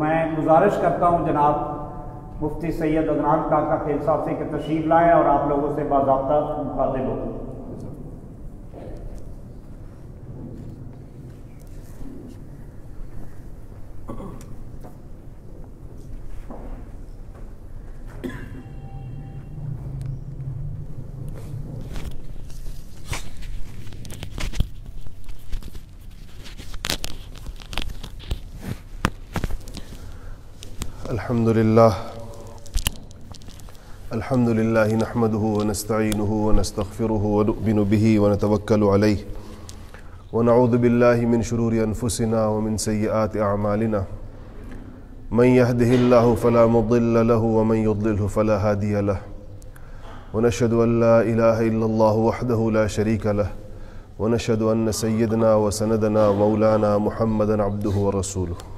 میں گزارش کرتا ہوں جناب مفتی سید عدنان کاکا خیل صاحب سے کہ تشریف لائیں اور آپ لوگوں سے باضابطہ مخاطب ہو الحمد لله الحمد لله نحمده ونستعينه ونستغفره ونؤمن به ونتوكل عليه ونعوذ بالله من شرور أنفسنا ومن سيئات أعمالنا من يهده الله فلا مضل له ومن يضلله فلا هادي له۔ ونشهد أن لا إله إلا الله وحده لا شريك له۔ ونشهد أن سيدنا وسندنا مولانا محمدا عبده ورسوله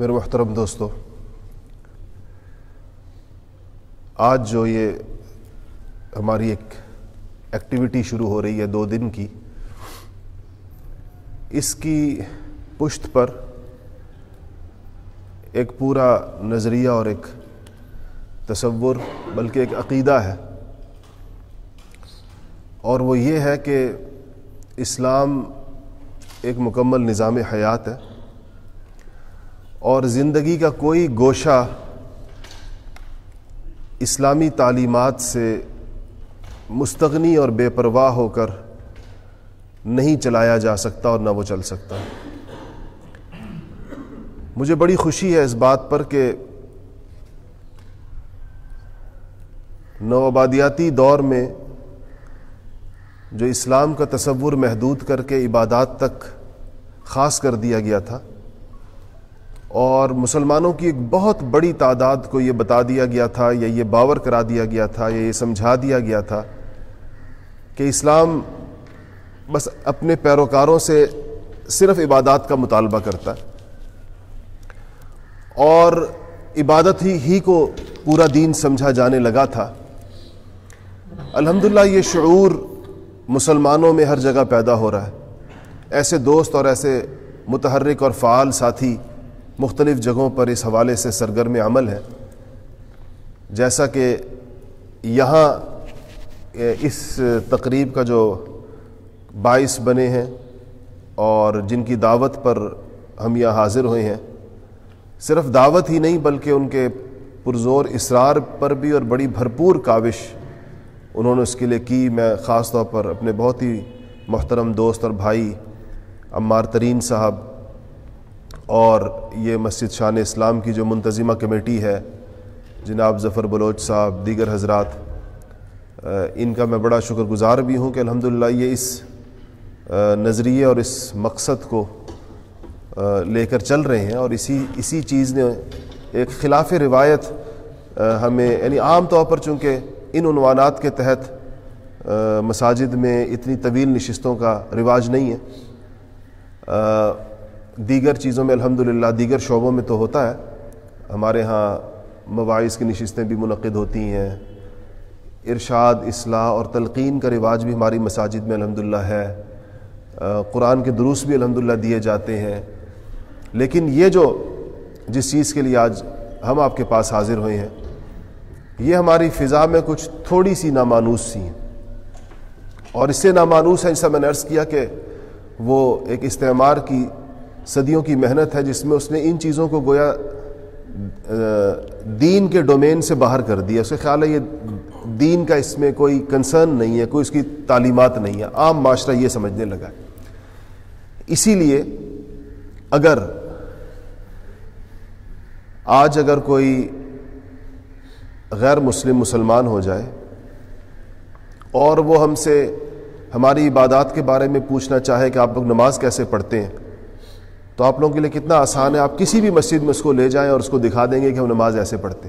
میرے محترم دوستو، آج جو یہ ہماری ایک ایکٹیویٹی شروع ہو رہی ہے دو دن کی، اس کی پشت پر ایک پورا نظریہ اور ایک تصور، بلکہ ایک عقیدہ ہے۔ اور وہ یہ ہے کہ اسلام ایک مکمل نظام حیات ہے۔ اور زندگی کا کوئی گوشہ اسلامی تعلیمات سے مستغنی اور بے پرواہ ہو کر نہیں چلایا جا سکتا اور نہ وہ چل سکتا۔ مجھے بڑی خوشی ہے اس بات پر کہ نوآبادیاتی دور میں جو اسلام کا تصور محدود کر کے عبادات تک خاص کر دیا گیا تھا اور مسلمانوں کی ایک بہت بڑی تعداد کو یہ بتا دیا گیا تھا یا یہ باور کرا دیا گیا تھا یا یہ سمجھا دیا گیا تھا کہ اسلام بس اپنے پیروکاروں سے صرف عبادات کا مطالبہ کرتا ہے اور عبادت ہی ہی کو پورا دین سمجھا جانے لگا تھا۔ الحمدللہ یہ شعور مسلمانوں میں ہر جگہ پیدا ہو رہا ہے۔ ایسے دوست اور ایسے متحرک اور فعال ساتھی مختلف جگہوں پر اس حوالے سے سرگرم عمل ہے۔ جیسا کہ یہاں اس تقریب کا جو باعث بنے ہیں اور جن کی دعوت پر ہم یہاں حاضر ہوئے ہیں، صرف دعوت ہی نہیں بلکہ ان کے پرزور اسرار پر بھی اور بڑی بھرپور کاوش انہوں نے اس کے لیے کی۔ میں خاص طور پر اپنے بہت ہی محترم دوست اور بھائی عمار ترین صاحب اور یہ مسجد شان اسلام کی جو منتظمہ کمیٹی ہے، جناب ظفر بلوچ صاحب، دیگر حضرات ان کا میں بڑا شکر گزار بھی ہوں کہ الحمدللہ یہ اس نظریے اور اس مقصد کو لے کر چل رہے ہیں اور اسی اسی چیز نے ایک خلاف روایت ہمیں یعنی عام طور پر چونکہ ان عنوانات کے تحت مساجد میں اتنی طویل نشستوں کا رواج نہیں ہے دیگر چیزوں میں الحمدللہ دیگر شعبوں میں تو ہوتا ہے۔ ہمارے ہاں مواعث کی نشستیں بھی منعقد ہوتی ہیں۔ ارشاد، اصلاح اور تلقین کا رواج بھی ہماری مساجد میں الحمدللہ ہے۔ قرآن کے دروس بھی الحمدللہ دیے جاتے ہیں۔ لیکن یہ جو جس چیز کے لیے آج ہم آپ کے پاس حاضر ہوئے ہیں، یہ ہماری فضا میں کچھ تھوڑی سی نامانوس سی ہیں۔ اور اس سے نامانوس ہے جیسا میں نے عرض کیا کہ وہ ایک استعمار کی صدیوں کی محنت ہے جس میں اس نے ان چیزوں کو گویا دین کے ڈومین سے باہر کر دیا۔ اس کا خیال ہے یہ دین کا اس میں کوئی کنسرن نہیں ہے، کوئی اس کی تعلیمات نہیں ہے۔ عام معاشرہ یہ سمجھنے لگا ہے۔ اسی لیے اگر آج اگر کوئی غیر مسلم مسلمان ہو جائے اور وہ ہم سے ہماری عبادات کے بارے میں پوچھنا چاہے کہ آپ لوگ نماز کیسے پڑھتے ہیں تو آپ لوگوں کے لیے کتنا آسان ہے، آپ کسی بھی مسجد میں اس کو لے جائیں اور اس کو دکھا دیں گے کہ ہم نماز ایسے پڑھتے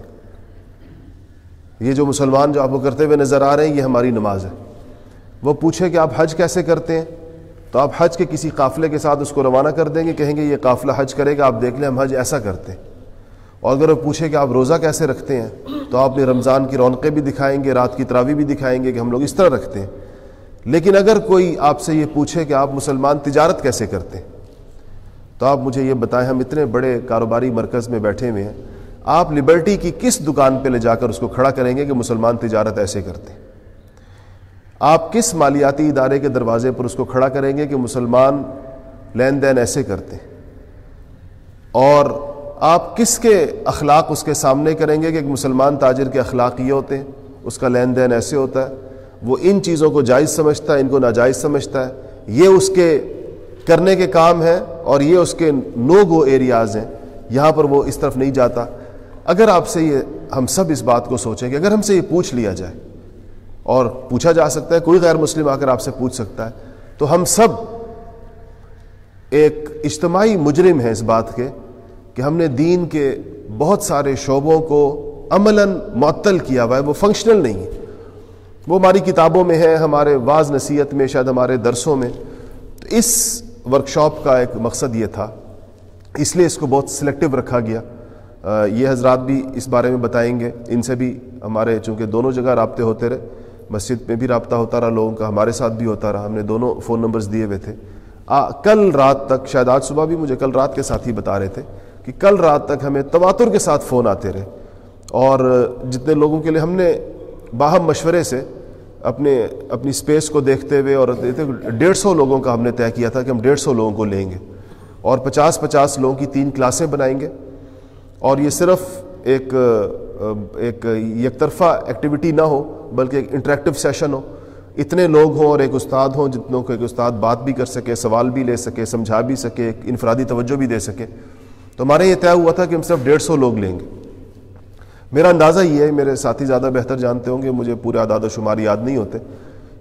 یہ جو مسلمان جو آپ کو کرتے ہوئے نظر آ رہے ہیں، یہ ہماری نماز ہے۔ وہ پوچھے کہ آپ حج کیسے کرتے ہیں؟ تو آپ حج کے کسی قافلے کے ساتھ اس کو روانہ کر دیں گے، کہیں گے یہ قافلہ حج کرے گا، آپ دیکھ لیں ہم حج ایسا کرتے ہیں۔ اور اگر وہ پوچھے کہ آپ روزہ کیسے رکھتے ہیں، تو آپ نے رمضان کی رونقیں بھی دکھائیں گے، رات کی تراوی بھی دکھائیں گے کہ ہم لوگ اس طرح رکھتے ہیں۔ لیکن اگر کوئی آپ سے یہ پوچھے کہ آپ مسلمان تجارت کیسے کرتے ہیں تو آپ مجھے یہ بتائیں، ہم اتنے بڑے کاروباری مرکز میں بیٹھے ہوئے ہیں، آپ لبرٹی کی کس دکان پہ لے جا کر اس کو کھڑا کریں گے کہ مسلمان تجارت ایسے کرتے؟ ہیں آپ کس مالیاتی ادارے کے دروازے پر اس کو کھڑا کریں گے کہ مسلمان لین دین ایسے کرتے؟ ہیں اور آپ کس کے اخلاق اس کے سامنے کریں گے کہ ایک مسلمان تاجر کے اخلاق یہ ہوتے ہیں اس کا لین دین ایسے ہوتا ہے وہ ان چیزوں کو جائز سمجھتا ہے ان کو ناجائز سمجھتا ہے یہ اس کے کرنے کے کام ہیں اور یہ اس کے نو گو ایریاز ہیں، یہاں پر وہ اس طرف نہیں جاتا۔ اگر آپ سے یہ ہم سب اس بات کو سوچیں کہ اگر ہم سے یہ پوچھ لیا جائے اور پوچھا جا سکتا ہے، کوئی غیر مسلم آ کر آپ سے پوچھ سکتا ہے، تو ہم سب ایک اجتماعی مجرم ہیں اس بات کے کہ ہم نے دین کے بہت سارے شعبوں کو عملاً معطل کیا ہوا ہے۔ وہ فنکشنل نہیں ہے۔ وہ ہماری کتابوں میں ہے، ہمارے بعض نصیحت میں، شاید ہمارے درسوں میں۔ تو اس ورکشاپ کا ایک مقصد یہ تھا۔ اس لیے اس کو بہت سلیکٹو رکھا گیا۔ یہ حضرات بھی اس بارے میں بتائیں گے۔ ان سے بھی ہمارے، چونکہ دونوں جگہ رابطے ہوتے رہے، مسجد میں بھی رابطہ ہوتا رہا، لوگوں کا ہمارے ساتھ بھی ہوتا رہا۔ ہم نے دونوں فون نمبرز دیے ہوئے تھے۔ کل رات تک، شاید آج صبح بھی مجھے کل رات کے ساتھ ہی بتا رہے تھے کہ کل رات تک ہمیں تواتر کے ساتھ فون آتے رہے۔ اور جتنے لوگوں کے لیے ہم نے باہم مشورے سے اپنے اپنی اسپیس کو دیکھتے ہوئے اور ڈیڑھ سو لوگوں کا ہم نے طے کیا تھا کہ ہم ڈیڑھ سو لوگوں کو لیں گے اور پچاس پچاس لوگوں کی تین کلاسیں بنائیں گے اور یہ صرف ایک ایک یک طرفہ ایکٹیویٹی نہ ہو، بلکہ ایک انٹریکٹیو سیشن ہو۔ اتنے لوگ ہوں اور ایک استاد ہوں جتنوں کو ایک استاد بات بھی کر سکے، سوال بھی لے سکے، سمجھا بھی سکے، ایک انفرادی توجہ بھی دے سکے۔ تو ہمارے یہ طے ہوا تھا کہ ہم صرف ڈیڑھ سو لوگ لیں گے۔ میرا اندازہ یہ ہے، میرے ساتھی زیادہ بہتر جانتے ہوں گے، مجھے پورے اعداد و شمار یاد نہیں ہوتے،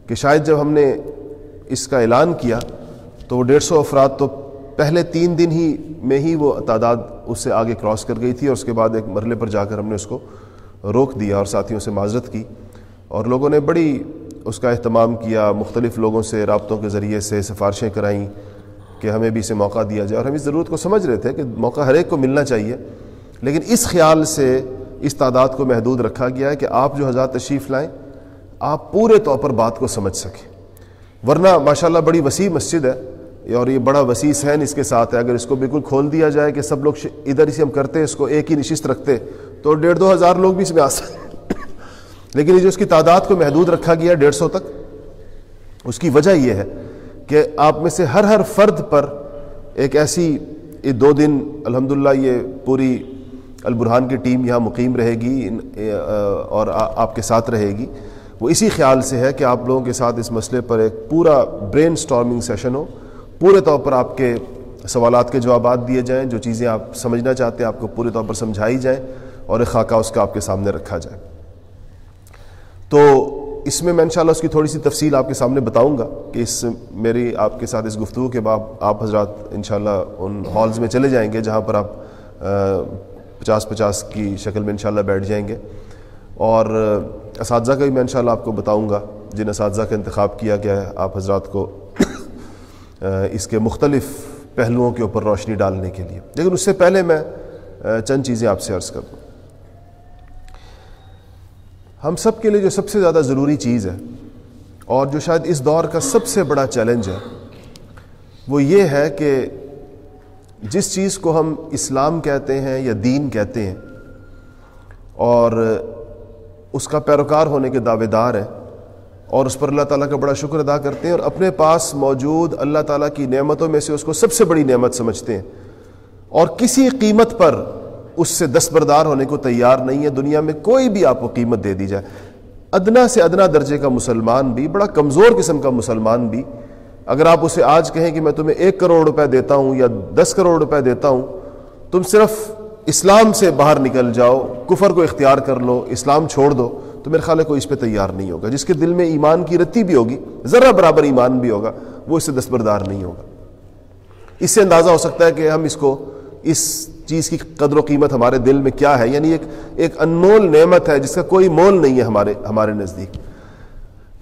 کہ شاید جب ہم نے اس کا اعلان کیا تو وہ ڈیڑھ سو افراد تو پہلے تین دن ہی میں ہی وہ تعداد اس سے آگے کراس کر گئی تھی اور اس کے بعد ایک مرلے پر جا کر ہم نے اس کو روک دیا اور ساتھیوں سے معذرت کی۔ اور لوگوں نے بڑی اس کا اہتمام کیا، مختلف لوگوں سے رابطوں کے ذریعے سے سفارشیں کرائیں کہ ہمیں بھی اسے موقع دیا جائے۔ اور ہم اس ضرورت کو سمجھ رہے تھے کہ موقع ہر ایک کو ملنا چاہیے، لیکن اس خیال سے اس تعداد کو محدود رکھا گیا ہے کہ آپ جو حضرات تشریف لائیں، آپ پورے طور پر بات کو سمجھ سکیں۔ ورنہ ماشاءاللہ بڑی وسیع مسجد ہے اور یہ بڑا وسیع سہن اس کے ساتھ ہے۔ اگر اس کو بالکل کھول دیا جائے کہ سب لوگ ادھر ہی سے ہم کرتے، اس کو ایک ہی نشست رکھتے، تو ڈیڑھ دو ہزار لوگ بھی اس میں آ سکتے۔ لیکن یہ جو اس کی تعداد کو محدود رکھا گیا ڈیڑھ سو تک، اس کی وجہ یہ ہے کہ آپ میں سے ہر ہر فرد پر ایک ایسی یہ دو دن، الحمدللہ یہ پوری البرحان کی ٹیم یہاں مقیم رہے گی اور آپ کے ساتھ رہے گی۔ وہ اسی خیال سے ہے کہ آپ لوگوں کے ساتھ اس مسئلے پر ایک پورا برین سٹارمنگ سیشن ہو۔ پورے طور پر آپ کے سوالات کے جوابات دیے جائیں، جو چیزیں آپ سمجھنا چاہتے ہیں، آپ کو پورے طور پر سمجھائی جائیں اور ایک خاکہ اس کا آپ کے سامنے رکھا جائے۔ تو اس میں میں انشاءاللہ اس کی تھوڑی سی تفصیل آپ کے سامنے بتاؤں گا کہ اس میری، آپ کے ساتھ اس گفتگو کے بعد آپ حضرات انشاءاللہ ان ہالز میں چلے جائیں گے جہاں پر آپ پچاس پچاس کی شکل میں انشاءاللہ بیٹھ جائیں گے۔ اور اساتذہ کا بھی میں انشاءاللہ آپ کو بتاؤں گا، جن اساتذہ کا انتخاب کیا گیا ہے، آپ حضرات کو، اس کے مختلف پہلوؤں کے اوپر روشنی ڈالنے کے لیے۔ لیکن اس سے پہلے میں چند چیزیں آپ سے عرض کر دوں۔ ہم سب کے لیے جو سب سے زیادہ ضروری چیز ہے، اور جو شاید اس دور کا سب سے بڑا چیلنج ہے، وہ یہ ہے کہ جس چیز کو ہم اسلام کہتے ہیں یا دین کہتے ہیں، اور اس کا پیروکار ہونے کے دعوے دار ہیں، اور اس پر اللہ تعالیٰ کا بڑا شکر ادا کرتے ہیں، اور اپنے پاس موجود اللہ تعالیٰ کی نعمتوں میں سے اس کو سب سے بڑی نعمت سمجھتے ہیں۔ اور کسی قیمت پر اس سے دستبردار ہونے کو تیار نہیں ہے، دنیا میں کوئی بھی آپ کو قیمت دے دی جائے۔ ادنا سے ادنا درجے کا مسلمان بھی، بڑا کمزور قسم کا مسلمان بھی اگر آپ اسے آج کہیں کہ میں تمہیں ایک کروڑ روپے دیتا ہوں یا دس کروڑ روپے دیتا ہوں، تم صرف اسلام سے باہر نکل جاؤ، کفر کو اختیار کر لو، اسلام چھوڑ دو، تو میرے خیال ہے کوئی اس پہ تیار نہیں ہوگا۔ جس کے دل میں ایمان کی رتی بھی ہوگی ذرا برابر ایمان بھی ہوگا، وہ اس سے دستبردار نہیں ہوگا۔ اس سے اندازہ ہو سکتا ہے کہ ہم اس کو، اس چیز کی قدر و قیمت ہمارے دل میں کیا ہے؟ یعنی ایک ایک انمول نعمت ہے جس کا کوئی مول نہیں ہے ہمارے ہمارے نزدیک۔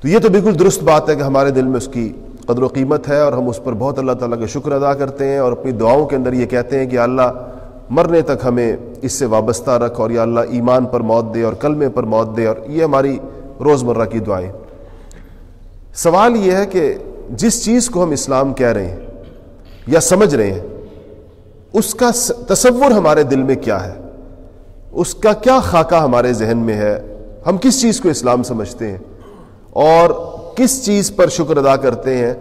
تو یہ تو بالکل درست بات ہے کہ ہمارے دل میں اس کی قدر و قیمت ہے اور ہم اس پر بہت اللہ تعالیٰ کا شکر ادا کرتے ہیں اور اپنی دعاؤں کے اندر یہ کہتے ہیں کہ اللہ مرنے تک ہمیں اس سے وابستہ رکھ اور یا اللہ ایمان پر موت دے اور کلمے پر موت دے اور یہ ہماری روزمرہ کی دعائیں۔ سوال یہ ہے کہ جس چیز کو ہم اسلام کہہ رہے ہیں یا سمجھ رہے ہیں، اس کا تصور ہمارے دل میں کیا ہے؟ اس کا کیا خاکہ ہمارے ذہن میں ہے؟ ہم کس چیز کو اسلام سمجھتے ہیں؟ اور کس چیز پر شکر ادا کرتے ہیں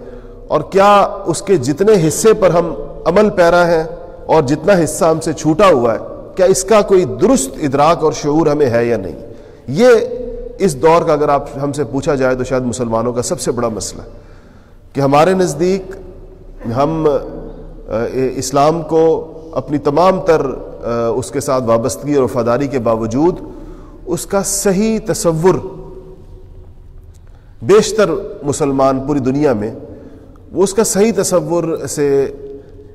اور کیا اس کے جتنے حصے پر ہم عمل پیرا ہیں اور جتنا حصہ ہم سے چھوٹا ہوا ہے، کیا اس کا کوئی درست ادراک اور شعور ہمیں ہے یا نہیں؟ یہ اس دور کا اگر آپ ہم سے پوچھا جائے تو شاید مسلمانوں کا سب سے بڑا مسئلہ کہ ہمارے نزدیک ہم اسلام کو اپنی تمام تر اس کے ساتھ وابستگی اور وفاداری کے باوجود اس کا صحیح تصور بیشتر مسلمان پوری دنیا میں، وہ اس کا صحیح تصور سے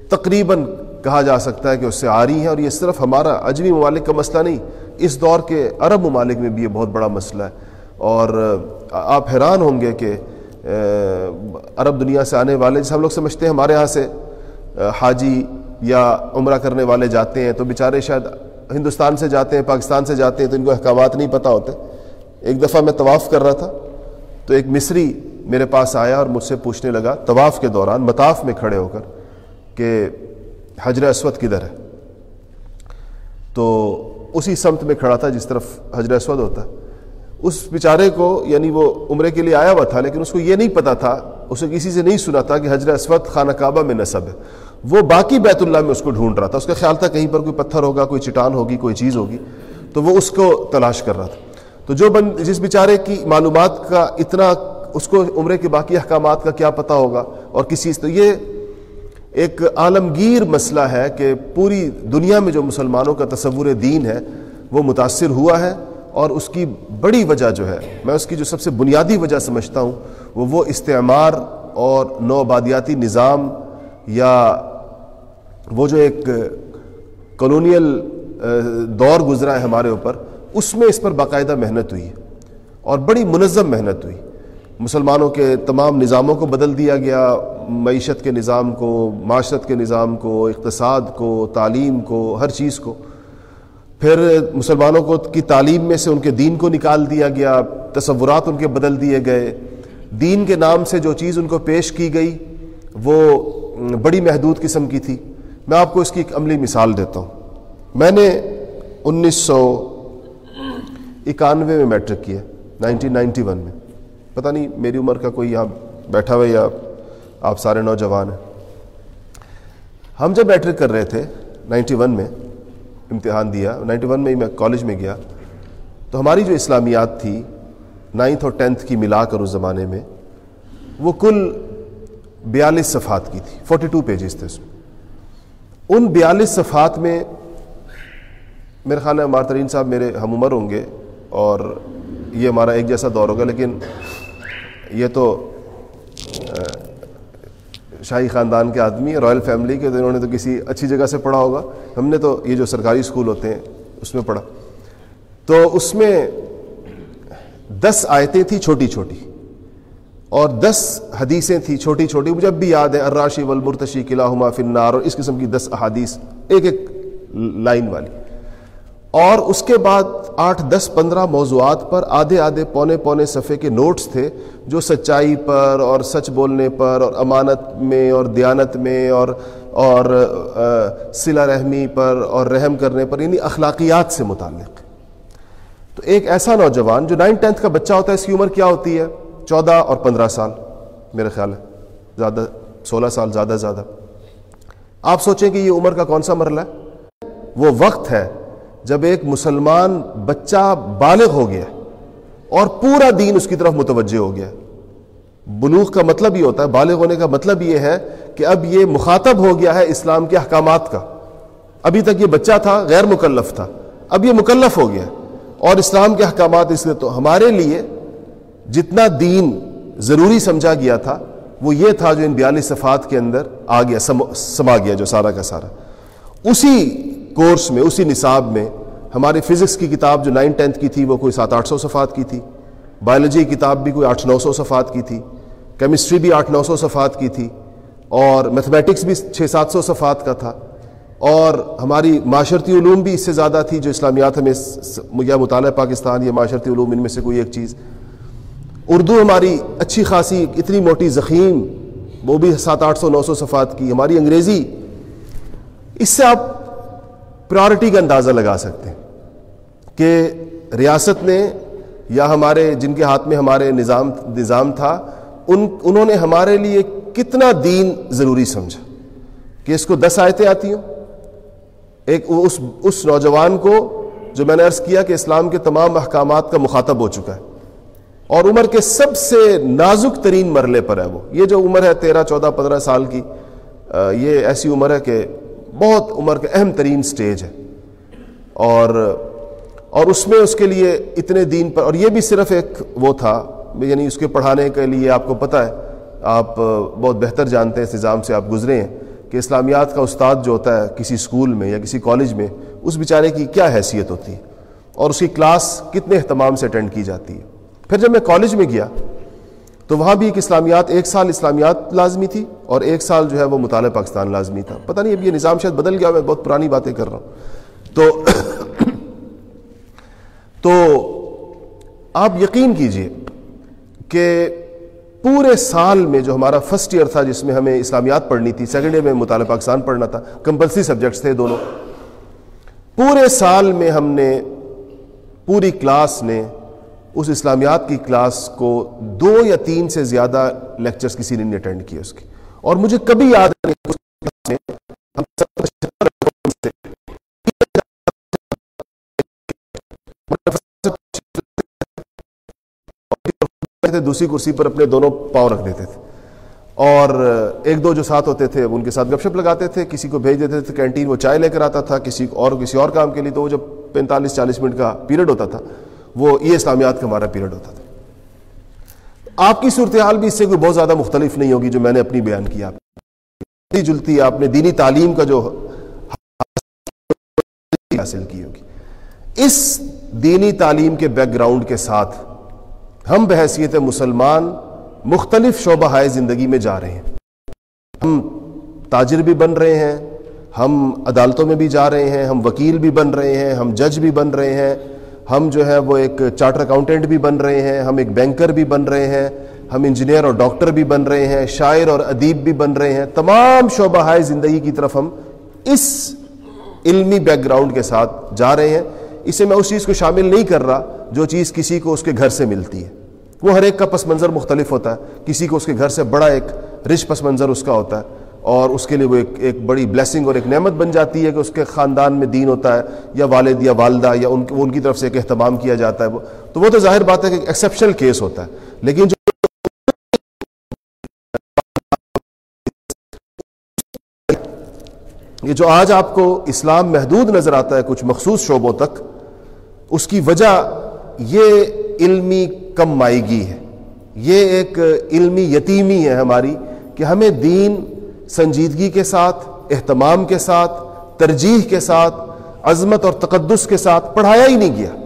تقریباً کہا جا سکتا ہے کہ اس سے آ رہی ہیں اور یہ صرف ہمارا اجمی ممالک کا مسئلہ نہیں، اس دور کے عرب ممالک میں بھی یہ بہت بڑا مسئلہ ہے۔ اور آپ حیران ہوں گے کہ عرب دنیا سے آنے والے، جیسے ہم لوگ سمجھتے ہیں ہمارے یہاں سے حاجی یا عمرہ کرنے والے جاتے ہیں تو بیچارے شاید ہندوستان سے جاتے ہیں، پاکستان سے جاتے ہیں تو ان کو احکامات نہیں پتہ ہوتے۔ ایک دفعہ میں طواف کر رہا تھا۔ تو ایک مصری میرے پاس آیا اور مجھ سے پوچھنے لگا، طواف کے دوران مطاف میں کھڑے ہو کر کہ حجر اسود کدھر ہے؟ تو اسی سمت میں کھڑا تھا جس طرف حجر اسود ہوتا۔ ہے اس بیچارے کو یعنی وہ عمرے کے لیے آیا ہوا تھا، لیکن اس کو یہ نہیں پتا تھا، اسے کسی سے نہیں سنا تھا کہ حجر اسود خانہ کعبہ میں نصب ہے۔ وہ باقی بیت اللہ میں اس کو ڈھونڈ رہا تھا۔ اس کا خیال تھا کہیں پر کوئی پتھر ہوگا، کوئی چٹان ہوگی، کوئی چیز ہوگی۔ تو وہ اس کو تلاش کر رہا تھا۔ تو جو بند، جس بیچارے کی معلومات کا اتنا اس کو عمرے کے باقی احکامات کا کیا پتہ ہوگا اور کسی تو یہ ایک عالمگیر مسئلہ ہے کہ پوری دنیا میں جو مسلمانوں کا تصور دین ہے، وہ متاثر ہوا ہے اور اس کی بڑی وجہ جو ہے، میں اس کی جو سب سے بنیادی وجہ سمجھتا ہوں، وہ وہ استعمار اور نوآبادیاتی نظام یا وہ جو ایک کالونیل دور گزرا ہے ہمارے اوپر اس میں اس پر باقاعدہ محنت ہوئی اور بڑی منظم محنت ہوئی۔ مسلمانوں کے تمام نظاموں کو بدل دیا گیا، معیشت کے نظام کو، معاشرت کے نظام کو، اقتصاد کو، تعلیم کو، ہر چیز کو۔ پھر مسلمانوں کو کی تعلیم میں سے ان کے دین کو نکال دیا گیا، تصورات ان کے بدل دیے گئے۔ دین کے نام سے جو چیز ان کو پیش کی گئی، وہ بڑی محدود قسم کی تھی۔ میں آپ کو اس کی ایک عملی مثال دیتا ہوں۔ میں نے انیس سو اکانوے میں میٹرک کیا نائنٹین نائنٹی ون میں۔ پتہ نہیں میری عمر کا کوئی یہاں بیٹھا ہوا یا آپ سارے نوجوان ہیں۔ ہم جب میٹرک کر رہے تھے، نائنٹی ون میں امتحان دیا۔ نائنٹی ون میں ہی میں کالج میں گیا۔ تو ہماری جو اسلامیات تھی، نائنتھ اور ٹینتھ کی ملا کر اس زمانے میں، وہ کل بیالیس صفحات کی تھی۔ فورٹی ٹو پیجز تھے اس میں۔ ان بیالیس صفحات میں میرے خیال ہے مارترین صاحب میرے ہم عمر ہوں گے۔ اور یہ ہمارا ایک جیسا دور ہوگا، لیکن یہ تو شاہی خاندان کے آدمی، رائل فیملی کے انہوں نے تو کسی اچھی جگہ سے پڑھا ہوگا۔ ہم نے تو یہ جو سرکاری اسکول ہوتے ہیں، اس میں پڑھا۔ تو اس میں دس آیتیں تھیں چھوٹی چھوٹی، اور دس حدیثیں تھیں چھوٹی چھوٹی۔ مجھے اب بھی یاد ہے اراشی والمرتشی قلعہ ہما فنار اور اس قسم کی دس احادیث، ایک ایک لائن والی۔ اور اس کے بعد آٹھ، دس، پندرہ موضوعات پر آدھے آدھے پونے پونے صفحے کے نوٹس تھے جو سچائی پر اور سچ بولنے پر اور امانت میں اور دیانت میں اور اور سلا رحمی پر اور رحم کرنے پر یعنی اخلاقیات سے متعلق۔ تو ایک ایسا نوجوان جو نائن ٹینتھ کا بچہ ہوتا ہے، اس کی عمر کیا ہوتی ہے؟ چودہ اور پندرہ سال میرا خیال ہے۔ زیادہ، سولہ سال، زیادہ زیادہ۔ آپ سوچیں کہ یہ عمر کا کون سا مرلہ ہے؟ وہ وقت ہے جب ایک مسلمان بچہ بالغ ہو گیا اور پورا دین اس کی طرف متوجہ ہو گیا۔ بلوغ کا مطلب یہ ہوتا ہے، بالغ ہونے کا مطلب یہ ہے کہ اب یہ مخاطب ہو گیا ہے اسلام کے احکامات کا۔ ابھی تک یہ بچہ تھا، غیر مکلف تھا۔ اب یہ مکلف ہو گیا۔ اور اسلام کے احکامات اس لیے تو ہمارے لیے جتنا دین ضروری سمجھا گیا تھا، وہ یہ تھا جو ان بیالیس صفات کے اندر آ گیا سما گیا جو سارا کا سارا۔ اسی کورس میں، اسی نصاب میں ہماری فزکس کی کتاب جو نائن ٹینتھ کی تھی، وہ کوئی سات آٹھ سو صفحات کی تھی۔ بایولوجی کی کتاب بھی کوئی آٹھ نو سو صفحات کی تھی۔ کیمسٹری بھی آٹھ نو سو صفحات کی تھی۔ اور میتھمیٹکس بھی چھ سات سو صفحات کا تھا۔ اور ہماری معاشرتی علوم بھی اس سے زیادہ تھی جو اسلامیات ہمیں یا مطالعہ پاکستان یا معاشرتی علوم ان میں سے کوئی ایک چیز۔ اردو ہماری اچھی خاصی اتنی موٹی زخیم، وہ بھی سات آٹھ سو نو سو صفحات کی۔ ہماری انگریزی، اس سے آپ پرائرٹی کا اندازہ لگا سکتے ہیں کہ ریاست نے یا ہمارے جن کے ہاتھ میں ہمارے نظام نظام تھا، ان، انہوں نے ہمارے لیے کتنا دین ضروری سمجھا کہ اس کو دس آیتیں آتی ہوں۔ ایک، اس اس نوجوان کو جو میں نے عرض کیا کہ اسلام کے تمام احکامات کا مخاطب ہو چکا ہے اور عمر کے سب سے نازک ترین مرلے پر ہے وہ۔ یہ جو عمر ہے تیرہ، چودہ، پندرہ سال کی یہ ایسی عمر ہے کہ بہت عمر کے اہم ترین سٹیج ہے۔ اور اور اس میں اس کے لیے اتنے دین پر، اور یہ بھی صرف ایک وہ تھا یعنی اس کے پڑھانے کے لیے آپ کو پتہ ہے، آپ بہت بہتر جانتے ہیں، اس نظام سے آپ گزرے ہیں کہ اسلامیات کا استاد جو ہوتا ہے کسی اسکول میں یا کسی کالج میں، اس بیچارے کی کیا حیثیت ہوتی ہے؟ اور اس کی کلاس کتنے اہتمام سے اٹینڈ کی جاتی ہے؟ پھر جب میں کالج میں گیا تو وہاں بھی ایک اسلامیات، ایک سال اسلامیات لازمی تھی اور ایک سال جو ہے وہ مطالعہ پاکستان لازمی تھا۔ پتہ نہیں اب یہ نظام شاید بدل گیا میں بہت پرانی باتیں کر رہا ہوں۔ تو تو آپ یقین کیجیے کہ پورے سال میں جو ہمارا فرسٹ ایئر تھا جس میں ہمیں اسلامیات پڑھنی تھی سیکنڈ ایئر میں مطالعہ پاکستان پڑھنا تھا کمپلسری سبجیکٹس تھے دونوں۔ پورے سال میں ہم نے، پوری کلاس نے اس اسلامیات کی کلاس کو دو یا تین سے زیادہ لیکچرز کسی نے اٹینڈ کیے اس کی اور مجھے کبھی یاد نہیں تھے دوسری کرسی پر اپنے دونوں پاؤں رکھ دیتے تھے۔ اور ایک دو جو ساتھ ہوتے تھے ان کے ساتھ گپ شپ لگاتے تھے، کسی کو بھیج دیتے تھے، کینٹین وہ چائے لے کر آتا تھا، کسی اور کسی اور کام کے لیے، تو وہ جب پینتالیس چالیس منٹ کا پیریڈ ہوتا تھا وہ یہ اسلامیات کا ہمارا پیریڈ ہوتا تھا۔ آپ کی صورتحال بھی اس سے کوئی بہت زیادہ مختلف نہیں ہوگی جو میں نے اپنی بیان کیا جلتی، آپ نے دینی تعلیم کا جو حاصل کی ہوگی۔ اس دینی تعلیم کے بیک گراؤنڈ کے ساتھ ہم بحیثیت مسلمان مختلف شعبہ زندگی میں جا رہے ہیں۔ ہم تاجر بھی بن رہے ہیں، ہم عدالتوں میں بھی جا رہے ہیں، ہم وکیل بھی بن رہے ہیں، ہم جج بھی بن رہے ہیں۔ ہم جو ہے وہ ایک چارٹر اکاؤنٹنٹ بھی بن رہے ہیں، ہم ایک بینکر بھی بن رہے ہیں، ہم انجینئر اور ڈاکٹر بھی بن رہے ہیں، شاعر اور ادیب بھی بن رہے ہیں۔ تمام شعبہ زندگی کی طرف ہم اس علمی بیک گراؤنڈ کے ساتھ جا رہے ہیں۔ اسے میں اس چیز کو شامل نہیں کر رہا جو چیز کسی کو اس کے گھر سے ملتی ہے۔ وہ ہر ایک کا پس منظر مختلف ہوتا ہے۔ کسی کو اس کے گھر سے بڑا ایک رچ پس منظر اس کا ہوتا ہے۔ اور اس کے لیے وہ ایک ایک بڑی بلیسنگ اور ایک نعمت بن جاتی ہے کہ اس کے خاندان میں دین ہوتا ہے، یا والد یا والدہ، یا ان ان کی طرف سے ایک اہتمام کیا جاتا ہے۔ وہ تو وہ تو ظاہر بات ہے کہ ایکسیپشنل کیس ہوتا ہے۔ لیکن جو یہ جو آج آپ کو اسلام محدود نظر آتا ہے کچھ مخصوص شعبوں تک، اس کی وجہ یہ علمی کم مائیگی ہے۔ یہ ایک علمی یتیمی ہے ہماری کہ ہمیں دین سنجیدگی کے ساتھ، اہتمام کے ساتھ، ترجیح کے ساتھ، عظمت اور تقدس کے ساتھ پڑھایا ہی نہیں گیا۔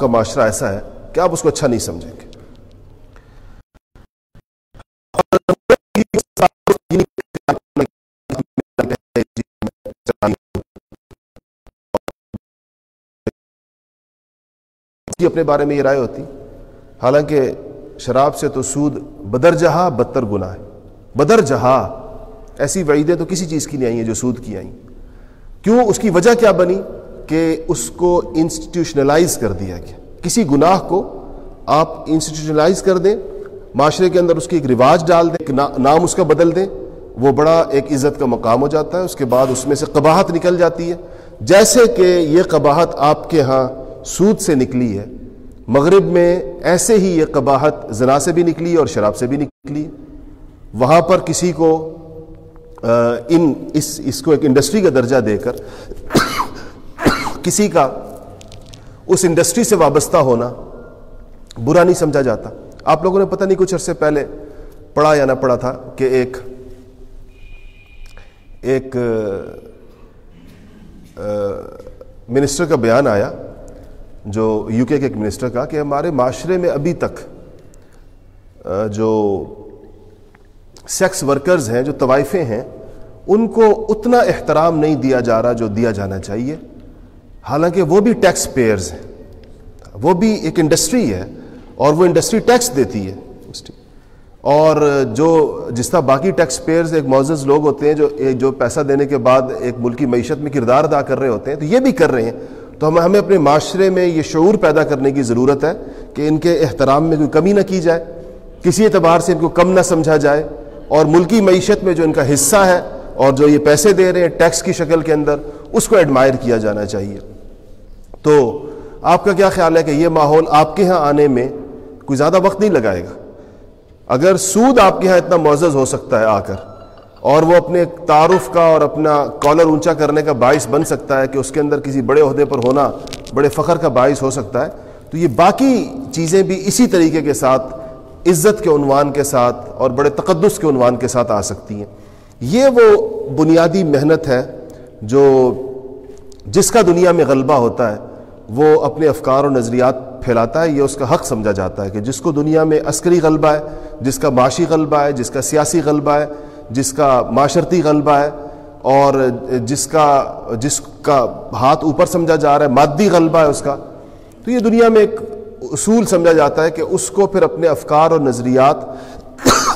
آپ کا معاشرہ ایسا ہے کہ آپ اس کو اچھا نہیں سمجھیں گے۔ اپنے بارے میں یہ رائے ہوتی، حالانکہ شراب سے تو سود بدر جہاں بدتر گناہ ہے۔ بدر جہاں ایسی وعیدیں تو کسی چیز کی نہیں آئی ہیں جو سود کی آئیں۔ کیوں؟ اس کی وجہ کیا بنی؟ کہ اس کو انسٹیٹیوشنلائز کر دیا گیا۔ کسی گناہ کو آپ انسٹیٹیوشنلائز کر دیں، معاشرے کے اندر اس کی ایک رواج ڈال دیں نام اس کا بدل دیں، وہ بڑا ایک عزت کا مقام ہو جاتا ہے۔ اس کے بعد اس میں سے قباہت نکل جاتی ہے۔ جیسے کہ یہ قباحت آپ کے ہاں سود سے نکلی ہے، مغرب میں ایسے ہی یہ قباحت زنا سے بھی نکلی اور شراب سے بھی نکلی۔ وہاں پر کسی کو ان، اس اس کو ایک انڈسٹری کا درجہ دے کر کسی کا اس انڈسٹری سے وابستہ ہونا برا نہیں سمجھا جاتا۔ آپ لوگوں نے پتہ نہیں کچھ عرصے پہلے پڑھا یا نہ پڑھا تھا کہ ایک ایک منسٹر کا بیان آیا جو یو کے ایک منسٹر کا کہ ہمارے معاشرے میں ابھی تک جو سیکس ورکرز ہیں، جو طوائفیں ہیں، ان کو اتنا احترام نہیں دیا جا رہا جو دیا جانا چاہیے۔ حالانکہ وہ بھی ٹیکس پیئرز ہیں۔ وہ بھی ایک انڈسٹری ہے اور وہ انڈسٹری ٹیکس دیتی ہے۔ اور جو جس طرح باقی ٹیکس پیئرز ایک معزز لوگ ہوتے ہیں جو جو پیسہ دینے کے بعد ایک ملکی معیشت میں کردار ادا کر رہے ہوتے ہیں، تو یہ بھی کر رہے ہیں۔ تو ہمیں ہمیں اپنے معاشرے میں یہ شعور پیدا کرنے کی ضرورت ہے کہ ان کے احترام میں کوئی کمی نہ کی جائے، کسی اعتبار سے ان کو کم نہ سمجھا جائے۔ اور ملکی معیشت میں جو ان کا حصہ ہے اور جو یہ پیسے دے رہے ہیں ٹیکس کی شکل کے اندر، اس کو ایڈمائر کیا جانا چاہیے۔ تو آپ کا کیا خیال ہے کہ یہ ماحول آپ کے ہاں آنے میں کوئی زیادہ وقت نہیں لگائے گا؟ اگر سود آپ کے ہاں اتنا معزز ہو سکتا ہے آ کر، اور وہ اپنے تعارف کا اور اپنا کالر اونچا کرنے کا باعث بن سکتا ہے کہ اس کے اندر کسی بڑے عہدے پر ہونا، بڑے فخر کا باعث ہو سکتا ہے، تو یہ باقی چیزیں بھی اسی طریقے کے ساتھ، عزت کے عنوان کے ساتھ اور بڑے تقدس کے عنوان کے ساتھ آ سکتی ہیں۔ یہ وہ بنیادی محنت ہے جو جس کا دنیا میں غلبہ ہوتا ہے وہ اپنے افکار اور نظریات پھیلاتا ہے، یہ اس کا حق سمجھا جاتا ہے کہ جس کو دنیا میں عسکری غلبہ ہے، جس کا معاشی غلبہ ہے، جس کا سیاسی غلبہ ہے، جس کا معاشرتی غلبہ ہے، اور جس کا جس کا ہاتھ اوپر سمجھا جا رہا ہے، مادی غلبہ ہے اس کا، تو یہ دنیا میں ایک اصول سمجھا جاتا ہے کہ اس کو پھر اپنے افکار اور نظریات،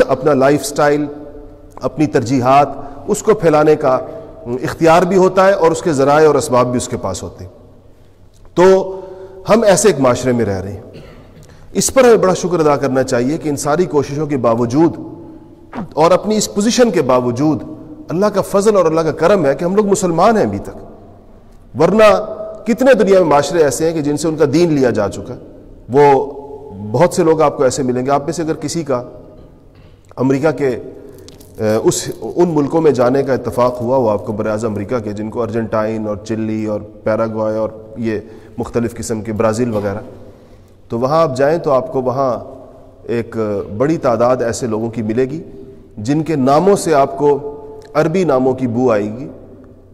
اپنا لائف سٹائل، اپنی ترجیحات، اس کو پھیلانے کا اختیار بھی ہوتا ہے اور اس کے ذرائع اور اسباب بھی اس کے پاس ہوتے ہیں۔ تو ہم ایسے ایک معاشرے میں رہ رہے ہیں۔ اس پر ہمیں بڑا شکر ادا کرنا چاہیے کہ ان ساری کوششوں کے باوجود اور اپنی اس پوزیشن کے باوجود اللہ کا فضل اور اللہ کا کرم ہے کہ ہم لوگ مسلمان ہیں ابھی تک۔ ورنہ کتنے دنیا میں معاشرے ایسے ہیں کہ جن سے ان کا دین لیا جا چکا وہ بہت سے لوگ آپ کو ایسے ملیں گے۔ آپ میں سے اگر کسی کا امریکہ کے اس، ان ملکوں میں جانے کا اتفاق ہوا، وہ آپ کو براعظم امریکہ کے، جن کو ارجنٹائن اور چلی اور پیراگوائے اور یہ مختلف قسم کے، برازیل وغیرہ۔ تو وہاں آپ جائیں تو آپ کو وہاں ایک بڑی تعداد ایسے لوگوں کی ملے گی جن کے ناموں سے آپ کو عربی ناموں کی بو آئے گی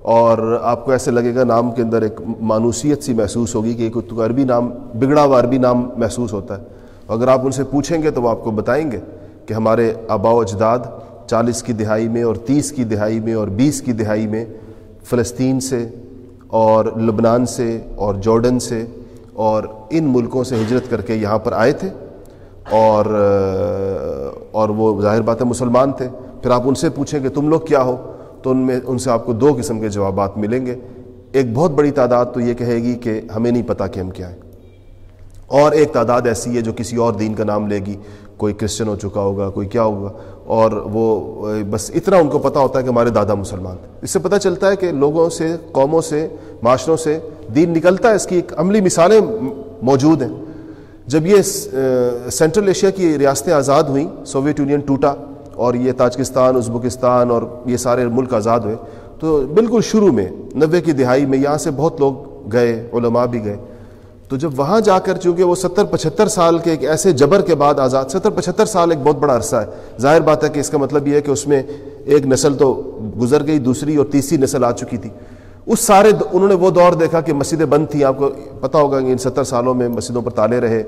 اور آپ کو ایسے لگے گا نام کے اندر ایک مانوسیت سی محسوس ہوگی کہ ایک عربی نام، بگڑا ہوا عربی نام محسوس ہوتا ہے۔ اگر آپ ان سے پوچھیں گے تو وہ آپ کو بتائیں گے کہ ہمارے آبا و اجداد چالیس کی دہائی میں اور تیس کی دہائی میں اور بیس کی دہائی میں فلسطین سے اور لبنان سے اور جارڈن سے اور ان ملکوں سے ہجرت کر کے یہاں پر آئے تھے اور اور وہ ظاہر بات ہے مسلمان تھے۔ پھر آپ ان سے پوچھیں کہ تم لوگ کیا ہو؟ تو ان میں، ان سے آپ کو دو قسم کے جوابات ملیں گے۔ ایک بہت بڑی تعداد تو یہ کہے گی کہ ہمیں نہیں پتہ کہ ہم کیا ہیں۔ اور ایک تعداد ایسی ہے جو کسی اور دین کا نام لے گی۔ کوئی کرسچن ہو چکا ہوگا، کوئی کیا ہوگا؟ اور وہ بس اتنا ان کو پتہ ہوتا ہے کہ ہمارے دادا مسلمان اس سے پتہ چلتا ہے کہ لوگوں سے، قوموں سے، معاشروں سے دین نکلتا ہے۔ اس کی ایک عملی مثالیں موجود ہیں۔ جب یہ سینٹرل ایشیا کی ریاستیں آزاد ہوئیں، سوویت یونین ٹوٹا اور یہ تاجکستان، ازبکستان اور یہ سارے ملک آزاد ہوئے، تو بالکل شروع میں، نوے کی دہائی میں یہاں سے بہت لوگ گئے، علماء بھی گئے۔ تو جب وہاں جا کر چونکہ وہ ستر پچہتر سال کے ایک ایسے جبر کے بعد آزاد، ستر پچہتر سال ایک بہت بڑا عرصہ ہے۔ ظاہر بات ہے کہ اس کا مطلب یہ ہے کہ اس میں ایک نسل تو گزر گئی، دوسری اور تیسری نسل آ چکی تھی۔ اس سارے انہوں نے وہ دور دیکھا کہ مسجدیں بند تھیں۔ آپ کو پتہ ہوگا کہ ان ستر سالوں میں مسجدوں پر تالے رہے۔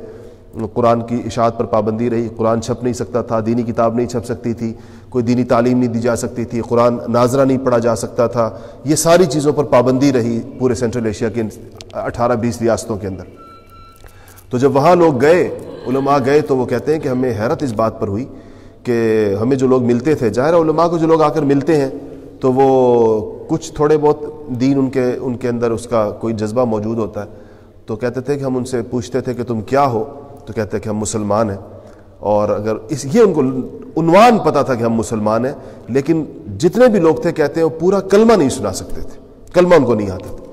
قرآن کی اشاعت پر پابندی رہی۔ قرآن چھپ نہیں سکتا تھا، دینی کتاب نہیں چھپ سکتی تھی۔ کوئی دینی تعلیم نہیں دی جا سکتی تھی، قرآن ناظرہ نہیں پڑھا جا سکتا تھا۔ یہ ساری چیزوں پر پابندی رہی پورے سینٹرل ایشیا کے اٹھارہ بیس ریاستوں کے اندر۔ تو جب وہاں لوگ گئے، علماء گئے تو وہ کہتے ہیں کہ ہمیں حیرت اس بات پر ہوئی کہ ہمیں جو لوگ ملتے تھے، ظاہر علماء کو جو لوگ آ کر ملتے ہیں، تو وہ کچھ تھوڑے بہت دین ان کے ان کے اندر اس کا کوئی جذبہ موجود ہوتا ہے۔ تو کہتے تھے کہ ہم ان سے پوچھتے تھے کہ تم کیا ہو؟ تو کہتے ہیں کہ ہم مسلمان ہیں۔ اور اگر اس یہ ان کو عنوان پتا تھا کہ ہم مسلمان ہیں، لیکن جتنے بھی لوگ تھے کہتے ہیں وہ پورا کلمہ نہیں سنا سکتے تھے۔ کلمہ ان کو نہیں آتا تھا۔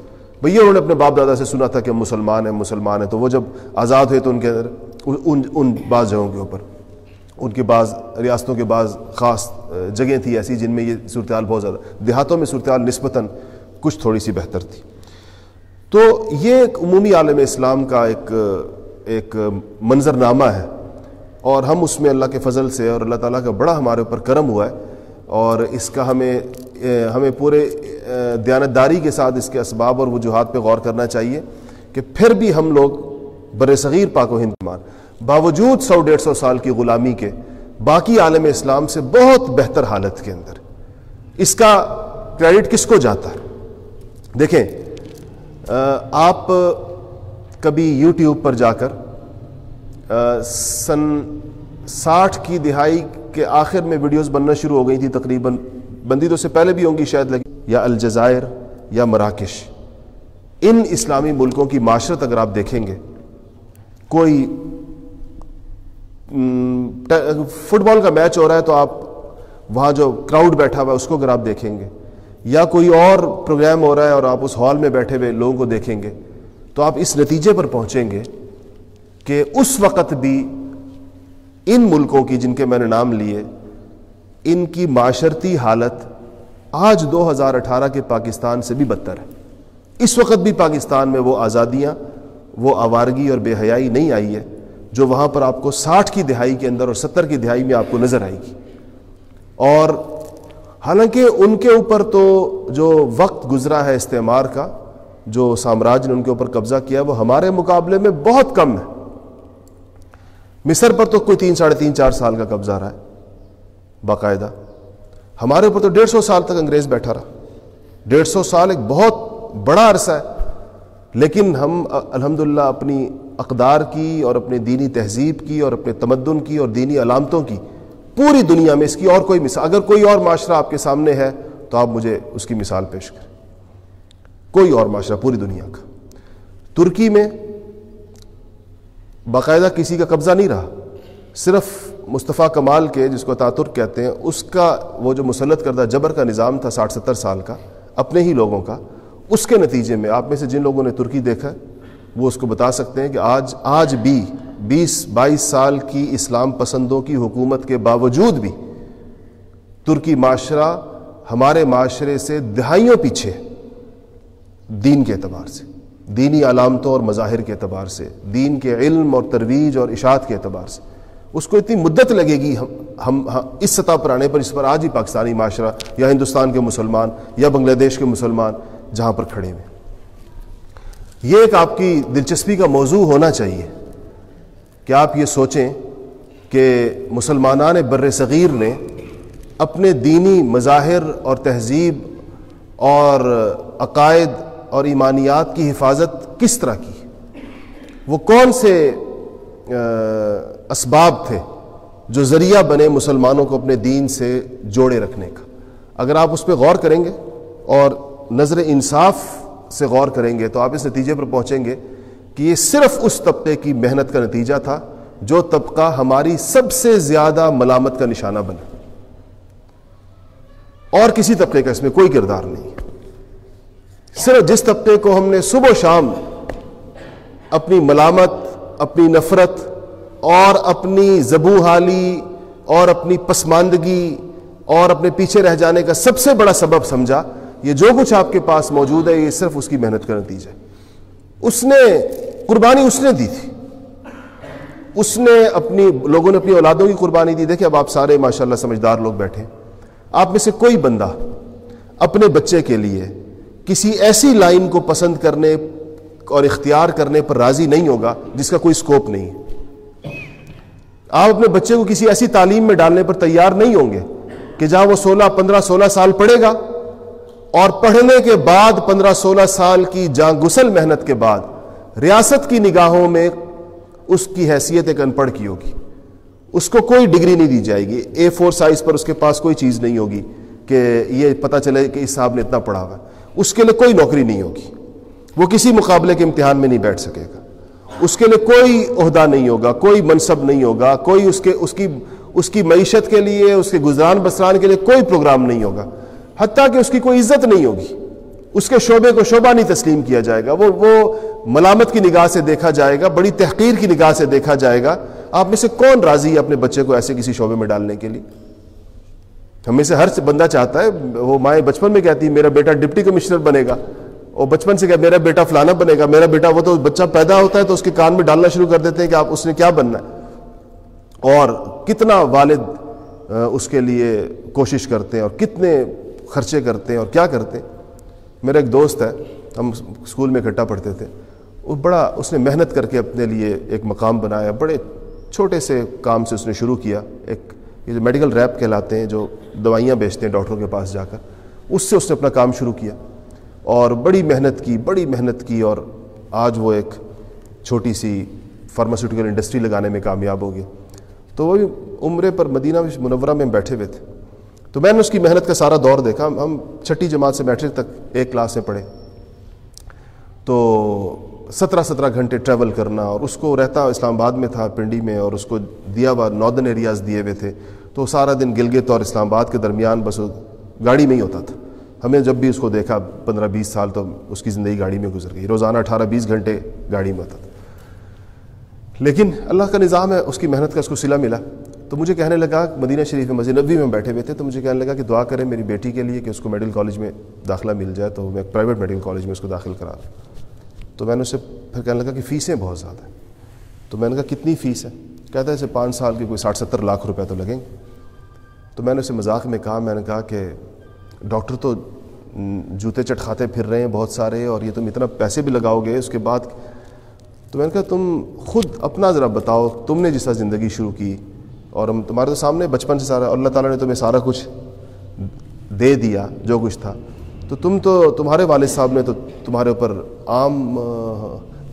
بھیا انہوں نے اپنے باپ دادا سے سنا تھا کہ مسلمان ہیں مسلمان ہیں۔ تو وہ جب آزاد ہوئے تو ان کے اندر ان ان بعض جگہوں کے اوپر، ان کے بعض ریاستوں کے بعض خاص جگہیں تھیں ایسی جن میں یہ صورتحال بہت زیادہ دیہاتوں میں صورتحال نسبتاً کچھ تھوڑی سی بہتر تھی۔ تو یہ ایک عمومی عالم اسلام کا ایک ایک منظر نامہ ہے۔ اور ہم اس میں اللہ کے فضل سے اور اللہ تعالیٰ کا بڑا ہمارے اوپر کرم ہوا ہے اور اس کا ہمیں ہمیں پورے دیانتداری کے ساتھ اس کے اسباب اور وجوہات پہ غور کرنا چاہیے کہ پھر بھی ہم لوگ بر صغیر پاک و ہندمان باوجود سو ڈیڑھ سو سال کی غلامی کے باقی عالم اسلام سے بہت بہتر حالت کے اندر۔ اس کا کریڈٹ کس کو جاتا ہے؟ دیکھیں آپ کبھی یوٹیوب پر جا کر سن ساٹھ کی دہائی کے آخر میں ویڈیوز بننا شروع ہو گئی تھی تقریباً۔ بندی تو سے پہلے بھی ہوں گی شاید لگی یا الجزائر یا مراکش۔ ان اسلامی ملکوں کی معاشرت اگر آپ دیکھیں گے، کوئی فٹ بال کا میچ ہو رہا ہے تو آپ وہاں جو کراؤڈ بیٹھا ہوا ہے، اس کو اگر آپ دیکھیں گے۔ یا کوئی اور پروگرام ہو رہا ہے اور آپ اس ہال میں بیٹھے ہوئے لوگوں کو دیکھیں گے، تو آپ اس نتیجے پر پہنچیں گے کہ اس وقت بھی ان ملکوں کی جن کے میں نے نام لیے، ان کی معاشرتی حالت آج دو ہزار اٹھارہ کے پاکستان سے بھی بدتر ہے۔ اس وقت بھی پاکستان میں وہ آزادیاں، وہ آوارگی اور بے حیائی نہیں آئی ہے جو وہاں پر آپ کو ساٹھ کی دہائی کے اندر اور ستر کی دہائی میں آپ کو نظر آئے گی۔ اور حالانکہ ان کے اوپر تو جو وقت گزرا ہے استعمار کا، جو سامراج نے ان کے اوپر قبضہ کیا، وہ ہمارے مقابلے میں بہت کم ہے۔ مصر پر تو کوئی تین ساڑھے تین چار سال کا قبضہ رہا ہے۔ باقاعدہ۔ ہمارے اوپر تو ڈیڑھ سو سال تک انگریز بیٹھا رہا۔ ڈیڑھ سو سال ایک بہت بڑا عرصہ ہے۔ لیکن ہم، الحمدللہ، اپنی اقدار کی اور اپنی دینی تہذیب کی اور اپنے تمدن کی اور دینی علامتوں کی پوری دنیا میں اس کی اور کوئی مثال، اگر کوئی اور معاشرہ آپ کے سامنے ہے تو آپ مجھے اس کی مثال پیش کریں۔ کوئی اور معاشرہ پوری دنیا کا۔ ترکی میں باقاعدہ کسی کا قبضہ نہیں رہا۔ صرف مصطفیٰ کمال کے جس کو تاترک کہتے ہیں، اس کا وہ جو مسلط کردہ جبر کا نظام تھا ساٹھ ستر سال کا، اپنے ہی لوگوں کا، اس کے نتیجے میں آپ میں سے جن لوگوں نے ترکی دیکھا وہ اس کو بتا سکتے ہیں کہ آج آج بھی بیس، بائیس سال کی اسلام پسندوں کی حکومت کے باوجود بھی ترکی معاشرہ ہمارے معاشرے سے دہائیوں پیچھے دین کے اعتبار سے۔ دینی علامتوں اور مظاہر کے اعتبار سے، دین کے علم اور ترویج اور اشاعت کے اعتبار سے۔ اس کو اتنی مدت لگے گی، ہم ہم ہاں، اس سطح پر آنے پر اس پر آج ہی پاکستانی معاشرہ یا ہندوستان کے مسلمان یا بنگلہ دیش کے مسلمان جہاں پر کھڑے ہوئے۔ یہ ایک آپ کی دلچسپی کا موضوع ہونا چاہیے۔ کہ آپ یہ سوچیں کہ مسلمانان بر صغیر نے اپنے دینی مظاہر اور تہذیب اور عقائد اور ایمانیات کی حفاظت کس طرح کی؟ وہ کون سے اسباب تھے جو ذریعہ بنے مسلمانوں کو اپنے دین سے جوڑے رکھنے کا؟ اگر آپ اس پہ غور کریں گے اور نظر انصاف سے غور کریں گے تو آپ اس نتیجے پر پہنچیں گے کہ یہ صرف اس طبقے کی محنت کا نتیجہ تھا جو طبقہ ہماری سب سے زیادہ ملامت کا نشانہ بنا۔ اور کسی طبقے کا اس میں کوئی کردار نہیں۔ صرف جس طبقے کو ہم نے صبح و شام اپنی ملامت، اپنی نفرت اور اپنی زبو حالی اور اپنی پسماندگی اور اپنے پیچھے رہ جانے کا سب سے بڑا سبب سمجھا، یہ جو کچھ آپ کے پاس موجود ہے، یہ صرف اس کی محنت کا نتیجہ اس نے قربانی اس نے دی تھی۔ اس نے اپنی لوگوں نے اپنی اولادوں کی قربانی دی۔ دیکھیں اب آپ سارے ماشاءاللہ سمجھدار لوگ بیٹھے آپ میں سے کوئی بندہ اپنے بچے کے لیے کسی ایسی لائن کو پسند کرنے اور اختیار کرنے پر راضی نہیں ہوگا جس کا کوئی سکوپ نہیں آپ اپنے بچے کو کسی ایسی تعلیم میں ڈالنے پر تیار نہیں ہوں گے کہ جہاں وہ سولہ، پندرہ، سولہ سال پڑھے گا اور پڑھنے کے بعد پندرہ، سولہ سال کی جاں گسل محنت کے بعد ریاست کی نگاہوں میں اس کی حیثیت ایک ان پڑھ کی ہوگی۔ اس کو کوئی ڈگری نہیں دی جائے گی۔ اے فور سائز پر اس کے پاس کوئی چیز نہیں ہوگی کہ یہ پتہ چلے کہ اس صاحب نے اتنا پڑھا ہوا۔ اس کے لیے کوئی نوکری نہیں ہوگی۔ وہ کسی مقابلے کے امتحان میں نہیں بیٹھ سکے گا۔ اس کے لیے کوئی عہدہ نہیں ہوگا، کوئی منصب نہیں ہوگا، کوئی اس کے، اس کی اس کی معیشت کے لیے، اس کے گزران بسران کے لیے کوئی پروگرام نہیں ہوگا۔ حتیٰ کہ اس کی کوئی عزت نہیں ہوگی۔ اس کے شعبے کو شعبہ نہیں تسلیم کیا جائے گا۔ وہ وہ ملامت کی نگاہ سے دیکھا جائے گا، بڑی تحقیر کی نگاہ سے دیکھا جائے گا۔ آپ میں سے کون راضی ہے اپنے بچے کو ایسے کسی شعبے میں ڈالنے کے لیے؟ ہمیں سے ہر بندہ چاہتا ہے، وہ مائیں بچپن میں کہتی، میرا بیٹا ڈپٹی کمشنر بنے گا۔ اور بچپن سے کہ میرا بیٹا فلانا بنے گا۔ میرا بیٹا وہ تو بچہ پیدا ہوتا ہے تو اس کے کان میں ڈالنا شروع کر دیتے ہیں کہ آپ اس نے کیا بننا ہے۔ اور کتنا والد اس کے لیے کوشش کرتے ہیں اور کتنے خرچے کرتے ہیں اور کیا کرتے ہیں۔ میرا ایک دوست ہے، ہم اسکول میں اکٹھا پڑھتے تھے۔ وہ بڑا، اس نے محنت کر کے اپنے لیے ایک مقام بنایا، بڑے چھوٹے سے کام سے اس نے شروع کیا، ایک یہ جو میڈیکل ریپ کہلاتے ہیں، جو دوائیاں بیچتے ہیں ڈاکٹروں کے پاس جا کر، اس سے اس نے اپنا کام شروع کیا اور بڑی محنت کی، بڑی محنت کی اور آج وہ ایک چھوٹی سی فارماسیوٹیکل انڈسٹری لگانے میں کامیاب ہو گیا۔ تو وہ بھی عمرے پر مدینہ منورہ میں بیٹھے ہوئے تھے۔ تو میں نے اس کی محنت کا سارا دور دیکھا۔ ہم چھٹی جماعت سے میٹرک تک ایک کلاس میں پڑھے۔ تو سترہ سترہ گھنٹے ٹریول کرنا اور اس کو رہتا اسلام آباد میں تھا، پنڈی میں اور اس کو دیا ہوا ناردن ایریاز دیے ہوئے تھے۔ تو سارا دن گلگت اور اسلام آباد کے درمیان بس گاڑی میں ہی ہوتا تھا۔ ہمیں جب بھی اس کو دیکھا، پندرہ بیس سال تو اس کی زندگی گاڑی میں گزر گئی۔ روزانہ اٹھارہ بیس گھنٹے گاڑی میں ہوتا تھا۔ لیکن اللہ کا نظام ہے، اس کی محنت کا اس کو سلا ملا۔ تو مجھے کہنے لگا، مدینہ شریف میں مسجد نبی میں بیٹھے ہوئے تھے، تو مجھے کہنے لگا کہ دعا کریں میری بیٹی کے لیے کہ اس کو میڈیکل کالج میں داخلہ مل جائے، تو میں پرائیویٹ میڈیکل کالج میں اس کو داخل کرا دوں۔ تو میں نے اسے پھر کہنے لگا کہ فیسیں بہت زیادہ ہیں۔ تو میں نے کہا، کتنی فیس ہے؟ کہتا ہے، اسے پانچ سال کی کوئی ساٹھ ستر لاکھ روپے تو لگیں گے۔ تو میں نے اسے مذاق میں کہا، میں نے کہا کہ ڈاکٹر تو جوتے چٹ کھاتے پھر رہے ہیں بہت سارے، اور یہ تم اتنا پیسے بھی لگاؤ گے، اس کے بعد تو میں نے کہا، تم خود اپنا ذرا بتاؤ، تم نے جس طرح زندگی شروع کی، اور ہم تمہارے تو سامنے بچپن سے سارا اللہ تعالیٰ نے تمہیں سارا کچھ دے دیا، جو کچھ تھا۔ تو تم تو تمہارے والد صاحب نے تو تمہارے اوپر عام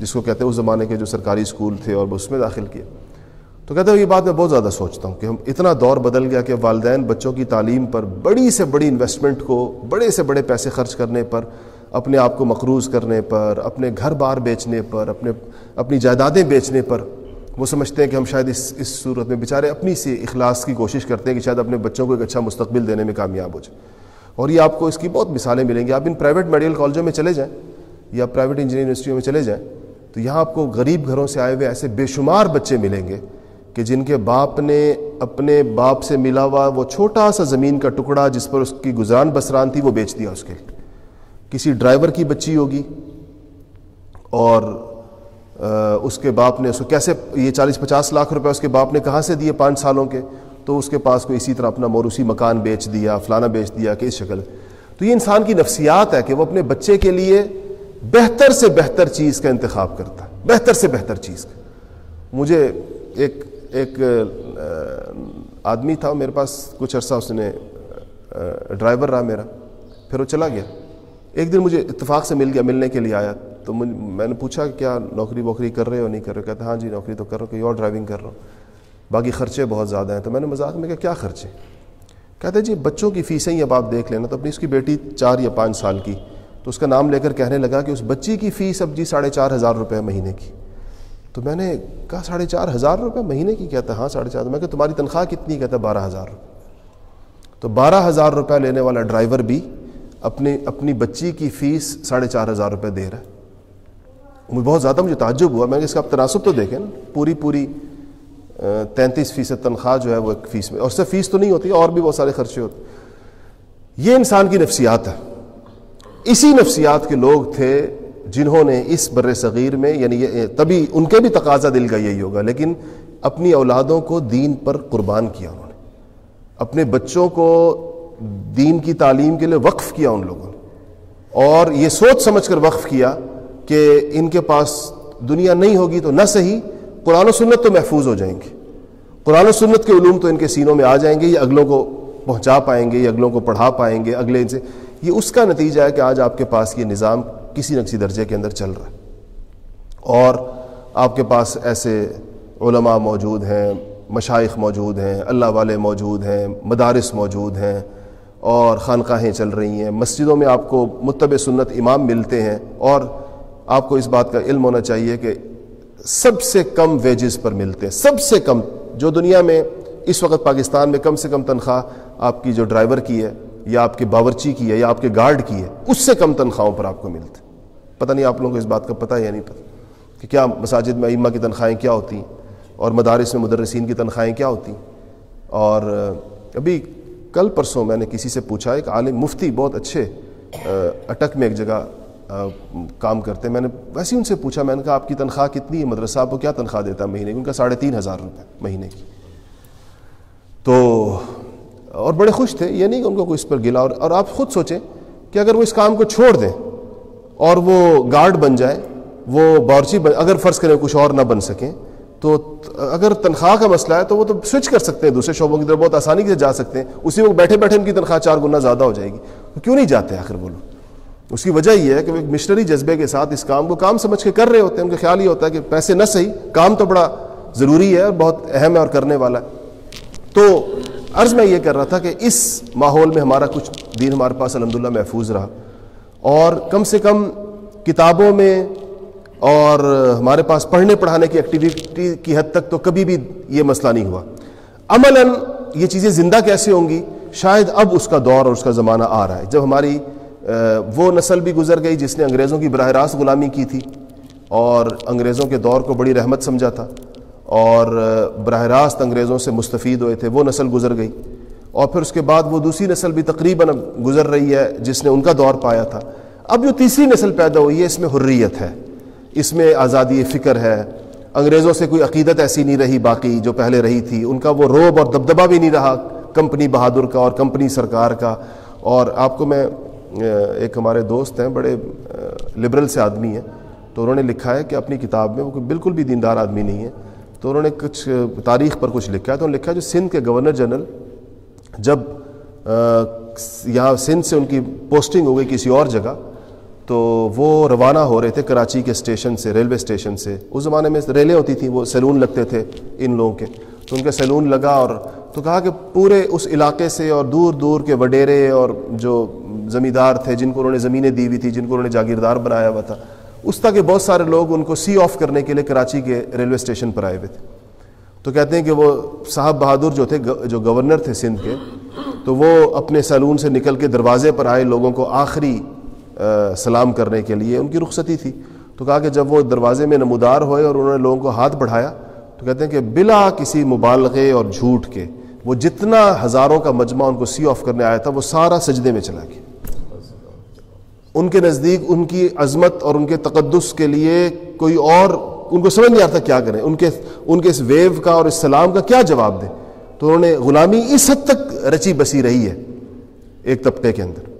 جس کو کہتے ہیں، اس زمانے کے جو سرکاری اسکول تھے اور اس میں داخل کیا تو کہتے ہیں، یہ بات میں بہت زیادہ سوچتا ہوں کہ ہم اتنا دور بدل گیا کہ والدین بچوں کی تعلیم پر بڑی سے بڑی انویسٹمنٹ کو، بڑے سے بڑے پیسے خرچ کرنے پر، اپنے آپ کو مقروض کرنے پر، اپنے گھر بار بیچنے پر، اپنے، اپنی جائیدادیں بیچنے پر۔ وہ سمجھتے ہیں کہ ہم شاید اس اس صورت میں بیچارے اپنی سی اخلاص کی کوشش کرتے ہیں کہ شاید اپنے بچوں کو ایک اچھا مستقبل دینے میں کامیاب ہو جائے۔ اور یہ آپ کو اس کی بہت مثالیں ملیں گی۔ آپ ان پرائیویٹ میڈیکل کالجوں میں چلے جائیں یا پرائیویٹ انجینئرنگ یونیورسٹیوں میں چلے جائیں تو یہاں آپ کو غریب گھروں سے آئے ہوئے ایسے بے شمار بچے ملیں گے کہ جن کے باپ نے اپنے باپ سے ملا ہوا وہ چھوٹا سا زمین کا ٹکڑا جس پر اس کی گزران بسران تھی وہ بیچ دیا اس کے کسی ڈرائیور کی بچی ہوگی اور اس کے باپ نے، اس کو کیسے یہ چالیس پچاس لاکھ روپے اس کے باپ نے کہاں سے دیے پانچ سالوں کے؟ تو اس کے پاس کو اسی طرح اپنا موروثی مکان بیچ دیا، فلانا بیچ دیا کہ اس شکل۔ تو یہ انسان کی نفسیات ہے کہ وہ اپنے بچے کے لیے بہتر سے بہتر چیز کا انتخاب کرتا ہے۔ بہتر سے بہتر چیز۔ کا مجھے ایک ایک آدمی تھا، میرے پاس کچھ عرصہ اس نے ڈرائیور رہا میرا۔ پھر وہ چلا گیا۔ ایک دن مجھے اتفاق سے مل گیا، ملنے کے لیے آیا۔ تو میں نے پوچھا کہ کیا نوکری ووکری کر رہے ہو، نہیں کر رہے کہتے ہاں جی نوکری تو کر رہا ہوں کہ اور ڈرائیونگ کر رہا ہوں۔ باقی خرچے بہت زیادہ ہیں۔ تو میں نے مذاق میں کہا، کیا خرچے؟ کہتے جی بچوں کی فیسیں ہی اب آپ دیکھ لینا، تو اپنی اس کی بیٹی چار یا پانچ سال کی، تو اس کا نام لے کر کہنے لگا کہ اس بچی کی فیس اب جی ساڑھے چار ہزار روپے مہینے کی۔ تو میں نے کہا، ساڑھے چار ہزار روپے مہینے کی؟ کہتا ہاں ساڑھے چار۔ میں کہ تمہاری تنخواہ کتنی؟ کہتا بارہ ہزار روپے۔ تو بارہ ہزار روپے لینے والا ڈرائیور بھی اپنی اپنی بچی کی فیس ساڑھے چار ہزار روپے دے رہا ہے۔ مجھے بہت زیادہ مجھے تعجب ہوا، میں کہ اس کا آپ تناسب تو دیکھیں نا، پوری پوری تینتیس فیصد تنخواہ جو ہے وہ ایک فیس میں اور اس سے فیس تو نہیں ہوتی، اور بھی بہت سارے خرچے ہوتے یہ انسان کی نفسیات ہے۔ اسی نفسیات کے لوگ تھے جنہوں نے اس بر صغیر میں یعنی یہ تبھی ان کے بھی تقاضا دل کا یہی ہوگا، لیکن اپنی اولادوں کو دین پر قربان کیا انہوں نے۔ اپنے بچوں کو دین کی تعلیم کے لیے وقف کیا ان لوگوں نے۔ اور یہ سوچ سمجھ کر وقف کیا کہ ان کے پاس دنیا نہیں ہوگی تو نہ صحیح قرآن و سنت تو محفوظ ہو جائیں گے۔ قرآن و سنت کے علوم تو ان کے سینوں میں آ جائیں گے، یہ اگلوں کو پہنچا پائیں گے، یہ اگلوں کو پڑھا پائیں گے، اگلے ان سے۔ یہ اس کا نتیجہ ہے کہ آج آپ کے پاس یہ نظام کسی نہ کسی درجے کے اندر چل رہا ہے۔ اور آپ کے پاس ایسے علماء موجود ہیں مشائق موجود ہیں، اللہ والے موجود ہیں، مدارس موجود ہیں، اور خانقاہیں چل رہی ہیں۔ مسجدوں میں آپ کو متب سنت امام ملتے ہیں، اور آپ کو اس بات کا علم ہونا چاہیے کہ سب سے کم ویجز پر ملتے ہیں، سب سے کم۔ جو دنیا میں اس وقت پاکستان میں کم سے کم تنخواہ آپ کی جو ڈرائیور کی ہے، یا آپ کے باورچی کی ہے، یا آپ کے گارڈ کی ہے، اس سے کم تنخواہوں پر آپ کو ملتے پتہ نہیں آپ لوگوں کو اس بات کا پتہ ہے یا نہیں پتہ۔ کہ کیا مساجد میں ائمہ کی تنخواہیں کیا ہوتی ہیں؟ اور مدارس میں مدرسین کی تنخواہیں کیا ہوتی ہیں؟ اور ابھی کل پرسوں میں نے کسی سے پوچھا، ایک عالم مفتی بہت اچھے اٹک میں ایک جگہ کام کرتے میں نے ویسے ہی ان سے پوچھا، میں نے کہا، آپ کی تنخواہ کتنی ہے مدرسہ؟ آپ کو کیا تنخواہ دیتا ہے مہینے کی؟ ان کا ساڑھے تین ہزار روپے مہینے کی۔ تو اور بڑے خوش تھے، یہ نہیں کہ ان کو کوئی اس پر گلا۔ اور اور آپ خود سوچیں کہ اگر وہ اس کام کو چھوڑ دیں اور وہ گارڈ بن جائے وہ بورچی بن، اگر فرض کریں کچھ اور نہ بن سکیں، تو اگر تنخواہ کا مسئلہ ہے تو وہ تو سوئچ کر سکتے ہیں، دوسرے شعبوں کی طرف بہت آسانی سے جا سکتے ہیں۔ اسی وقت بیٹھے بیٹھے ان کی تنخواہ چار گنا زیادہ ہو جائے گی۔ تو کیوں نہیں جاتے آخر بولو اس کی وجہ یہ ہے کہ وہ ایک مشنری جذبے کے ساتھ اس کام کو کام سمجھ کے کر رہے ہوتے ہیں۔ ان کا خیال یہ ہوتا ہے کہ پیسے نہ صحیح، کام تو بڑا ضروری ہے اور بہت اہم ہے اور کرنے والا ہے۔ تو عرض میں یہ کر رہا تھا کہ اس ماحول میں ہمارا کچھ دین ہمارے پاس الحمد محفوظ رہا۔ اور کم سے کم کتابوں میں اور ہمارے پاس پڑھنے پڑھانے کی ایکٹیویٹی کی حد تک تو کبھی بھی یہ مسئلہ نہیں ہوا۔ عملاً یہ چیزیں زندہ کیسے ہوں گی؟ شاید اب اس کا دور اور اس کا زمانہ آ رہا ہے۔ جب ہماری وہ نسل بھی گزر گئی جس نے انگریزوں کی براہ راست غلامی کی تھی اور انگریزوں کے دور کو بڑی رحمت سمجھا تھا اور براہ راست انگریزوں سے مستفید ہوئے تھے، وہ نسل گزر گئی۔ اور پھر اس کے بعد وہ دوسری نسل بھی تقریباً گزر رہی ہے جس نے ان کا دور پایا تھا۔ اب جو تیسری نسل پیدا ہوئی ہے، اس میں حریت ہے، اس میں آزادی فکر ہے۔ انگریزوں سے کوئی عقیدت ایسی نہیں رہی باقی جو پہلے رہی تھی۔ ان کا وہ روب اور دبدبہ بھی نہیں رہا، کمپنی بہادر کا اور کمپنی سرکار کا۔ اور آپ کو میں ایک ہمارے دوست ہیں، بڑے لبرل سے آدمی ہیں، تو انہوں نے لکھا ہے کہ اپنی کتاب میں وہ بالکل بھی دیندار آدمی نہیں ہے، تو انہوں نے کچھ تاریخ پر کچھ لکھا ہے، تو انہوں نے لکھا ہے جو سندھ کے گورنر جنرل جب یہاں سندھ سے ان کی پوسٹنگ ہو گئی کسی اور جگہ، تو وہ روانہ ہو رہے تھے کراچی کے اسٹیشن سے، ریلوے اسٹیشن سے۔ اس زمانے میں ریلیں ہوتی تھیں، وہ سیلون لگتے تھے ان لوگوں کے، تو ان کا سیلون لگا اور تو کہا کہ پورے اس علاقے سے اور دور دور کے وڈیرے اور جو زمیندار تھے، جن کو انہوں نے زمینیں دی ہوئی تھی جن کو انہوں نے جاگیردار بنایا ہوا تھا، اس طرح کے بہت سارے لوگ ان کو سی آف کرنے کے لیے کراچی کے ریلوے اسٹیشن پر آئے ہوئے تھے۔ تو کہتے ہیں کہ وہ صاحب بہادر جو تھے جو گورنر تھے سندھ کے، تو وہ اپنے سیلون سے نکل کے دروازے پر آئے لوگوں کو آخری سلام کرنے کے لیے۔ ان کی رخصتی تھی۔ تو کہا کہ جب وہ دروازے میں نمودار ہوئے اور انہوں نے لوگوں کو ہاتھ بڑھایا، تو کہتے ہیں کہ بلا کسی مبالغے اور جھوٹ کے وہ جتنا ہزاروں کا مجمع ان کو سی آف کرنے آیا تھا، وہ سارا سجدے میں چلا گیا۔ ان کے نزدیک ان کی عظمت اور ان کے تقدس کے لیے کوئی اور ان کو سمجھ نہیں آتا کیا کریں۔ ان کے ان کے اس ویو کا اور اس سلام کا کیا جواب دیں۔ تو انہوں نے غلامی اس حد تک رچی بسی رہی ہے ایک طبقے کے اندر۔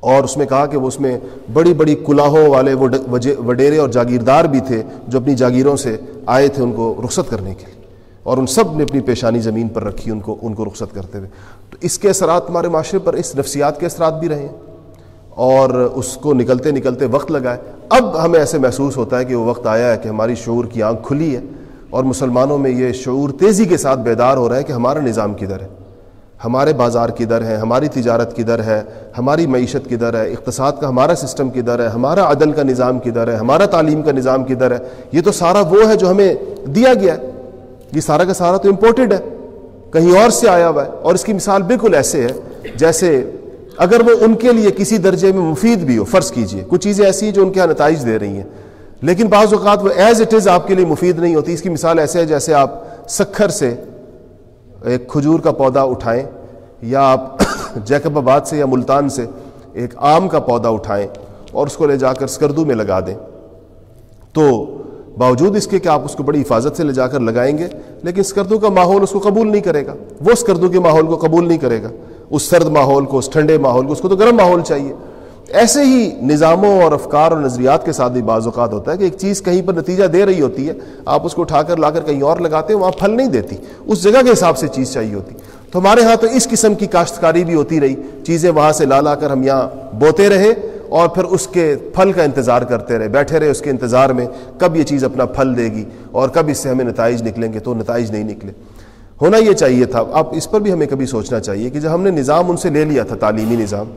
اور اس میں کہا کہ وہ اس میں بڑی بڑی کلاہوں والے وہ وڈیرے اور جاگیردار بھی تھے جو اپنی جاگیروں سے آئے تھے ان کو رخصت کرنے کے لیے۔ اور ان سب نے اپنی پیشانی زمین پر رکھی، ان کو ان کو رخصت کرتے ہوئے۔ تو اس کے اثرات ہمارے معاشرے پر، اس نفسیات کے اثرات بھی رہے۔ ہیں اور اس کو نکلتے نکلتے وقت لگائے اب ہمیں ایسے محسوس ہوتا ہے کہ وہ وقت آیا ہے کہ ہماری شعور کی آنکھ کھلی ہے اور مسلمانوں میں یہ شعور تیزی کے ساتھ بیدار ہو رہا ہے کہ ہمارا نظام کدھر ہے؟ ہمارے بازار کدھر ہے؟ ہماری تجارت کدھر ہے؟ ہماری معیشت کدھر ہے؟ اقتصاد کا ہمارا سسٹم کدھر ہے؟ ہمارا عدل کا نظام کدھر ہے؟ ہمارا تعلیم کا نظام کدھر ہے؟ یہ تو سارا وہ ہے جو ہمیں دیا گیا ہے۔ یہ سارا کا سارا تو امپورٹڈ ہے۔ کہیں اور سے آیا ہوا ہے۔ اور اس کی مثال بالکل ایسے ہے، جیسے اگر وہ ان کے لیے کسی درجے میں مفید بھی ہو، فرض کیجیے، کچھ چیزیں ایسی ہیں جو ان کے یہاں نتائج دے رہی ہیں۔ لیکن بعض اوقات وہ ایز اٹ از آپ کے لیے مفید نہیں ہوتی۔ اس کی مثال ایسے ہے جیسے آپ سکھر سے ایک کھجور کا پودا اٹھائیں، یا آپ جیکب آباد سے یا ملتان سے ایک آم کا پودا اٹھائیں اور اس کو لے جا کر سکردو میں لگا دیں۔ تو باوجود اس کے کہ آپ اس کو بڑی حفاظت سے لے جا کر لگائیں گے، لیکن سکردو کا ماحول اس کو قبول نہیں کرے گا۔ وہ سکردو کے ماحول کو قبول نہیں کرے گا۔ اس سرد ماحول کو، اس ٹھنڈے ماحول کو، اس کو تو گرم ماحول چاہیے۔ ایسے ہی نظاموں اور افکار اور نظریات کے ساتھ بھی بعض اوقات ہوتا ہے کہ ایک چیز کہیں پر نتیجہ دے رہی ہوتی ہے، آپ اس کو اٹھا کر لا کر کہیں اور لگاتے ہیں، وہاں پھل نہیں دیتی۔ اس جگہ کے حساب سے چیز چاہیے ہوتی۔ تو ہمارے ہاں تو اس قسم کی کاشتکاری بھی ہوتی رہی۔ چیزیں وہاں سے لا لا کر ہم یہاں بوتے رہے۔ اور پھر اس کے پھل کا انتظار کرتے رہے، بیٹھے رہے اس کے انتظار میں، کب یہ چیز اپنا پھل دے گی اور کب اس سے ہمیں نتائج نکلیں گے، تو نتائج نہیں نکلے۔ ہونا یہ چاہیے تھا، اب اس پر بھی ہمیں کبھی سوچنا چاہیے کہ جب ہم نے نظام ان سے لے لیا تھا، تعلیمی نظام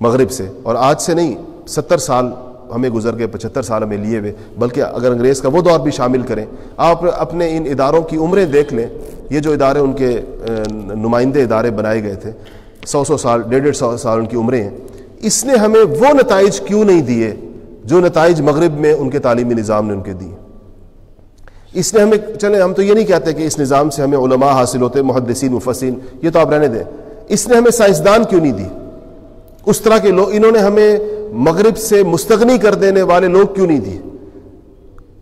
مغرب سے، اور آج سے نہیں، ستر سال ہمیں گزر گئے، پچہتر سال ہمیں لیے ہوئے، بلکہ اگر انگریز کا وہ دور بھی شامل کریں، آپ اپنے ان اداروں کی عمریں دیکھ لیں۔ یہ جو ادارے ان کے نمائندے ادارے بنائے گئے تھے، سو سو سال، ڈیڑھ ڈیڑھ سو سال ان کی عمریں ہیں۔ اس نے ہمیں وہ نتائج کیوں نہیں دیے جو نتائج مغرب میں ان کے تعلیمی نظام نے ان کے دیے؟ اس نے ہمیں چلے ہم تو یہ نہیں کہتے کہ اس نظام سے ہمیں علماء حاصل ہوتے، محدثین مفسین یہ تو آپ رہنے دیں۔ اس نے ہمیں سائنسدان کیوں نہیں دی اس طرح کے لوگ انہوں نے ہمیں مغرب سے مستغنی کر دینے والے لوگ کیوں نہیں دیے؟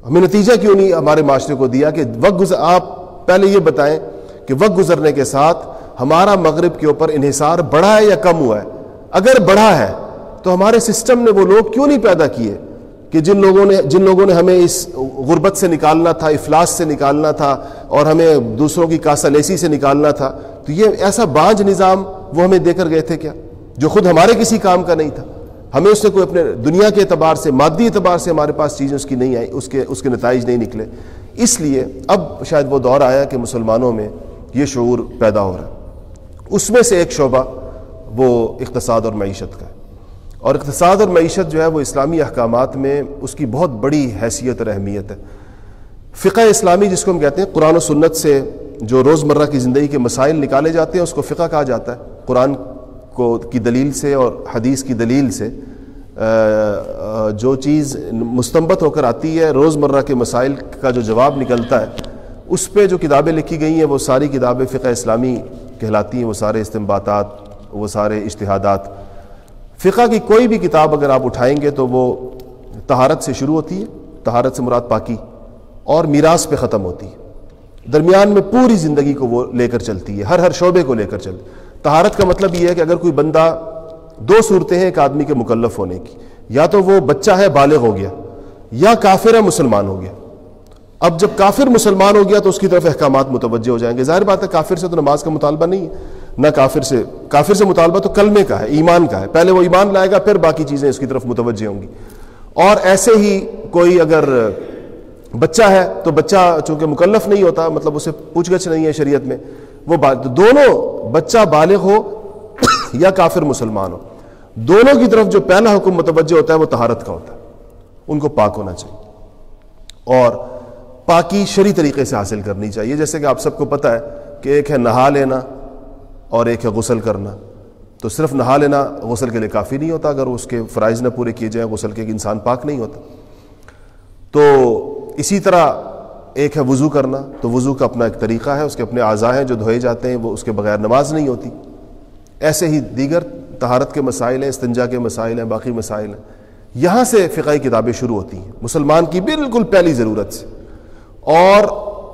ہمیں نتیجہ کیوں نہیں ہمارے معاشرے کو دیا کہ وقت گزر آپ پہلے یہ بتائیں کہ وقت گزرنے کے ساتھ ہمارا مغرب کے اوپر انحصار بڑھا ہے یا کم ہوا ہے؟ اگر بڑھا ہے تو ہمارے سسٹم نے وہ لوگ کیوں نہیں پیدا کیے کہ جن لوگوں نے جن لوگوں نے ہمیں اس غربت سے نکالنا تھا، افلاس سے نکالنا تھا اور ہمیں دوسروں کی کاسا لیسی سے نکالنا تھا، تو یہ ایسا بانج نظام وہ ہمیں دے کر گئے تھے کیا؟ جو خود ہمارے کسی کام کا نہیں تھا۔ ہمیں اس سے کوئی اپنے دنیا کے اعتبار سے، مادی اعتبار سے ہمارے پاس چیزیں اس کی نہیں آئی، اس کے اس کے نتائج نہیں نکلے۔ اس لیے اب شاید وہ دور آیا کہ مسلمانوں میں یہ شعور پیدا ہو رہا ہے۔ اس میں سے ایک شعبہ وہ اقتصاد اور معیشت کا ہے۔ اور اقتصاد اور معیشت جو ہے وہ اسلامی احکامات میں اس کی بہت بڑی حیثیت اور اہمیت ہے۔ فقہ اسلامی جس کو ہم کہتے ہیں، قرآن و سنت سے جو روزمرہ کی زندگی کے مسائل نکالے جاتے ہیں، اس کو فقہ کہا جاتا ہے۔ قرآن کو کی دلیل سے اور حدیث کی دلیل سے جو چیز مستمت ہو کر آتی ہے، روزمرہ کے مسائل کا جو جواب نکلتا ہے، اس پہ جو کتابیں لکھی گئی ہیں، وہ ساری کتابیں فقہ اسلامی کہلاتی ہیں، وہ سارے استمباتات وہ سارے اشتہادات. فقہ کی کوئی بھی کتاب اگر آپ اٹھائیں گے تو وہ تہارت سے شروع ہوتی ہے تہارت سے مراد پاکی، اور میراث پہ ختم ہوتی ہے. درمیان میں پوری زندگی کو وہ لے کر چلتی ہے، ہر ہر شعبے کو لے کر چلتی تہارت کا مطلب یہ ہے کہ اگر کوئی بندہ دو صورتیں ہیں ایک آدمی کے مکلف ہونے کی، یا تو وہ بچہ ہے بالغ ہو گیا، یا کافر ہے مسلمان ہو گیا. اب جب کافر مسلمان ہو گیا تو اس کی طرف احکامات متوجہ ہو جائیں گے. ظاہر بات ہے کافر سے تو نماز کا مطالبہ نہیں ہے نہ کافر سے کافر سے مطالبہ تو کلمے کا ہے، ایمان کا ہے۔ پہلے وہ ایمان لائے گا، پھر باقی چیزیں اس کی طرف متوجہ ہوں گی۔ اور ایسے ہی کوئی اگر بچہ ہے تو بچہ چونکہ مکلف نہیں ہوتا مطلب اسے پوچھ گچھ نہیں ہے شریعت میں، وہ دونوں بچہ بالغ ہو یا کافر مسلمان ہو۔ دونوں کی طرف جو پہلا حکم متوجہ ہوتا ہے وہ تہارت کا ہوتا ہے۔ ان کو پاک ہونا چاہیے۔ اور پاکی شری طریقے سے حاصل کرنی چاہیے۔ جیسے کہ آپ سب کو پتہ ہے کہ ایک ہے نہا لینا اور ایک ہے غسل کرنا۔ تو صرف نہا لینا غسل کے لیے کافی نہیں ہوتا، اگر اس کے فرائض نہ پورے کیے جائیں، غسل کے انسان پاک نہیں ہوتا۔ تو اسی طرح ایک ہے وضو کرنا۔ تو وضو کا اپنا ایک طریقہ ہے، اس کے اپنے اعضاء ہیں جو دھوئے جاتے ہیں، وہ اس کے بغیر نماز نہیں ہوتی۔ ایسے ہی دیگر تہارت کے مسائل ہیں، استنجا کے مسائل ہیں، باقی مسائل ہیں۔ یہاں سے فقائی کتابیں شروع ہوتی ہیں۔ مسلمان کی بالکل پہلی ضرورت سے۔ اور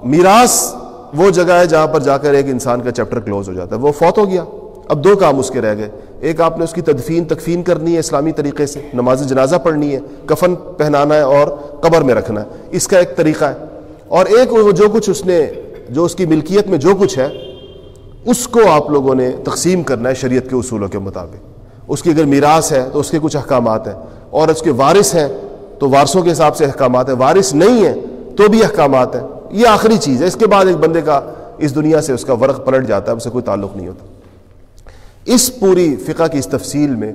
میراث وہ جگہ ہے جہاں پر جا کر ایک انسان کا چیپٹر کلوز ہو جاتا ہے۔ وہ فوت ہو گیا۔ اب دو کام اس کے رہ گئے۔ ایک آپ نے اس کی تدفین، تکفین کرنی ہے اسلامی طریقے سے۔ نماز جنازہ پڑھنی ہے، کفن پہنانا ہے اور قبر میں رکھنا ہے۔ اس کا ایک طریقہ ہے۔ اور ایک وہ جو کچھ اس نے، جو اس کی ملکیت میں جو کچھ ہے، اس کو آپ لوگوں نے تقسیم کرنا ہے شریعت کے اصولوں کے مطابق۔ اس کی اگر میراث ہے تو اس کے کچھ احکامات ہیں۔ اور اس کے وارث ہیں تو وارثوں کے حساب سے احکامات ہیں۔ وارث نہیں ہیں تو بھی احکامات ہیں۔ یہ آخری چیز ہے۔ اس کے بعد ایک بندے کا اس دنیا سے اس کا ورق پلٹ جاتا ہے اسے کوئی تعلق نہیں ہوتا۔ اس پوری فقہ کی اس تفصیل میں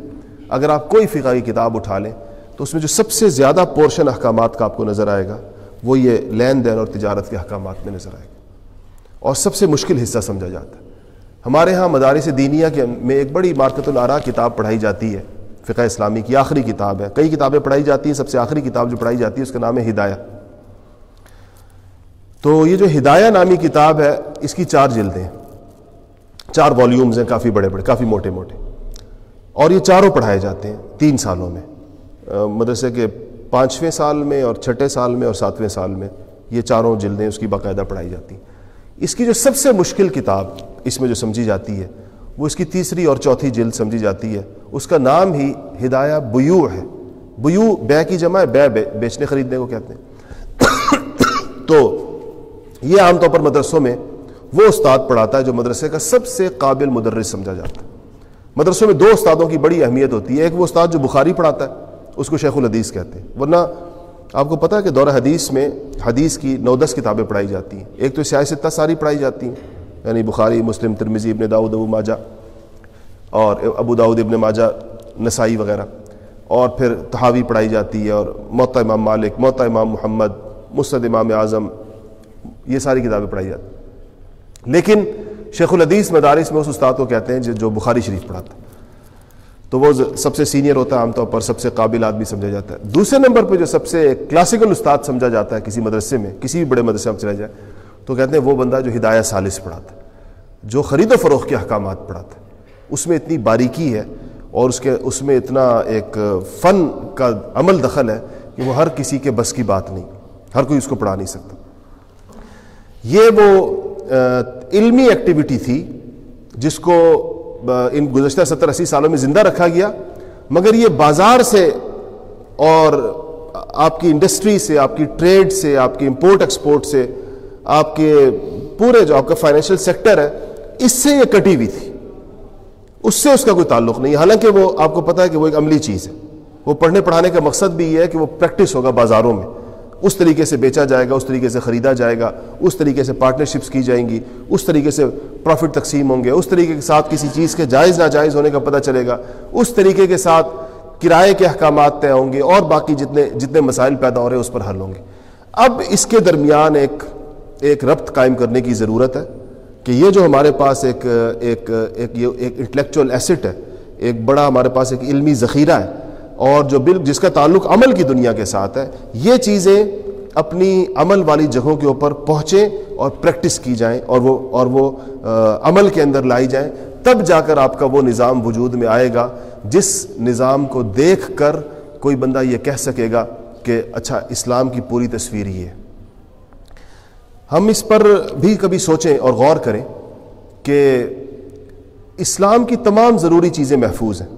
اگر آپ کوئی فقہ کی کتاب اٹھا لیں، تو اس میں جو سب سے زیادہ پورشن احکامات کا آپ کو نظر آئے گا، وہ یہ لین دین اور تجارت کے احکامات میں نظر آئے گا۔ اور سب سے مشکل حصہ سمجھا جاتا ہے۔ ہمارے ہاں مدارس دینیا کے میں ایک بڑی مارکت العرا کتاب پڑھائی جاتی ہے۔ فقہ اسلامی کی آخری کتاب ہے۔ کئی کتابیں پڑھائی جاتی ہیں، سب سے آخری کتاب جو پڑھائی جاتی ہے، اس کا نام ہے ہدایہ۔ تو یہ جو ہدایہ نامی کتاب ہے، اس کی چار جلدیں۔ چار والیومز ہیں، کافی بڑے بڑے، کافی موٹے موٹے۔ اور یہ چاروں پڑھائے جاتے ہیں، تین سالوں میں۔ مدرسے کے پانچویں سال میں اور چھٹے سال میں اور ساتویں سال میں یہ چاروں جلدیں اس کی باقاعدہ پڑھائی جاتی ہیں۔ اس کی جو سب سے مشکل کتاب اس میں جو سمجھی جاتی ہے، وہ اس کی تیسری اور چوتھی جلد سمجھی جاتی ہے۔ اس کا نام ہی ہدایہ بیو ہے۔ بیو بے کی جمع ہے بے، بیچنے خریدنے کو کہتے ہیں۔ تو یہ عام طور پر مدرسوں میں وہ استاد پڑھاتا ہے جو مدرسے کا سب سے قابل مدرس سمجھا جاتا ہے۔ مدرسوں میں دو استادوں کی بڑی اہمیت ہوتی ہے، ایک وہ استاد جو بخاری پڑھاتا ہے، اس کو شیخ الحدیث کہتے ہیں۔ ورنہ آپ کو پتا ہے کہ دور حدیث میں حدیث کی نو دس کتابیں پڑھائی جاتی ہیں۔ ایک تو سیاستہ ساری پڑھائی جاتی ہیں یعنی بخاری، مسلم ترمیزی ابن داود ابو ماجہ اور ابو داود ابن ماجہ، نسائی وغیرہ۔ اور پھر تحاوی پڑھائی جاتی ہے اور موتا امام مالک موتا امام محمد مسد امام اعظم یہ ساری کتابیں پڑھائی جاتی لیکن شیخ الحدیث مدارس میں اس استاد کو کہتے ہیں جو بخاری شریف پڑھاتا ہے۔ تو وہ سب سے سینئر ہوتا ہے عام طور پر، سب سے قابل آدمی سمجھا جاتا ہے۔ دوسرے نمبر پہ جو سب سے کلاسیکل استاد سمجھا جاتا ہے کسی مدرسے میں، کسی بھی بڑے مدرسے میں چلا جائے تو کہتے ہیں وہ بندہ جو ہدایہ سالس پڑھاتا ہے، جو خرید و فروخت کے احکامات پڑھاتا ہے۔ اس میں اتنی باریکی ہے اور اس کے اس میں اتنا ایک فن کا عمل دخل ہے کہ وہ ہر کسی کے بس کی بات نہیں، ہر کوئی اس کو پڑھا نہیں سکتا۔ یہ وہ علمی ایکٹیویٹی تھی جس کو ان گزشتہ ستر اسی سالوں میں زندہ رکھا گیا۔ مگر یہ بازار سے اور آپ کی انڈسٹری سے، آپ کی ٹریڈ سے، آپ کی امپورٹ ایکسپورٹ سے، آپ کے پورے جو، آپ کا فائنینشیل سیکٹر ہے، اس سے یہ کٹی ہوئی تھی۔ اس سے اس کا کوئی تعلق نہیں۔ حالانکہ وہ، آپ کو پتا ہے کہ وہ ایک عملی چیز ہے۔ وہ پڑھنے پڑھانے کا مقصد بھی یہ ہے کہ وہ پریکٹس ہوگا بازاروں میں۔ اس طریقے سے بیچا جائے گا، اس طریقے سے خریدا جائے گا، اس طریقے سے پارٹنرشپس کی جائیں گی، اس طریقے سے پروفٹ تقسیم ہوں گے، اس طریقے کے ساتھ کسی چیز کے جائز ناجائز ہونے کا پتہ چلے گا، اس طریقے کے ساتھ کرائے کے احکامات طے ہوں گے اور باقی جتنے جتنے مسائل پیدا ہو رہے ہیں اس پر حل ہوں گے۔ اب اس کے درمیان ایک ایک ربط قائم کرنے کی ضرورت ہے کہ یہ جو ہمارے پاس ایک ایک ایک یہ ایک انٹلیکچوئل ایسٹ ہے، ایک بڑا ہمارے پاس ایک علمی ذخیرہ ہے اور جو بل جس کا تعلق عمل کی دنیا کے ساتھ ہے، یہ چیزیں اپنی عمل والی جگہوں کے اوپر پہنچیں اور پریکٹس کی جائیں اور وہ اور وہ عمل کے اندر لائی جائیں، تب جا کر آپ کا وہ نظام وجود میں آئے گا، جس نظام کو دیکھ کر کوئی بندہ یہ کہہ سکے گا کہ اچھا اسلام کی پوری تصویر ہی ہے۔ ہم اس پر بھی کبھی سوچیں اور غور کریں کہ اسلام کی تمام ضروری چیزیں محفوظ ہیں۔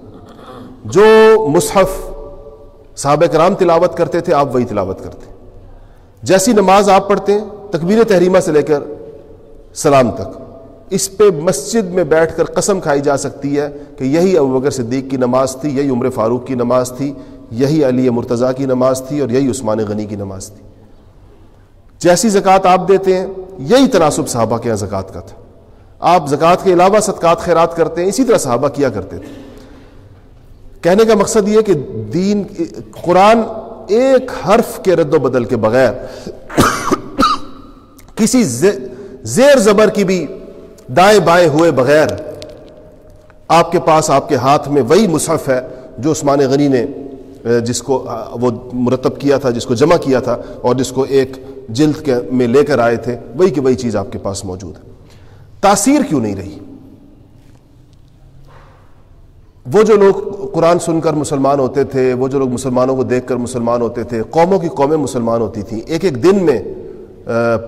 جو مصحف صحابہ کرام تلاوت کرتے تھے، آپ وہی تلاوت کرتے جیسی نماز آپ پڑھتے ہیں، تکبیر تحریمہ سے لے کر سلام تک۔ اس پہ مسجد میں بیٹھ کر قسم کھائی جا سکتی ہے کہ یہی ابو بکر صدیق کی نماز تھی، یہی عمر فاروق کی نماز تھی، یہی علی مرتضیٰ کی نماز تھی اور یہی عثمان غنی کی نماز تھی۔ جیسی زکوٰۃ آپ دیتے ہیں، یہی تناسب صحابہ کے یہاں زکوٰۃ کا تھا۔ آپ زکوٰۃ کے علاوہ صدقات خیرات کرتے ہیں، اسی طرح صحابہ کیا کرتے تھے۔ کہنے کا مقصد یہ کہ دین، قرآن ایک حرف کے رد و بدل کے بغیر کسی زیر زبر کی بھی دائیں بائیں ہوئے بغیر آپ کے پاس، آپ کے ہاتھ میں وہی مصحف ہے جو عثمان غنی نے جس کو وہ مرتب کیا تھا، جس کو جمع کیا تھا اور جس کو ایک جلد کے، میں لے کر آئے تھے، وہی کہ وہی چیز آپ کے پاس موجود ہے۔ تاثیر کیوں نہیں رہی؟ وہ جو لوگ قرآن سن کر مسلمان ہوتے تھے، وہ جو لوگ مسلمانوں کو دیکھ کر مسلمان ہوتے تھے، قوموں کی قومیں مسلمان ہوتی تھیں۔ ایک ایک دن میں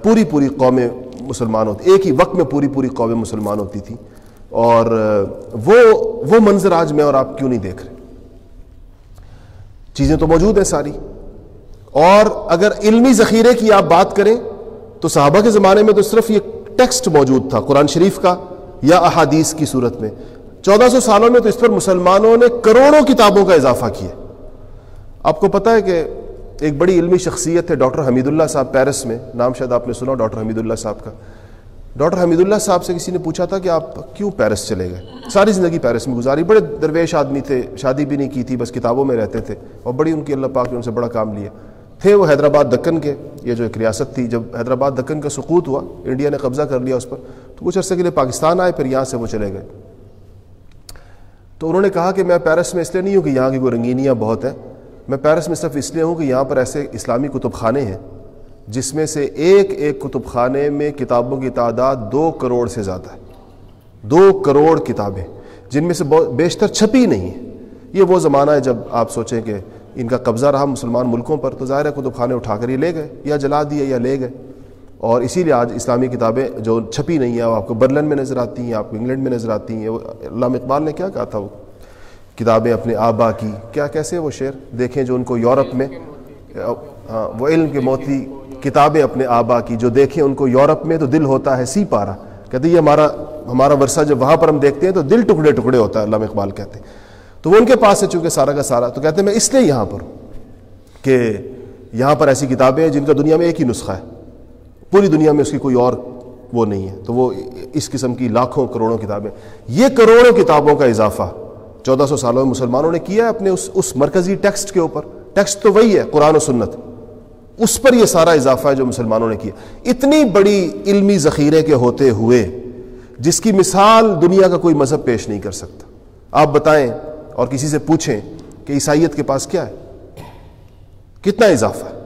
پوری پوری قومیں مسلمان ہوتی، ایک ہی وقت میں پوری پوری قومیں مسلمان ہوتی تھیں۔ اور وہ وہ منظر آج میں اور آپ کیوں نہیں دیکھ رہے؟ چیزیں تو موجود ہیں ساری۔ اور اگر علمی ذخیرے کی آپ بات کریں، تو صحابہ کے زمانے میں تو صرف یہ ٹیکسٹ موجود تھا، قرآن شریف کا یا احادیث کی صورت میں۔ چودہ سو سالوں میں تو اس پر مسلمانوں نے کروڑوں کتابوں کا اضافہ کیا۔ آپ کو پتا ہے کہ ایک بڑی علمی شخصیت ہے ڈاکٹر حمید اللہ صاحب پیرس میں۔ نام شاید آپ نے سنا ڈاکٹر حمید اللہ صاحب کا۔ ڈاکٹر حمید اللہ صاحب سے کسی نے پوچھا تھا کہ آپ کیوں پیرس چلے گئے؟ ساری زندگی پیرس میں گزاری۔ بڑے درویش آدمی تھے، شادی بھی نہیں کی تھی، بس کتابوں میں رہتے تھے۔ اور بڑی ان کی اللہ پاک نے ان سے بڑا کام لیا۔ تھے وہ حیدرآباد دکن کے، یہ جو ایک ریاست تھی، جب حیدرآباد دکن کا سقوط ہوا، انڈیا نے قبضہ کر لیا اس پر۔ تو کچھ عرصے کے لیے پاکستان آئے، پھر یہاں سے وہ چلے گئے۔ تو انہوں نے کہا کہ میں پیرس میں اس لیے نہیں ہوں کہ یہاں کی کوئی رنگینیاں بہت ہیں۔ میں پیرس میں صرف اس لیے ہوں کہ یہاں پر ایسے اسلامی کتب خانے ہیں جس میں سے ایک ایک کتب خانے میں کتابوں کی تعداد دو کروڑ سے زیادہ ہے۔ دو کروڑ کتابیں جن میں سے بیشتر چھپی نہیں ہیں۔ یہ وہ زمانہ ہے جب آپ سوچیں کہ ان کا قبضہ رہا مسلمان ملکوں پر تو ظاہر ہے کتب خانے اٹھا کر یہ لے گئے یا جلا دیے یا لے گئے۔ اور اسی لیے آج اسلامی کتابیں جو چھپی نہیں ہیں، وہ آپ کو برلن میں نظر آتی ہیں، آپ کو انگلینڈ میں نظر آتی ہیں، وہ علامہ اقبال نے کیا کہا تھا وہ؟ کتابیں اپنے آبا کی، کیا کیسے وہ شعر؟ دیکھیں جو ان کو یورپ میں ہاں وہ علم کے موتی کتابیں اپنے آبا کی، جو دیکھیں ان کو یورپ میں تو دل ہوتا ہے سی پارا۔ کہتے یہ ہمارا ہمارا ورثہ جب وہاں پر ہم دیکھتے ہیں تو دل ٹکڑے ٹکڑے ہوتا ہے، علامہ اقبال کہتے ہیں۔ تو وہ ان کے پاس ہے، چونکہ سارا کا سارا، تو کہتے ہیں، میں اس لیے یہاں پر ہوں کہ یہاں پر ایسی کتابیں ہیں جن کا دنیا میں ایک ہی نسخہ ہے۔ پوری دنیا میں اس کی کوئی اور وہ نہیں ہے۔ تو وہ اس قسم کی لاکھوں کروڑوں کتابیں۔ یہ کروڑوں کتابوں کا اضافہ چودہ سو سالوں میں مسلمانوں نے کیا ہے اپنے اس اس مرکزی ٹیکسٹ کے اوپر۔ ٹیکسٹ تو وہی ہے، قرآن و سنت۔ اس پر یہ سارا اضافہ ہے جو مسلمانوں نے کیا۔ اتنی بڑی علمی ذخیرے کے ہوتے ہوئے، جس کی مثال دنیا کا کوئی مذہب پیش نہیں کر سکتا۔ آپ بتائیں اور کسی سے پوچھیں کہ عیسائیت کے پاس کیا ہے؟ کتنا اضافہ ہے؟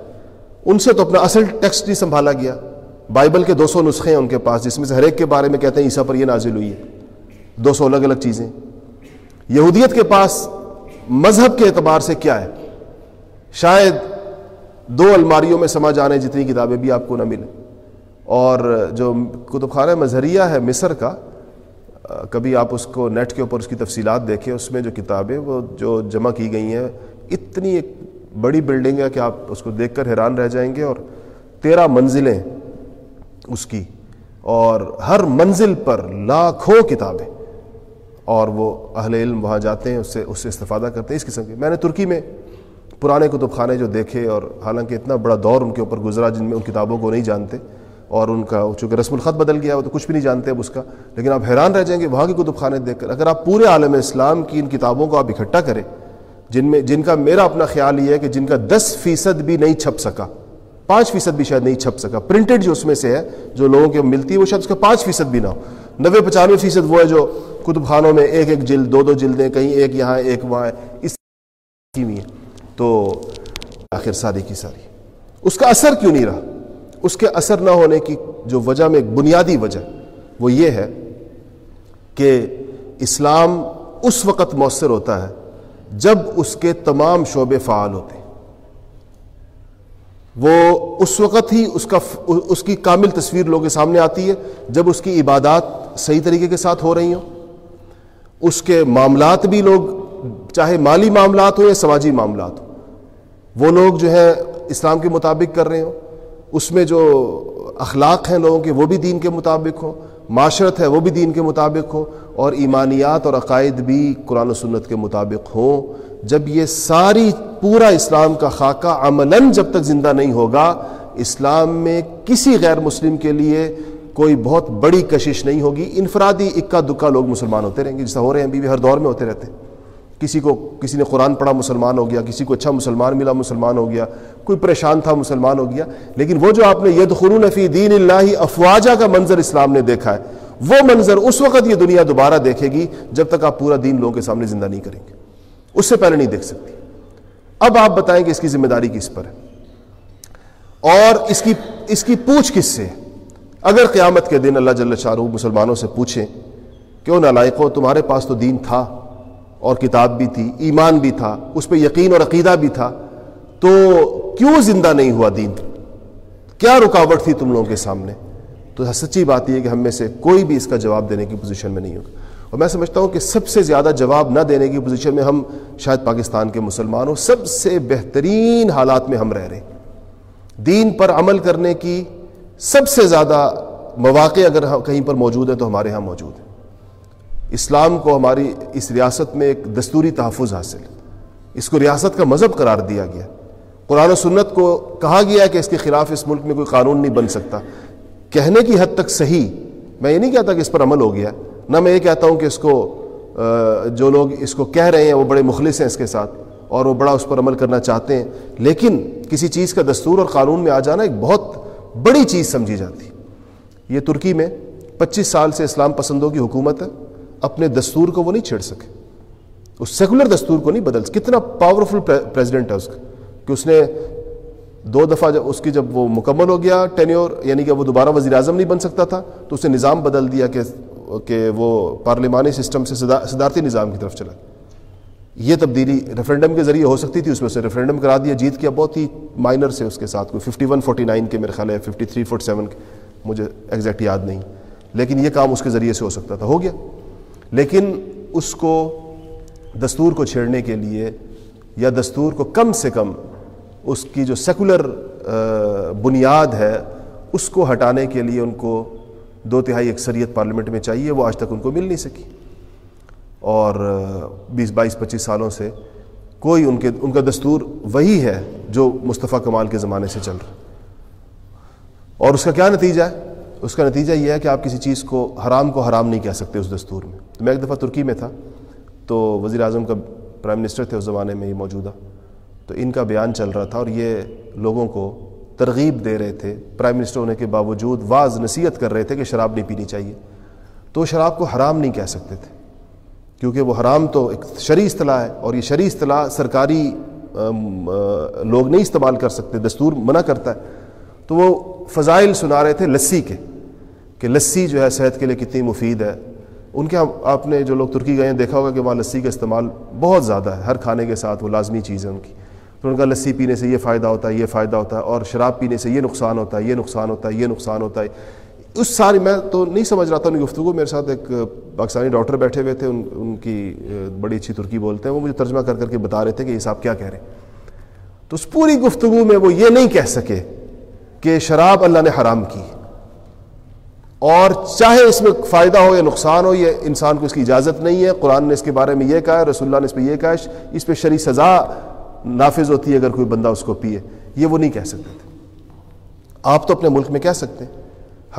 ان سے تو اپنا اصل ٹیکسٹ نہیں سنبھالا گیا۔ بائبل کے دو سو نسخے ہیں ان کے پاس، جس میں سے ہر ایک کے بارے میں کہتے ہیں عیسیٰ پر یہ نازل ہوئی ہے۔ دو سو الگ الگ چیزیں۔ یہودیت کے پاس مذہب کے اعتبار سے کیا ہے؟ شاید دو الماریوں میں سما جانے جتنی کتابیں بھی آپ کو نہ ملیں۔ اور جو کتب خانہ مظہریہ ہے مصر کا، کبھی آپ اس کو نیٹ کے اوپر اس کی تفصیلات دیکھیں، اس میں جو کتابیں، وہ جو جمع کی گئی ہیں، اتنی ایک بڑی بلڈنگ ہے کہ آپ اس کو دیکھ کر حیران رہ جائیں گے۔ اور تیرہ منزلیں اس کی اور ہر منزل پر لاکھوں کتابیں اور وہ اہل علم وہاں جاتے ہیں، اس سے اس سے استفادہ کرتے ہیں اس قسم کے میں نے ترکی میں پرانے کتب خانے جو دیکھے اور حالانکہ اتنا بڑا دور ان کے اوپر گزرا جن میں ان کتابوں کو نہیں جانتے اور ان کا چونکہ رسم الخط بدل گیا، وہ تو کچھ بھی نہیں جانتے اب اس کا۔ لیکن آپ حیران رہ جائیں گے وہاں کی کتب خانے دیکھ کر۔ اگر آپ پورے عالم اسلام کی ان کتابوں کو آپ اکٹھا کریں، جن میں جن کا میرا اپنا خیال یہ ہے کہ جن کا دس فیصد بھی نہیں چھپ سکا پانچ فیصد بھی شاید نہیں چھپ سکا۔ پرنٹڈ جو اس میں سے ہے، جو لوگوں کے ملتی ہے، وہ شاید اس کا پانچ فیصد بھی نہ ہو۔ نوے پچانوے فیصد وہ ہے جو کتب خانوں میں ایک ایک جلد، دو دو جلدیں، کہیں ایک یہاں، ایک وہاں، اس ہے تو آخر ساری کی ساری اس کا اثر کیوں نہیں رہا؟ اس کے اثر نہ ہونے کی جو وجہ میں ایک بنیادی وجہ، وہ یہ ہے کہ اسلام اس وقت مؤثر ہوتا ہے جب اس کے تمام شعبے فعال ہوتے ہیں۔ وہ اس وقت ہی اس کا اس کی کامل تصویر لوگوں کے سامنے آتی ہے جب اس کی عبادات صحیح طریقے کے ساتھ ہو رہی ہوں۔ اس کے معاملات بھی لوگ، چاہے مالی معاملات ہوں یا سماجی معاملات ہوں، وہ لوگ جو ہے اسلام کے مطابق کر رہے ہوں۔ اس میں جو اخلاق ہیں لوگوں کے، وہ بھی دین کے مطابق ہوں۔ معاشرت ہے، وہ بھی دین کے مطابق ہو اور ایمانیات اور عقائد بھی قرآن و سنت کے مطابق ہوں۔ جب یہ ساری پورا اسلام کا خاکہ عملاً جب تک زندہ نہیں ہوگا، اسلام میں کسی غیر مسلم کے لیے کوئی بہت بڑی کشش نہیں ہوگی۔ انفرادی اکا دکا لوگ مسلمان ہوتے رہیں گے، جیسا ہو رہے ہیں ابھی بھی ہر دور میں ہوتے رہتے ہیں۔ کسی کو، کسی نے قرآن پڑھا مسلمان ہو گیا، کسی کو اچھا مسلمان ملا مسلمان ہو گیا، کوئی پریشان تھا مسلمان ہو گیا۔ لیکن وہ جو آپ نے ید خرون فی دین اللہ افواجہ کا منظر اسلام نے دیکھا ہے، وہ منظر اس وقت یہ دنیا دوبارہ دیکھے گی جب تک آپ پورا دین لوگوں کے سامنے زندہ نہیں کریں گے۔ اس سے پہلے نہیں دیکھ سکتی۔ اب آپ بتائیں کہ اس کی ذمہ داری کس پر ہے۔ اور اس کی اس کی پوچھ کس سے اگر قیامت کے دن اللہ جل شاہ مسلمانوں سے پوچھیں کیوں نالائقوں تمہارے پاس تو دین تھا اور کتاب بھی تھی، ایمان بھی تھا، اس پہ یقین اور عقیدہ بھی تھا، تو کیوں زندہ نہیں ہوا دین؟ کیا رکاوٹ تھی تم لوگوں کے سامنے؟ تو سچی بات یہ کہ ہم میں سے کوئی بھی اس کا جواب دینے کی پوزیشن میں نہیں ہوگا۔ اور میں سمجھتا ہوں کہ سب سے زیادہ جواب نہ دینے کی پوزیشن میں ہم شاید پاکستان کے مسلمان ہوں۔ سب سے بہترین حالات میں ہم رہ رہے ہیں۔ دین پر عمل کرنے کی سب سے زیادہ مواقع اگر کہیں پر موجود ہیں تو ہمارے ہاں موجود ہیں۔ اسلام کو ہماری اس ریاست میں ایک دستوری تحفظ حاصل ہے اس کو ریاست کا مذہب قرار دیا گیا۔ قرآن و سنت کو کہا گیا کہ اس کے خلاف اس ملک میں کوئی قانون نہیں بن سکتا۔ کہنے کی حد تک صحیح، میں یہ نہیں کہتا کہ اس پر عمل ہو گیا۔ نہ میں یہ کہتا ہوں کہ اس کو جو لوگ اس کو کہہ رہے ہیں، وہ بڑے مخلص ہیں اس کے ساتھ، اور وہ بڑا اس پر عمل کرنا چاہتے ہیں۔ لیکن کسی چیز کا دستور اور قانون میں آ جانا ایک بہت بڑی چیز سمجھی جاتی۔ یہ ترکی میں پچیس سال سے اسلام پسندوں کی حکومت ہے۔ اپنے دستور کو وہ نہیں چھیڑ سکے۔ اس سیکولر دستور کو نہیں بدل کتنا پاورفل پریزیڈنٹ ہے اس کا۔ کہ اس نے دو دفعہ جب اس کی جب وہ مکمل ہو گیا ٹینیور یعنی کہ وہ دوبارہ وزیر اعظم نہیں بن سکتا تھا، تو اس نے نظام بدل دیا کہ کہ وہ پارلیمانی سسٹم سے صدارتی نظام کی طرف چلا۔ یہ تبدیلی ریفرینڈم کے ذریعے ہو سکتی تھی، اس میں سے ریفرینڈم کرا دیا۔ جیت کیا، بہت ہی مائنر سے اس کے ساتھ کوئی۔ ففٹی ون فورٹی نائن کے میرے خیال ہے، ففٹی تھری فورٹی سیون مجھے ایگزیکٹ یاد نہیں۔ لیکن یہ کام اس کے ذریعے سے ہو سکتا تھا، ہو گیا۔ لیکن اس کو دستور کو چھیڑنے کے لیے یا دستور کو کم سے کم اس کی جو سیکولر بنیاد ہے، اس کو ہٹانے کے لیے ان کو دو تہائی اکثریت پارلیمنٹ میں چاہیے، وہ آج تک ان کو مل نہیں سکی۔ اور بیس، بائیس، پچیس سالوں سے کوئی ان کے، ان کا دستور وہی ہے جو مصطفیٰ کمال کے زمانے سے چل رہا اور اس کا کیا نتیجہ ہے؟ اس کا نتیجہ یہ ہے کہ آپ کسی چیز کو حرام کو حرام نہیں کہہ سکتے اس دستور میں۔ میں ایک دفعہ ترکی میں تھا، تو وزیر اعظم کا پرائم منسٹر تھے، اس زمانے میں یہ موجودہ۔ تو ان کا بیان چل رہا تھا اور یہ لوگوں کو ترغیب دے رہے تھے۔ پرائم منسٹر ہونے کے باوجود واز نصیحت کر رہے تھے کہ شراب نہیں پینی چاہیے۔ تو شراب کو حرام نہیں کہہ سکتے تھے۔ کیونکہ وہ حرام تو ایک شرعی اصطلاح ہے اور یہ شرعی اصطلاح سرکاری لوگ نہیں استعمال کر سکتے، دستور منع کرتا ہے۔ تو وہ فضائل سنا رہے تھے لسی کے، کہ لسی جو ہے صحت کے لیے کتنی مفید ہے۔ ان کے آپ نے جو لوگ ترکی گئے ہیں، دیکھا ہوگا کہ وہاں لسی کا استعمال بہت زیادہ ہے۔ ہر کھانے کے ساتھ وہ لازمی چیز ہے ان کی۔ تو ان کا لسی پینے سے یہ فائدہ ہوتا ہے، یہ فائدہ ہوتا ہے، اور شراب پینے سے یہ نقصان ہوتا ہے، یہ نقصان ہوتا ہے، یہ نقصان ہوتا ہے۔ اس ساری میں تو نہیں سمجھ رہا تھا، ان کی گفتگو میرے ساتھ ایک پاکستانی ڈاکٹر بیٹھے ہوئے تھے، ان ان کی بڑی اچھی ترکی بولتے ہیں، وہ مجھے ترجمہ کر کر کے بتا رہے تھے کہ یہ صاحب کیا کہہ رہے ہیں۔ تو اس پوری گفتگو میں وہ یہ نہیں کہہ سکے کہ شراب اللہ نے حرام کی۔ اور چاہے اس میں فائدہ ہو یا نقصان ہو، یہ انسان کو اس کی اجازت نہیں ہے۔ قرآن نے اس کے بارے میں یہ کہا ہے، رسول اللہ نے اس پہ یہ کہا ہے، اس پہ شرع سزا نافذ ہوتی ہے اگر کوئی بندہ اس کو پیے، یہ وہ نہیں کہہ سکتے تھے۔ آپ تو اپنے ملک میں کہہ سکتے ہیں۔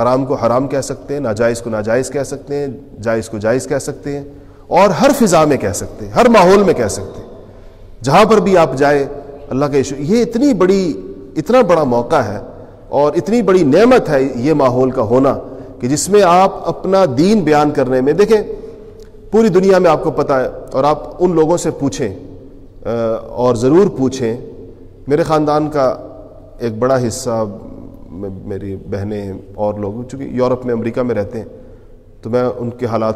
حرام کو حرام کہہ سکتے ہیں، ناجائز کو ناجائز کہہ سکتے ہیں، جائز کو جائز کہہ سکتے ہیں، اور ہر فضا میں کہہ سکتے ہیں، ہر ماحول میں کہہ سکتے ہیں۔ جہاں پر بھی آپ جائیں، اللہ کا یہ اتنی بڑی، اتنا بڑا موقع ہے اور اتنی بڑی نعمت ہے یہ ماحول کا ہونا کہ جس میں آپ اپنا دین بیان کرنے میں، دیکھیں، پوری دنیا میں آپ کو پتہ ہے اور آپ ان لوگوں سے پوچھیں اور ضرور پوچھیں۔ میرے خاندان کا ایک بڑا حصہ میری بہنیں اور لوگ، چونکہ یورپ میں، امریکہ میں رہتے ہیں، تو میں ان کے حالات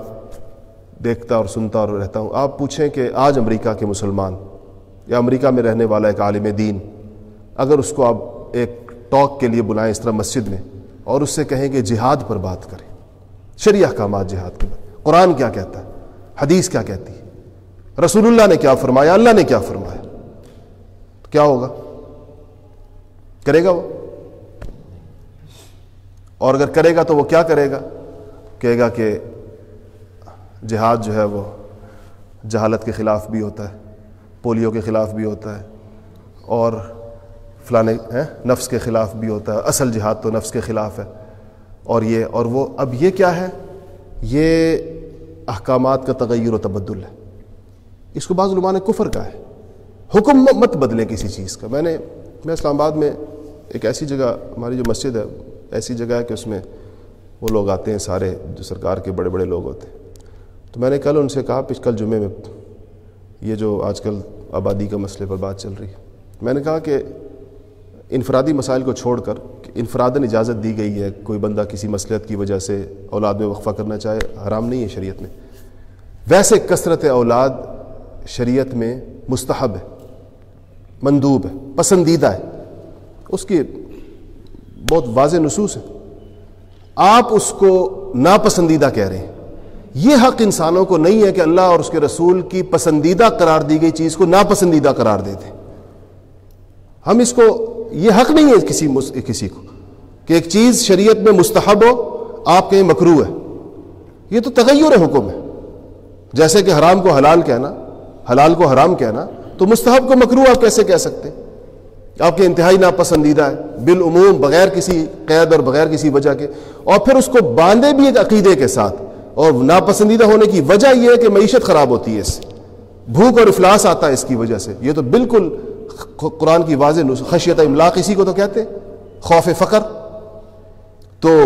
دیکھتا اور سنتا اور رہتا ہوں۔ آپ پوچھیں کہ آج امریکہ کے مسلمان یا امریکہ میں رہنے والا ایک عالم دین، اگر اس کو آپ ایک ٹاک کے لیے بلائیں اس طرح مسجد میں اور اس سے کہیں کہ جہاد پر بات کریں شریع احکامات جہاد کے بارے قرآن کیا کہتا ہے؟ حدیث کیا کہتی ہے؟ رسول اللہ نے کیا فرمایا؟ اللہ نے کیا فرمایا؟ کیا ہوگا؟ کرے گا وہ؟ اور اگر کرے گا تو وہ کیا کرے گا؟ کہے گا کہ جہاد جو ہے وہ جہالت کے خلاف بھی ہوتا ہے، پولیو کے خلاف بھی ہوتا ہے، اور فلانے نفس کے خلاف بھی ہوتا ہے، اصل جہاد تو نفس کے خلاف ہے۔ اور یہ، اور وہ، اب یہ کیا ہے؟ یہ احکامات کا تغیر و تبدل ہے۔ اس کو بعض علماء نے کفر کا ہے۔ حکم مت بدلے کسی چیز کا۔ میں نے میں اسلام آباد میں ایک ایسی جگہ ہماری جو مسجد ہے، ایسی جگہ ہے کہ اس میں وہ لوگ آتے ہیں سارے، جو سرکار کے بڑے بڑے لوگ ہوتے ہیں۔ تو میں نے کل ان سے کہا کل جمعے میں یہ جو آج کل آبادی کا مسئلے پر بات چل رہی ہے۔ میں نے کہا کہ انفرادی مسائل کو چھوڑ کر انفرادن اجازت دی گئی ہے، کوئی بندہ کسی مسلحت کی وجہ سے اولاد میں وقفہ کرنا چاہے، حرام نہیں ہے شریعت میں۔ ویسے کثرت اولاد شریعت میں مستحب ہے، مندوب ہے، پسندیدہ ہے۔ اس کی بہت واضح نصوص ہے۔ آپ اس کو ناپسندیدہ کہہ رہے ہیں۔ یہ حق انسانوں کو نہیں ہے کہ اللہ اور اس کے رسول کی پسندیدہ قرار دی گئی چیز کو ناپسندیدہ قرار دے دیں۔ ہم اس کو، یہ حق نہیں ہے کسی کسی کو کہ ایک چیز شریعت میں مستحب ہو، آپ کہیں مکرو ہے۔ یہ تو تغیر حکم ہے۔ جیسے کہ حرام کو حلال کہنا حلال کو حرام کہنا، تو مستحب کو مکرو آپ کیسے کہہ سکتے؟ ہیں آپ کے انتہائی ناپسندیدہ ہے، بالعموم بغیر کسی قید اور بغیر کسی وجہ کے۔ اور پھر اس کو باندھے بھی ایک عقیدے کے ساتھ۔ اور ناپسندیدہ ہونے کی وجہ یہ ہے کہ معیشت خراب ہوتی ہے اس۔ سے بھوک اور افلاس آتا ہے اس کی وجہ سے۔ یہ تو بالکل قرآن کی واضح خشیت املاق اسی کو تو کہتے خوف فقر۔ تو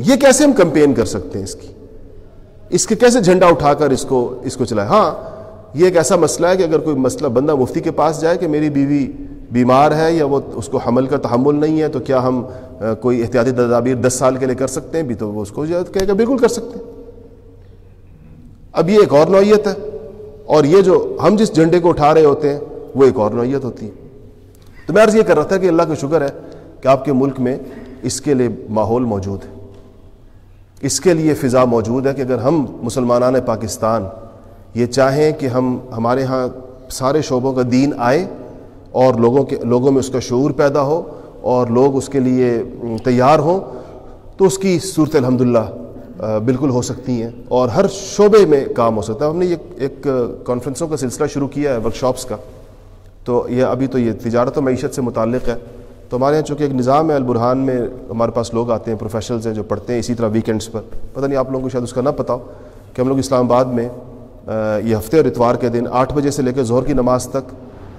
یہ کیسے ہم کمپین کر سکتے ہیں اس کی؟ اس کے کیسے جھنڈا اٹھا کر اس کو اس کو چلائے؟ ہاں یہ ایک ایسا مسئلہ ہے کہ اگر کوئی مسئلہ بندہ مفتی کے پاس جائے کہ میری بیوی بیمار ہے یا وہ اس کو حمل کا تحمل نہیں ہے تو کیا ہم کوئی احتیاطی تدابیر دس سال کے لیے کر سکتے ہیں؟ بھی تو وہ اس کو کہے گا، بالکل کر سکتے ہیں۔ اب یہ ایک اور نوعیت ہے۔ اور یہ جو ہم جس جھنڈے کو اٹھا رہے ہوتے ہیں، وہ ایک اور نوعیت ہوتی ہے۔ تو میں عرض یہ کر رہا تھا کہ اللہ کا شکر ہے کہ آپ کے ملک میں اس کے لیے ماحول موجود ہے۔ اس کے لیے فضا موجود ہے کہ اگر ہم مسلمانان پاکستان یہ چاہیں کہ ہم ہمارے ہاں سارے شعبوں کا دین آئے اور لوگوں کے لوگوں میں اس کا شعور پیدا ہو اور لوگ اس کے لیے تیار ہوں، تو اس کی صورت الحمد للہ بالکل ہو سکتی ہیں اور ہر شعبے میں کام ہو سکتا ہے۔ ہم نے یہ ایک کانفرنسوں کا سلسلہ شروع کیا ہے ورکشاپس کا۔ تو یہ ابھی تو یہ تجارت و معیشت سے متعلق ہے۔ تو ہمارے یہاں چونکہ ایک نظام ہے البرحان میں، ہمارے پاس لوگ آتے ہیں پروفیشنلز ہیں جو پڑھتے ہیں اسی طرح ویکینڈس پر۔ پتہ نہیں آپ لوگوں کو شاید اس کا نہ پتہ ہو کہ ہم لوگ اسلام آباد میں یہ ہفتے اور اتوار کے دن آٹھ بجے سے لے کے زہر کی نماز تک،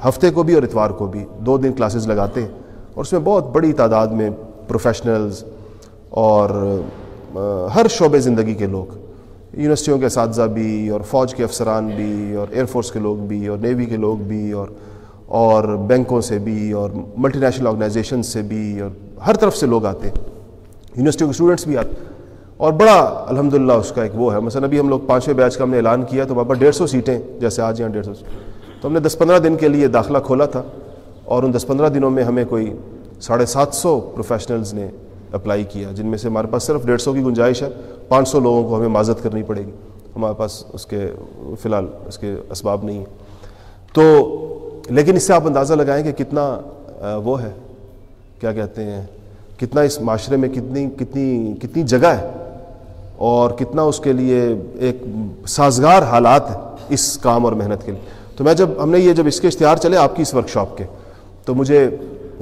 ہفتے کو بھی اور اتوار کو بھی دو دن کلاسز لگاتے ہیں اور اس میں بہت بڑی تعداد میں پروفیشنلز اور ہر شعبے زندگی کے لوگ، یونیورسٹیوں کے اساتذہ بھی اور فوج کے افسران بھی اور ایئر فورس کے لوگ بھی اور نیوی کے لوگ بھی اور اور بینکوں سے بھی اور ملٹی نیشنل آرگنائزیشن سے بھی اور ہر طرف سے لوگ آتے ہیں۔ یونیورسٹیوں کے اسٹوڈنٹس بھی آتے اور بڑا الحمدللہ اس کا ایک وہ ہے۔ مثلا ابھی ہم لوگ پانچویں بیچ کا ہم نے اعلان کیا تو وہاں پر ڈیڑھ سو سیٹیں جیسے آج یہاں ڈیڑھ سو تو ہم نے دس پندرہ دن کے لیے داخلہ کھولا تھا اور ان دس پندرہ دنوں میں ہمیں کوئی ساڑھے سات سو پروفیشنلز نے اپلائی کیا، جن میں سے ہمارے پاس صرف ڈیڑھ سو کی گنجائش ہے۔ پانچ سو لوگوں کو ہمیں معذت کرنی پڑے گی۔ ہمارے پاس اس کے فی الحال اس کے اسباب نہیں ہیں۔ تو لیکن اس سے آپ اندازہ لگائیں کہ کتنا وہ ہے، کیا کہتے ہیں، کتنا اس معاشرے میں کتنی کتنی کتنی جگہ ہے۔ اور کتنا اس کے لیے ایک سازگار حالات ہے اس کام اور محنت کے لیے۔ تو میں جب، ہم نے یہ جب اس کے اشتہار چلے آپ کی اس ورکشاپ کے، تو مجھے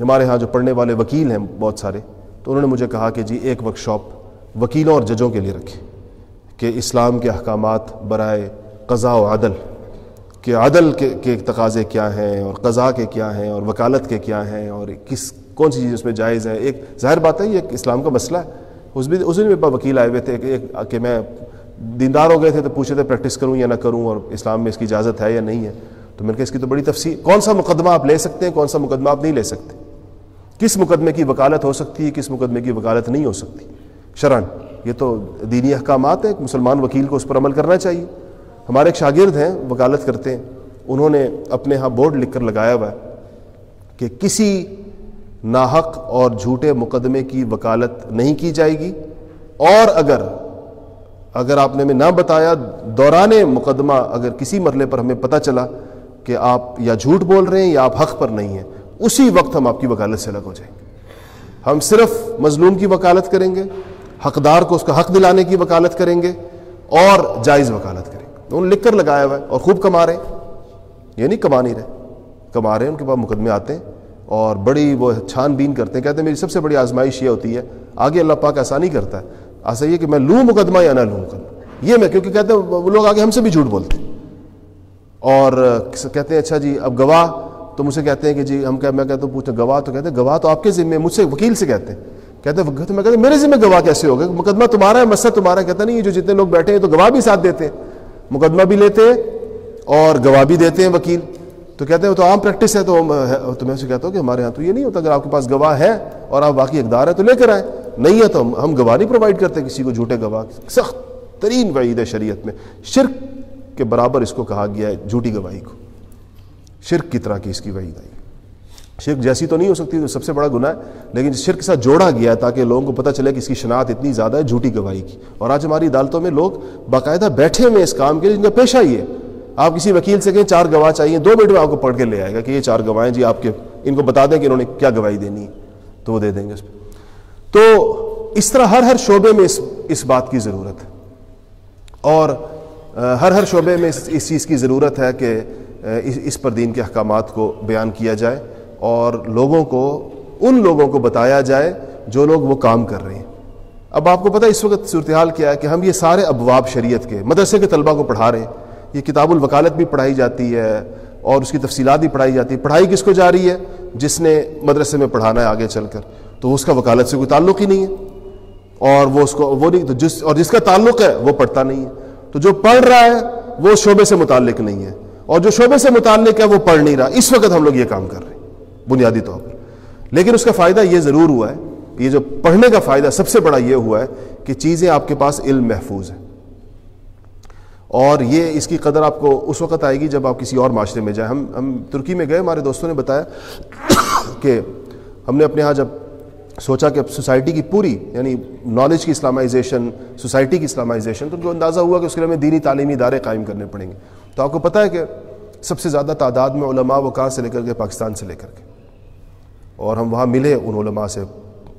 ہمارے ہاں جو پڑھنے والے وکیل ہیں بہت سارے، تو انہوں نے مجھے کہا کہ جی ایک ورکشاپ وکیلوں اور ججوں کے لیے رکھیں کہ اسلام کے احکامات برائے قضاء و عدل، کہ عدل کے کے تقاضے کیا ہیں اور قضاء کے کیا ہیں اور وکالت کے کیا ہیں اور کس، کون سی چیز اس میں جائز ہے۔ ایک ظاہر بات ہے، یہ ایک اسلام کا مسئلہ ہے۔ اس بھی اس دن میرے پاس وکیل آئے ہوئے تھے کہ کہ میں دیندار ہو گئے تھے تو پوچھے تھے پریکٹس کروں یا نہ کروں اور اسلام میں اس کی اجازت ہے یا نہیں ہے۔ تو میں نے کہا اس کی تو بڑی تفصیل کون سا مقدمہ آپ لے سکتے ہیں، کون سا مقدمہ آپ نہیں لے سکتے؟ کس مقدمے کی وکالت ہو سکتی ہے، کس مقدمے کی وکالت نہیں ہو سکتی؟ شرن یہ تو دینی احکامات ہیں مسلمان وکیل کو اس پر عمل کرنا چاہیے۔ ہمارے ایک شاگرد ہیں، وکالت کرتے ہیں، انہوں نے اپنے ہاں بورڈ لکھ کر لگایا ہوا ہے کہ کسی ناحق اور جھوٹے مقدمے کی وکالت نہیں کی جائے گی۔ اور اگر اگر آپ نے ہمیں نہ بتایا، دوران مقدمہ اگر کسی مرلے پر ہمیں پتہ چلا کہ آپ یا جھوٹ بول رہے ہیں یا آپ حق پر نہیں ہیں، اسی وقت ہم آپ کی وکالت سے الگ ہو جائیں گے۔ ہم صرف مظلوم کی وکالت کریں گے، حقدار کو اس کا حق دلانے کی وکالت کریں گے اور جائز وکالت کریں گے۔ انہوں نے لکھ کر لگایا ہوا ہے اور خوب کما رہے ہیں، یہ نہیں کما نہیں رہے، کما رہے ہیں، ان کے پاس مقدمے آتے ہیں۔ اور بڑی وہ چھان بین کرتے ہیں، کہتے ہیں، میری سب سے بڑی آزمائش یہ ہوتی ہے، آگے اللہ پاک آسانی کرتا ہے۔ ایسا یہ کہ میں لوں مقدمہ یا نہ لوں مقدمہ؟ یہ میں، کیونکہ کہتے ہیں، وہ لوگ آگے ہم سے بھی جھوٹ بولتے ہیں۔ اور کہتے ہیں اچھا جی اب گواہ، تو مجھ سے کہتے ہیں کہ جی ہم میں کہتا ہوں، پوچھتے گواہ تو کہتے ہیں، گواہ تو آپ کے ذمے، مجھ سے وکیل سے کہتے ہیں۔ کہتے ہیں میں کہتے ہیں میرے ذمہ گواہ کیسے ہوگا؟ مقدمہ تمہارا ہے، مسئلہ تمہارا کہتا نہیں، یہ جو جتنے لوگ بیٹھے ہیں تو گواہ بھی ساتھ دیتے ہیں۔ مقدمہ بھی لیتے ہیں اور گواہ بھی دیتے ہیں وکیل۔ تو کہتے ہیں وہ تو عام پریکٹس ہے، تو تو میں سے کہتا ہوں کہ ہمارے یہاں تو یہ نہیں ہوتا، اگر آپ کے پاس گواہ ہے اور آپ باقی اقدار ہے تو لے کر آئیں۔ نہیں ہے تو ہم گواہ نہیں پرووائڈ کرتے کسی کو جھوٹے گواہ۔ سخت ترین وعید ہے شریعت میں۔ شرک کے برابر اس کو کہا گیا ہے جھوٹی گواہی کو۔ شرک کی طرح کی اس کی وعید آئی۔ شرک جیسی تو نہیں ہو سکتی، تو سب سے بڑا گناہ ہے۔ لیکن شرک کے ساتھ جوڑا گیا ہے تاکہ لوگوں کو پتہ چلے کہ اس کی شناخت اتنی زیادہ ہے جھوٹی گواہی کی۔ اور آج ہماری عدالتوں میں لوگ باقاعدہ بیٹھے ہوئے اس کام کے لیے، جن کا پیشہ ہی ہے۔ آپ کسی وکیل سے کہیں چار گواہ چاہیے، دو منٹ میں آپ کو پڑھ کے لے آئے گا کہ یہ چار گواہیں جی آپ کے، ان کو بتا دیں کہ انہوں نے کیا گواہی دینی ہے، تو وہ دے دیں گے اس پہ۔ تو اس طرح ہر ہر شعبے میں اس اس بات کی ضرورت ہے۔ اور ہر ہر شعبے میں اس چیز کی ضرورت ہے کہ اس پر دین کے احکامات کو بیان کیا جائے اور لوگوں کو، ان لوگوں کو بتایا جائے جو لوگ وہ کام کر رہے ہیں۔ اب آپ کو پتہ اس وقت صورتحال کیا ہے کہ ہم یہ سارے ابواب شریعت کے، مدرسے کے طلبہ کو پڑھا رہے ہیں۔ یہ کتاب الوکالت بھی پڑھائی جاتی ہے اور اس کی تفصیلات بھی پڑھائی جاتی ہے۔ پڑھائی کس کو جا رہی ہے؟ جس نے مدرسے میں پڑھانا ہے آگے چل کر۔ تو اس کا وکالت سے کوئی تعلق ہی نہیں ہے۔ اور وہ اس کو وہ نہیں، تو جس اور جس کا تعلق ہے وہ پڑھتا نہیں ہے۔ تو جو پڑھ رہا ہے وہ شعبے سے متعلق نہیں ہے۔ اور جو شعبے سے متعلق ہے وہ پڑھ نہیں رہا۔ اس وقت ہم لوگ یہ کام کر رہے ہیں، بنیادی طور پر۔ لیکن اس کا فائدہ یہ ضرور ہوا ہے یہ جو پڑھنے کا فائدہ سب سے بڑا یہ ہوا ہے کہ چیزیں آپ کے پاس علم محفوظ ہیں۔ اور یہ اس کی قدر آپ کو اس وقت آئے گی جب آپ کسی اور معاشرے میں جائیں۔ ہم ہم ترکی میں گئے، ہمارے دوستوں نے بتایا کہ ہم نے اپنے ہاں جب سوچا کہ اب سوسائٹی کی پوری یعنی نالج کی اسلامائزیشن، سوسائٹی کی اسلامائزیشن، تو ان کو اندازہ ہوا کہ اس کے لیے ہمیں دینی تعلیمی ادارے قائم کرنے پڑیں گے۔ تو آپ کو پتہ ہے کہ سب سے زیادہ تعداد میں علماء وہ کہاں سے لے کر کے؟ پاکستان سے لے کر کے۔ اور ہم وہاں ملے ان علماء سے،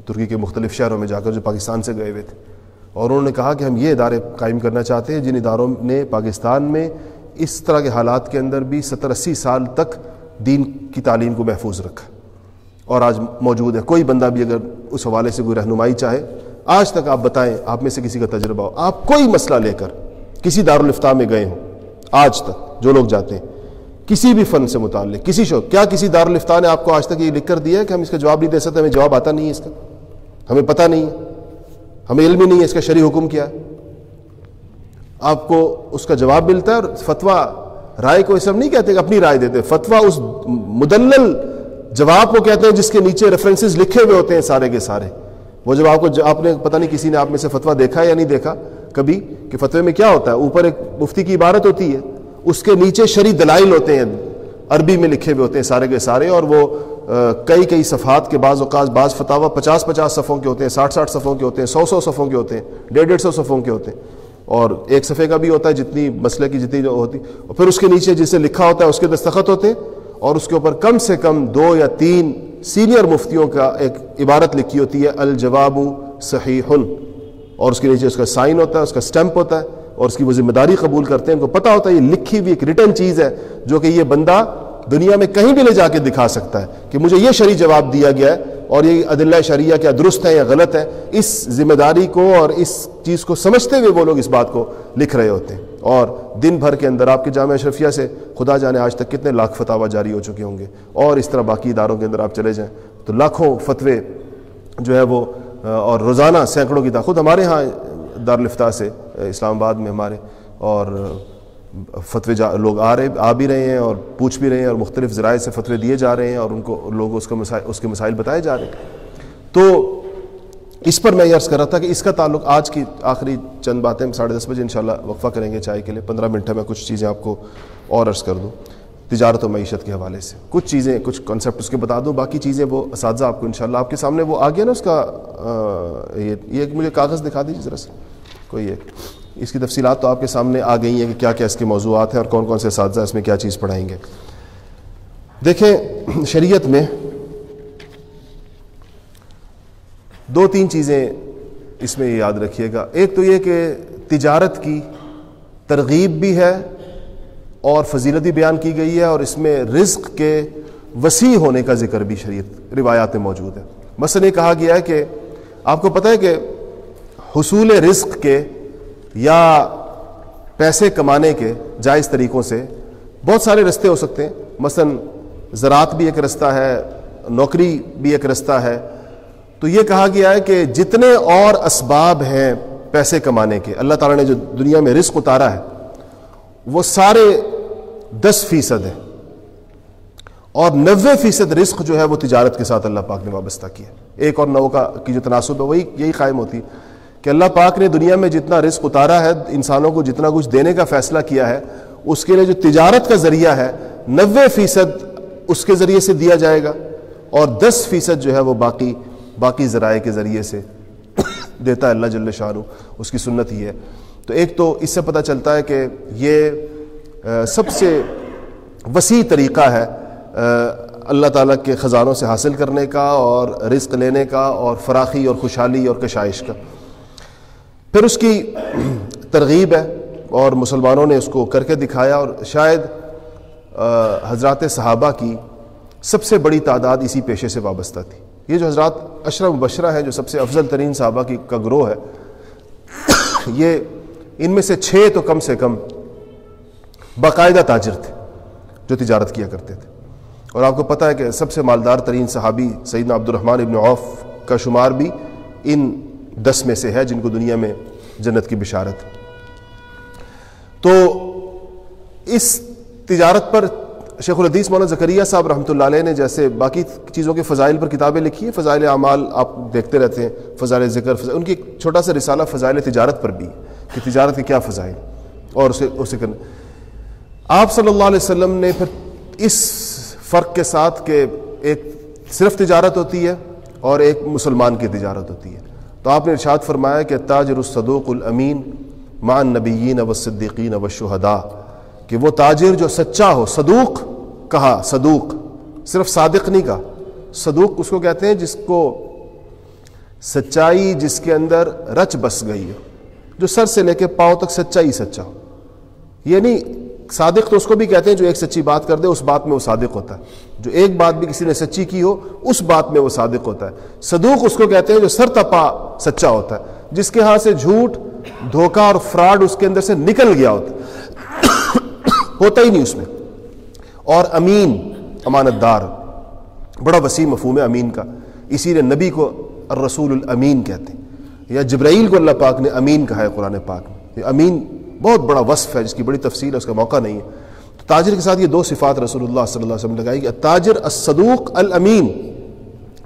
ترکی کے مختلف شہروں میں جا کر جو پاکستان سے گئے ہوئے تھے۔ اور انہوں نے کہا کہ ہم یہ ادارے قائم کرنا چاہتے ہیں جن اداروں نے پاکستان میں اس طرح کے حالات کے اندر بھی ستر اسی سال تک دین کی تعلیم کو محفوظ رکھا اور آج موجود ہے۔ کوئی بندہ بھی اگر اس حوالے سے کوئی رہنمائی چاہے، آج تک آپ بتائیں، آپ میں سے کسی کا تجربہ ہو۔ آپ کوئی مسئلہ لے کر کسی دارالفتہ میں گئے ہوں، آج تک جو لوگ جاتے ہیں، کسی بھی فن سے متعلق، کسی شو کیا کسی دارالفتہ نے آپ کو آج تک یہ لکھ کر دیا ہے کہ ہم اس کا جواب نہیں دے سکتے؟ ہمیں جواب آتا نہیں ہے اس کا۔ ہمیں پتہ نہیں ہے۔ ہمیں علم ہی نہیں ہے اس کا شرع حکم کیا۔ آپ کو اس کا جواب ملتا ہے اور فتویٰ رائے کو اس نہیں کہتے کہ اپنی رائے دیتے فتویٰ اس مدلل جواب کو کہتے ہیں جس کے نیچے ریفرنسز لکھے ہوئے ہوتے ہیں سارے کے سارے۔ وہ جب آپ کو آپ نے پتہ نہیں کسی نے آپ میں سے فتویٰ دیکھا یا نہیں دیکھا، کبھی کہ فتوے میں کیا ہوتا ہے؟ اوپر ایک مفتی کی عبارت ہوتی ہے، اس کے نیچے شری دلائل ہوتے ہیں۔ عربی میں لکھے ہوئے ہوتے ہیں سارے کے سارے، اور وہ کئی کئی صفحات کے بعض اوقات بعض فتح پچاس پچاس صفوں کے ہوتے ہیں، ساٹھ ساٹھ صفوں کے ہوتے ہیں، سو سو صفوں کے ہوتے ہیں، ڈیڑھ ڈیڑھ سو صفوں کے ہوتے ہیں۔ اور ایک صفحے کا بھی ہوتا ہے، جتنی مسئلے کی جتنی جو ہوتی، اور پھر اس کے نیچے جسے لکھا ہوتا ہے، اس کے دستخط ہوتے ہیں، اور اس کے اوپر کم سے کم دو یا تین سینئر مفتیوں کا ایک عبارت لکھی ہوتی ہے، الجواب صحیح۔ اور اس کے نیچے اس کا سائن ہوتا ہے، اس کا سٹیمپ ہوتا ہے، اور اس کی وہ ذمہ داری قبول کرتے ہیں، ان کو پتا ہوتا ہے، یہ لکھی ہوئی ایک ریٹرن چیز ہے، جو کہ یہ بندہ دنیا میں کہیں بھی لے جا کے دکھا سکتا ہے کہ مجھے یہ شرعی جواب دیا گیا ہے اور یہ عدلہ شریعہ کیا درست ہے یا غلط ہے، اس ذمہ داری کو اور اس چیز کو سمجھتے ہوئے وہ لوگ اس بات کو لکھ رہے ہوتے ہیں۔ اور دن بھر کے اندر آپ کے جامعہ اشرفیہ سے خدا جانے آج تک کتنے لاکھ فتح جاری ہو چکے ہوں گے۔ اور اس طرح باقی اداروں کے اندر آپ چلے جائیں تو لاکھوں فتوے جو ہے وہ، اور روزانہ سینکڑوں کی خود ہمارے ہاں دارالفتہ سے، اسلام آباد میں ہمارے، اور فتوے جا لوگ آ رہے آ بھی رہے ہیں اور پوچھ بھی رہے ہیں اور مختلف ذرائع سے فتوے دیے جا رہے ہیں اور ان کو لوگ اس کا مسائل اس کے مسائل بتائے جا رہے ہیں۔ تو اس پر میں یہ عرض کر رہا تھا کہ اس کا تعلق آج کی آخری چند باتیں ساڑھے دس بجے انشاءاللہ وقفہ کریں گے چائے کے لیے۔ پندرہ منٹ میں کچھ چیزیں آپ کو اور عرض کر دوں۔ تجارت و معیشت کے حوالے سے۔ کچھ چیزیں، کچھ کانسیپٹ اس کے بتا دوں۔ باقی چیزیں وہ اساتذہ آپ کو انشاءاللہ آپ کے سامنے وہ آ گیا نا اس کا یہ مجھے کاغذ دکھا دیجیے ذرا سے کوئی ایک۔ اس کی تفصیلات تو آپ کے سامنے آ گئی ہیں کہ کیا کیا اس کے موضوعات ہیں اور کون کون سے اساتذہ اس میں کیا چیز پڑھائیں گے۔ دیکھیں، شریعت میں دو تین چیزیں اس میں یاد رکھیے گا۔ ایک تو یہ کہ تجارت کی ترغیب بھی ہے اور فضیلتی بیان کی گئی ہے اور اس میں رزق کے وسیع ہونے کا ذکر بھی شریعت، روایات میں موجود ہے۔ مثلا یہ کہا گیا ہے کہ آپ کو پتہ ہے کہ حصول رزق کے یا پیسے کمانے کے جائز طریقوں سے بہت سارے رستے ہو سکتے ہیں۔ مثلا زراعت بھی ایک رستہ ہے، نوکری بھی ایک رستہ ہے۔ تو یہ کہا گیا ہے کہ جتنے اور اسباب ہیں پیسے کمانے کے، اللہ تعالیٰ نے جو دنیا میں رزق اتارا ہے، وہ سارے دس فیصد ہے اور نوے فیصد رزق جو ہے وہ تجارت کے ساتھ اللہ پاک نے وابستہ کیا۔ ایک اور نو کا کی جو تناسب ہے، وہی یہی قائم ہوتی ہے۔ کہ اللہ پاک نے دنیا میں جتنا رزق اتارا ہے، انسانوں کو جتنا کچھ دینے کا فیصلہ کیا ہے، اس کے لیے جو تجارت کا ذریعہ ہے، نوے فیصد اس کے ذریعے سے دیا جائے گا اور دس فیصد جو ہے وہ باقی باقی ذرائع کے ذریعے سے دیتا ہے اللہ جل شاہ اس کی سنت ہی ہے۔ تو ایک تو اس سے پتہ چلتا ہے کہ یہ سب سے وسیع طریقہ ہے اللہ تعالیٰ کے خزانوں سے حاصل کرنے کا اور رزق لینے کا اور فراخی اور خوشحالی اور کشائش کا۔ پھر اس کی ترغیب ہے اور مسلمانوں نے اس کو کر کے دکھایا اور شاید حضرات صحابہ کی سب سے بڑی تعداد اسی پیشے سے وابستہ تھی۔ یہ جو حضرات اشرف مبشرہ ہیں، جو سب سے افضل ترین صحابہ کی کا گروہ ہے، یہ ان میں سے چھ تو کم سے کم باقاعدہ تاجر تھے جو تجارت کیا کرتے تھے۔ اور آپ کو پتہ ہے کہ سب سے مالدار ترین صحابی سیدنا عبد الرحمٰن ابن عوف کا شمار بھی ان دس میں سے ہے جن کو دنیا میں جنت کی بشارت۔ تو اس تجارت پر شیخ الحدیث مولانا زکریہ صاحب رحمۃ اللہ علیہ نے جیسے باقی چیزوں کے فضائل پر کتابیں لکھی ہیں، فضائل اعمال آپ دیکھتے رہتے ہیں، فضائل ذکر، فضائل، ان کی ایک چھوٹا سا رسالہ فضائل تجارت پر بھی کہ تجارت کے کیا فضائل۔ اور اسے اسے کرنا۔ آپ صلی اللہ علیہ وسلم نے پھر اس فرق کے ساتھ کہ ایک صرف تجارت ہوتی ہے اور ایک مسلمان کی تجارت ہوتی ہے۔ تو آپ نے ارشاد فرمایا کہ تاجر الصدوق الامین مان نبیین و صدیقین و شہدا کہ وہ تاجر جو سچا ہو، صدوق کہا، صدوق، صرف صادق نہیں کہا، صدوق اس کو کہتے ہیں جس کو سچائی جس کے اندر رچ بس گئی ہو، جو سر سے لے کے پاؤں تک سچائی سچا ہو۔ یعنی صادق تو اس کو بھی کہتے ہیں جو ایک سچی بات کر دے، اس بات میں وہ صادق ہوتا ہے۔ جو ایک بات بھی کسی نے سچی کی ہو، اس بات میں وہ صادق ہوتا ہے۔ صدوق اس کو کہتے ہیں جو سر تپا سچا ہوتا ہے، جس کے ہاں سے جھوٹ، دھوکہ اور فراڈ اس کے اندر سے نکل گیا ہوتا ہوتا ہی نہیں اس میں۔ اور امین امانت دار بڑا وسیع مفہوم ہے امین کا۔ اسی لیے نبی کو الرسول الامین کہتے ہیں۔ یا جبرائیل کو اللہ پاک نے امین کہا ہے قرآن پاک میں۔ امین بہت بڑا وصف ہے، جس کی بڑی تفصیل ہے، اس کا موقع نہیں ہے۔ تو تاجر کے ساتھ یہ دو صفات رسول اللہ صلی اللہ علیہ وسلم لگائی کہ تاجر الصدوق الامین،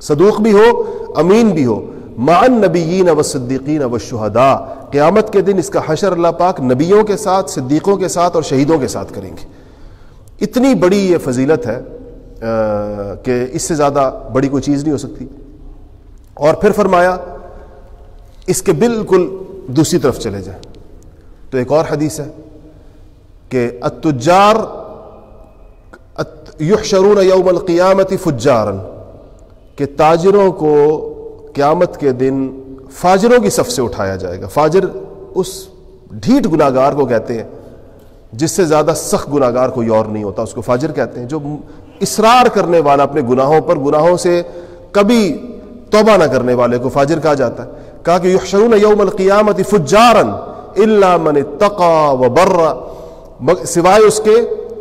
صدوق بھی ہو، امین بھی ہو معن نبیین و صدیقین و شہداء قیامت کے دن اس کا حشر اللہ پاک نبیوں کے ساتھ، صدیقوں کے ساتھ اور شہیدوں کے ساتھ کریں گے۔ اتنی بڑی یہ فضیلت ہے کہ اس سے زیادہ بڑی کوئی چیز نہیں ہو سکتی۔ اور پھر فرمایا، اس کے بالکل دوسری طرف چلے جائیں۔ تو ایک اور حدیث ہے کہ اتجار یحشرون یوم القیامت فجارن کہ تاجروں کو قیامت کے دن فاجروں کی صف سے اٹھایا جائے گا۔ فاجر اس ڈھیٹ گناگار کو کہتے ہیں جس سے زیادہ سخت گناگار کوئی اور نہیں ہوتا، اس کو فاجر کہتے ہیں، جو اصرار کرنے والا اپنے گناہوں پر، گناہوں سے کبھی توبہ نہ کرنے والے کو فاجر کہا جاتا ہے۔ کہا کہ یحشرون یوم القیامت فجارن الا من تقا و برا سوائے اس کے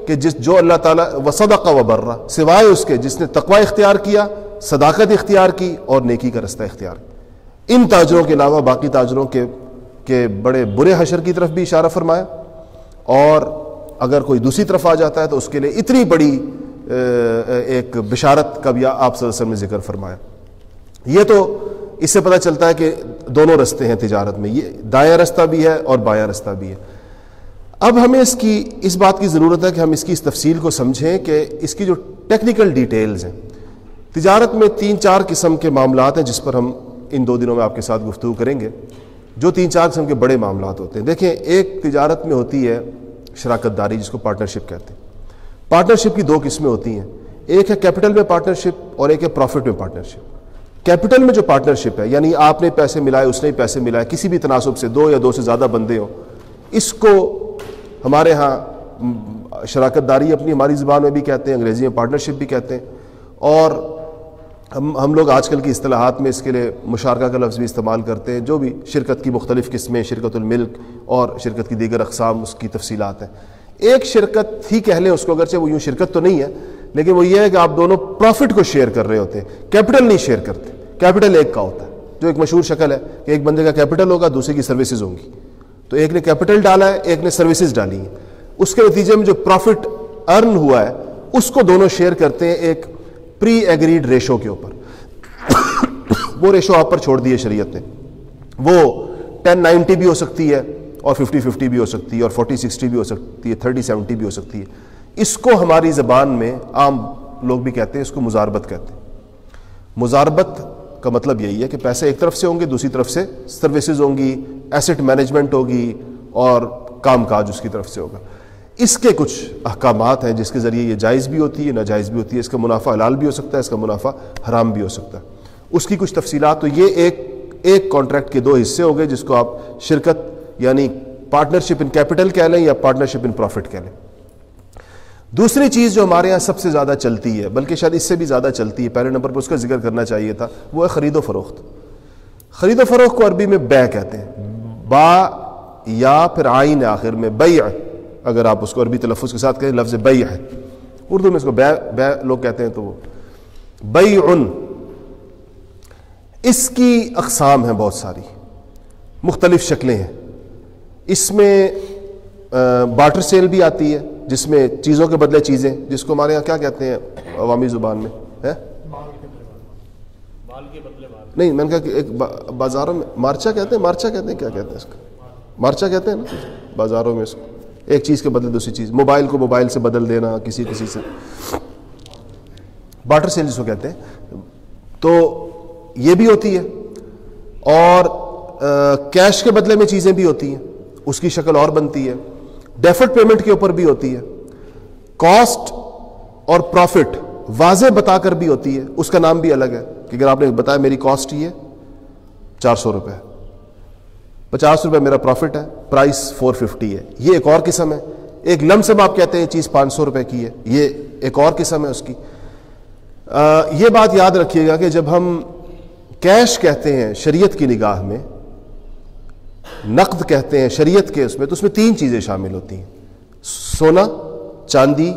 کہ جس جو اللہ تعالیٰ و صدقہ و برا سوائے اس کے جس نے تقوی اختیار کیا، صداقت اختیار کی اور نیکی کا رستہ اختیار۔ ان تاجروں کے علاوہ باقی تاجروں کے کے بڑے برے حشر کی طرف بھی اشارہ فرمایا۔ اور اگر کوئی دوسری طرف آ جاتا ہے تو اس کے لیے اتنی بڑی ایک بشارت کا بھی آپ صلی اللہ علیہ وسلم نے ذکر فرمایا۔ یہ تو اس سے پتہ چلتا ہے کہ دونوں رستے ہیں تجارت میں، یہ دایاں رستہ بھی ہے اور بایاں رستہ بھی ہے۔ اب ہمیں اس کی، اس بات کی ضرورت ہے کہ ہم اس کی اس تفصیل کو سمجھیں کہ اس کی جو ٹیکنیکل ڈیٹیلز ہیں، تجارت میں تین چار قسم کے معاملات ہیں جس پر ہم ان دو دنوں میں آپ کے ساتھ گفتگو کریں گے۔ جو تین چار قسم کے بڑے معاملات ہوتے ہیں۔ دیکھیں، ایک تجارت میں ہوتی ہے شراکت داری، جس کو پارٹنرشپ کہتے ہیں۔ پارٹنرشپ کی دو قسمیں ہوتی ہیں۔ ایک ہے کیپٹل میں پارٹنرشپ اور ایک ہے پروفٹ میں پارٹنرشپ کیپٹل میں جو پارٹنرشپ ہے یعنی آپ نے پیسے ملائے، اس نے پیسے ملائے، کسی بھی تناسب سے دو یا دو سے زیادہ بندے ہوں، اس کو ہمارے ہاں شراکت داری اپنی ہماری زبان میں بھی کہتے ہیں، انگریزی میں پارٹنرشپ بھی کہتے ہیں، اور ہم ہم لوگ آج کل کی اصطلاحات میں اس کے لیے مشارکہ کا لفظ بھی استعمال کرتے ہیں، جو بھی شرکت کی مختلف قسمیں، شرکت الملک اور شرکت کی دیگر اقسام، اس کی تفصیلات ہیں۔ ایک شرکت ہی کہہ لیں اس کو، اگرچہ وہ یوں شرکت تو نہیں ہے، لیکن وہ یہ ہے کہ آپ دونوں پروفٹ کو شیئر کر رہے ہوتے ہیں کیپٹل نہیں شیئر کرتے۔ کیپٹل ایک کا ہوتا ہے، جو ایک مشہور شکل ہے کہ ایک بندے کا کیپٹل ہوگا، دوسرے کی سروسز ہوں گی۔ تو ایک نے کیپٹل ڈالا ہے، ایک نے سروسز ڈالی ہیں۔ اس کے نتیجے میں جو پروفٹ ارن ہوا ہے، اس کو دونوں شیئر کرتے ہیں ایک پری ایگریڈ ریشو کے اوپر۔ وہ ریشو آپ پر چھوڑ دیے شریعت نے۔ وہ ٹین نائنٹی بھی ہو سکتی ہے اور ففٹی ففٹی بھی ہو سکتی ہے اور فورٹی سکسٹی بھی ہو سکتی ہے تھرٹی سیونٹی بھی ہو سکتی ہے۔ اس کو ہماری زبان میں عام لوگ بھی کہتے ہیں، اس کو مزاربت کہتے ہیں۔ مزاربت کا مطلب یہی ہے کہ پیسے ایک طرف سے ہوں گے، دوسری طرف سے سروسز ہوں گی ایسٹ مینجمنٹ ہوگی اور کام کاج اس کی طرف سے ہوگا۔ اس کے کچھ احکامات ہیں جس کے ذریعے یہ جائز بھی ہوتی ہے، ناجائز بھی ہوتی ہے، اس کا منافع حلال بھی ہو سکتا ہے، اس کا منافع حرام بھی ہو سکتا ہے۔ اس کی کچھ تفصیلات، تو یہ ایک ایک کانٹریکٹ کے دو حصے ہو گئے جس کو آپ شرکت یعنی پارٹنرشپ ان کیپٹل کہہ لیں یا پارٹنرشپ ان پروفٹ کہہ لیں۔ دوسری چیز جو ہمارے یہاں سب سے زیادہ چلتی ہے، بلکہ شاید اس سے بھی زیادہ چلتی ہے، پہلے نمبر پر اس کا ذکر کرنا چاہیے تھا، وہ ہے خرید و فروخت۔ خرید و فروخت کو عربی میں بے کہتے ہیں۔ با، یا، پھر آئین آخر میں بیع۔ اگر آپ اس کو عربی تلفظ کے ساتھ کہیں، لفظ بیع۔ ہے اردو میں اس کو بے بے لوگ کہتے ہیں تو وہ۔ بیع اس کی اقسام ہیں بہت ساری۔ مختلف شکلیں ہیں۔ اس میں بارٹر سیل بھی آتی ہے۔ جس میں چیزوں کے بدلے چیزیں جس کو ہمارے یہاں کیا کہتے ہیں عوامی زبان میں نہیں میں نے کہا کہ ایک بازاروں میں مارچا کہتے ہیں مارچا کہتے ہیں کیا کہتے ہیں اس کو؟ مارچا کہتے ہیں نا؟ بازاروں میں اس کو۔ ایک چیز کے بدلے دوسری چیز۔ موبائل کو موبائل سے بدل دینا کسی کسی سے۔ بارٹر سیل جس کو کہتے ہیں۔ تو یہ بھی ہوتی ہے۔ اور کیش کے بدلے میں چیزیں بھی ہوتی ہیں۔ اس کی شکل اور بنتی ہے۔ ڈیفٹ پیمنٹ کے اوپر بھی ہوتی ہے۔ کاسٹ اور پروفٹ واضح بتا کر بھی ہوتی ہے۔ اس کا نام بھی الگ ہے کہ اگر آپ نے بتایا میری کاسٹ یہ چار سو روپے پچاس روپے میرا پروفٹ ہے پرائس فور ففٹی ہے۔ یہ ایک اور قسم ہے۔ ایک لم سم آپ کہتے ہیں یہ چیز پانچ سو روپے کی ہے۔ یہ ایک اور قسم ہے اس کی۔ آ, یہ بات یاد رکھیے گا کہ جب ہم کیش کہتے ہیں شریعت کی نگاہ میں نقد کہتے ہیں، شریعت کے اس میں، تو اس میں تین چیزیں شامل ہوتی ہیں۔ سونا، چاندی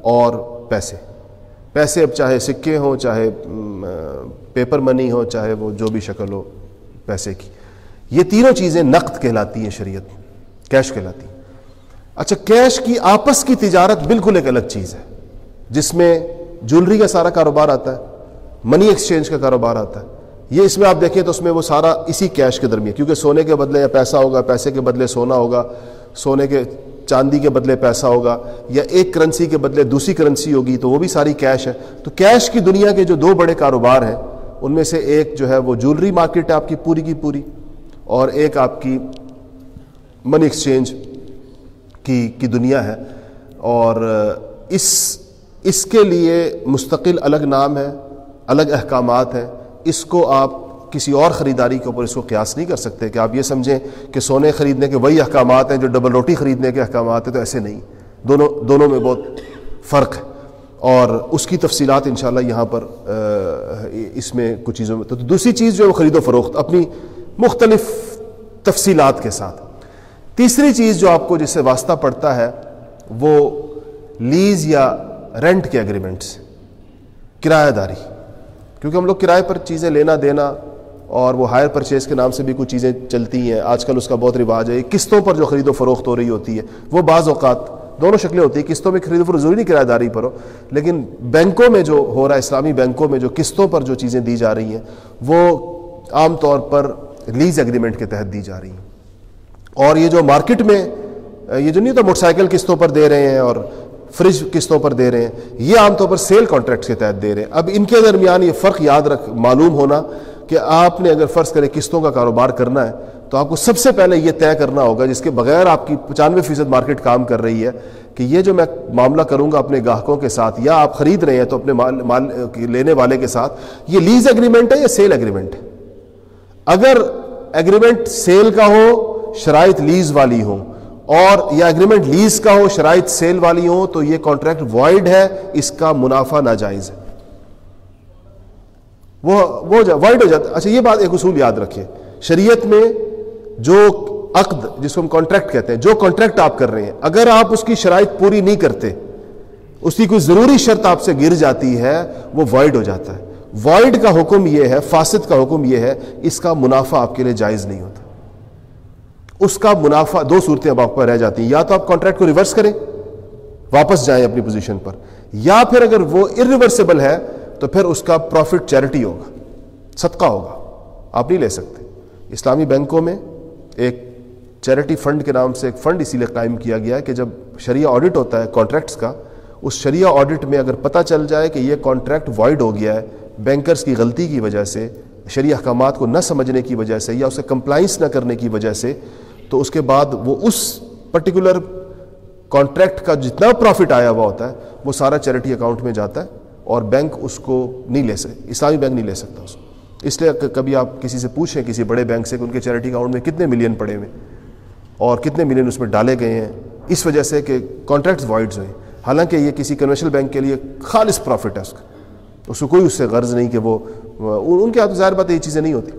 اور پیسے۔ پیسے اب چاہے سکے ہوں، چاہے پیپر منی ہو چاہے وہ جو بھی شکل ہو، پیسے کی۔ یہ تینوں چیزیں نقد کہلاتی ہیں شریعت کیش کہلاتی ہیں۔ اچھا کیش کی آپس کی تجارت بالکل ایک الگ چیز ہے، جس میں جولری کا سارا کاروبار آتا ہے منی ایکسچینج کا کاروبار آتا ہے۔ یہ اس میں آپ دیکھیں تو اس میں وہ سارا اسی کیش کے درمیان، کیونکہ سونے کے بدلے یا پیسہ ہوگا، پیسے کے بدلے سونا ہوگا، سونے کے چاندی کے بدلے پیسہ ہوگا، یا ایک کرنسی کے بدلے دوسری کرنسی ہوگی، تو وہ بھی ساری کیش ہے۔ تو کیش کی دنیا کے جو دو بڑے کاروبار ہیں، ان میں سے ایک جو ہے وہ جولری مارکیٹ ہے آپ کی پوری کی پوری، اور ایک آپ کی منی ایکسچینج کی کی دنیا ہے۔ اور اس اس کے لیے مستقل الگ نام ہے، الگ احکامات ہیں۔ اس کو آپ کسی اور خریداری کے اوپر اس کو قیاس نہیں کر سکتے کہ آپ یہ سمجھیں کہ سونے خریدنے کے وہی احکامات ہیں جو ڈبل روٹی خریدنے کے احکامات ہیں، تو ایسے نہیں۔ دونوں دونوں میں بہت فرق ہے۔ اور اس کی تفصیلات انشاءاللہ یہاں پر اس میں کچھ چیزوں میں۔ تو دوسری چیز جو ہے وہ خرید و فروخت، اپنی مختلف تفصیلات کے ساتھ۔ تیسری چیز جو آپ کو جس سے واسطہ پڑتا ہے، وہ لیز یا رینٹ کے اگریمنٹس۔ کرایہ داری۔ کیونکہ ہم لوگ کرائے پر چیزیں لینا دینا اور وہ ہائر پرچیز کے نام سے بھی کچھ چیزیں چلتی ہیں۔ آج کل اس کا بہت رواج ہے۔ قسطوں پر جو خرید و فروخت ہو رہی ہوتی ہے، وہ بعض اوقات دونوں شکلیں ہوتی ہیں۔ قسطوں میں خرید و فروخت ضروری نہیں کرایہ داری پر ہو، لیکن بینکوں میں جو ہو رہا ہے، اسلامی بینکوں میں جو قسطوں پر جو چیزیں دی جا رہی ہیں، وہ عام طور پر لیز ایگریمنٹ کے تحت دی جا رہی ہیں۔ اور یہ جو مارکیٹ میں، یہ جو نہیں تو موٹر سائیکل قسطوں پر دے رہے ہیں اور فریج قسطوں پر دے رہے ہیں؟ یہ عام طور پر سیل کانٹریکٹس کے تحت دے رہے ہیں۔ اب ان کے درمیان یہ فرق یاد رکھ، معلوم ہونا کہ آپ نے اگر فرض کرے قسطوں کا کاروبار کرنا ہے، تو آپ کو سب سے پہلے یہ طے کرنا ہوگا، جس کے بغیر آپ کی پچانوے فیصد مارکیٹ کام کر رہی ہے، کہ یہ جو میں معاملہ کروں گا اپنے گاہکوں کے ساتھ، یا آپ خرید رہے ہیں تو اپنے مال مال لینے والے کے ساتھ، یہ لیز اگریمنٹ ہے یا سیل اگریمنٹ ہے؟ اگر اگریمنٹ سیل کا ہو، شرائط لیز والی ہوں اور یہ اگریمنٹ لیز کا ہو، شرائط سیل والی ہو تو یہ کانٹریکٹ وائڈ ہے، اس کا منافع ناجائز ہے۔ وہ وائڈ ہو جاتا اچھا یہ بات ایک اصول یاد رکھیں۔ شریعت میں جو عقد، جس کو ہم کانٹریکٹ کہتے ہیں، جو کانٹریکٹ آپ کر رہے ہیں، اگر آپ اس کی شرائط پوری نہیں کرتے، اس کی کوئی ضروری شرط آپ سے گر جاتی ہے، وہ وائڈ ہو جاتا ہے۔ وائڈ کا حکم یہ ہے، فاسد کا حکم یہ ہے، اس کا منافع آپ کے لیے جائز نہیں ہوتا۔ اس کا منافع دو صورتیں اب آپ پر رہ جاتی ہیں۔ یا تو آپ کانٹریکٹ کو ریورس کریں، واپس جائیں اپنی پوزیشن پر، یا پھر اگر وہ ارریورسیبل ہے، تو پھر اس کا پروفٹ چیریٹی ہوگا، صدقہ ہوگا۔ آپ نہیں لے سکتے۔ اسلامی بینکوں میں ایک چیریٹی فنڈ کے نام سے ایک فنڈ اسی لیے قائم کیا گیا ہے کہ جب شریعہ آڈٹ ہوتا ہے کانٹریکٹس کا، اس شریعہ آڈٹ میں اگر پتہ چل جائے کہ یہ کانٹریکٹ وائڈ ہو گیا ہے بینکرز کی غلطی کی وجہ سے شریع احکامات کو نہ سمجھنے کی وجہ سے یا اسے کمپلائنس نہ کرنے کی وجہ سے تو اس کے بعد وہ اس پرٹیکولر کانٹریکٹ کا جتنا پروفٹ آیا ہوا ہوتا ہے، وہ سارا چیریٹی اکاؤنٹ میں جاتا ہے اور بینک اس کو نہیں لے سکتے اسلامی بینک نہیں لے سکتا اس کو۔ اس لیے کبھی آپ کسی سے پوچھیں، کسی بڑے بینک سے کہ ان کے چیریٹی اکاؤنٹ میں کتنے ملین پڑے ہوئے اور کتنے ملین اس میں ڈالے گئے ہیں، اس وجہ سے کہ کانٹریکٹس وائڈز ہوئے۔ حالانکہ یہ کسی کنورشل بینک کے لیے خالص پروفٹ ہے اس کا۔ اس کو کوئی اس سے غرض نہیں کہ وہ، ان کے ہاتھ ظاہر بات یہ چیزیں نہیں ہوتی۔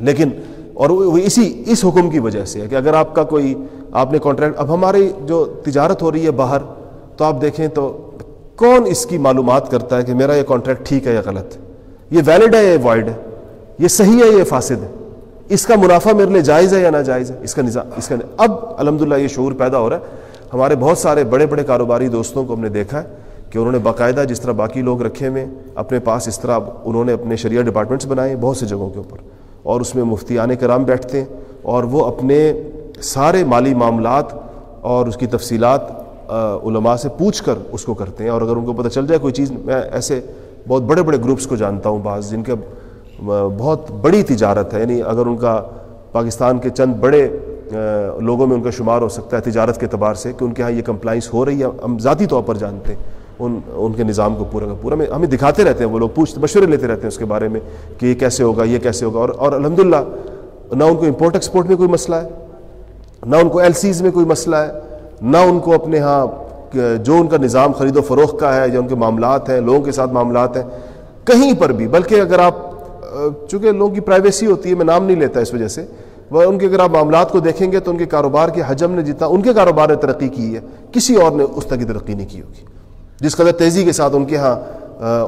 لیکن اور وہ اسی اس حکم کی وجہ سے ہے کہ اگر آپ کا کوئی آپ نے کانٹریکٹ اب ہماری جو تجارت ہو رہی ہے باہر، تو آپ دیکھیں تو کون اس کی معلومات کرتا ہے کہ میرا یہ کانٹریکٹ ٹھیک ہے یا غلط؟ ہے یہ ویلڈ ہے یا وائڈ ہے؟ یہ صحیح ہے یہ فاسد ہے؟ اس کا منافع میرے لیے جائز ہے یا ناجائز ہے؟ اس کا نظام اس کا اب الحمد یہ شعور پیدا ہو رہا ہے۔ ہمارے بہت سارے بڑے بڑے کاروباری دوستوں کو ہم نے دیکھا ہے کہ انہوں نے باقاعدہ جس طرح باقی لوگ رکھے ہوئے اپنے پاس اس طرح انہوں نے اپنے شریعہ ڈپارٹمنٹس بنائے بہت سی جگہوں کے اوپر۔ اور اس میں مفتیان کرام بیٹھتے ہیں اور وہ اپنے سارے مالی معاملات اور اس کی تفصیلات علماء سے پوچھ کر اس کو کرتے ہیں اور اگر ان کو پتہ چل جائے کوئی چیز، میں ایسے بہت بڑے بڑے گروپس کو جانتا ہوں بعض جن کے بہت بڑی تجارت ہے یعنی اگر ان کا پاکستان کے چند بڑے لوگوں میں ان کا شمار ہو سکتا ہے تجارت کے اعتبار سے کہ ان کے ہاں یہ کمپلائنس ہو رہی ہے، ہم ذاتی طور پر جانتے ہیں۔ ان ان کے نظام کو پورا کا پورا میں ہمیں دکھاتے رہتے ہیں، وہ لوگ پوچھتے مشورے لیتے رہتے ہیں اس کے بارے میں کہ یہ کیسے ہوگا، یہ کیسے ہوگا، اور اور الحمد للہ نہ ان کو امپورٹ ایکسپورٹ میں کوئی مسئلہ ہے، نہ ان کو ایل سیز میں کوئی مسئلہ ہے، نہ ان کو اپنے ہاں جو ان کا نظام خرید و فروخت کا ہے یا ان کے معاملات ہیں، لوگوں کے ساتھ معاملات ہیں، کہیں پر بھی، بلکہ اگر آپ، چونکہ لوگوں کی پرائیویسی ہوتی ہے، میں نام نہیں لیتا اس وجہ سے، وہ ان کے اگر آپ معاملات کو دیکھیں گے تو ان کے کاروبار کے حجم نے جتنا، ان کے کاروبار نے ترقی کی ہے، کسی اور نے اس تک کی ترقی نہیں کی ہوگی۔ جس قدر تیزی کے ساتھ ان کے ہاں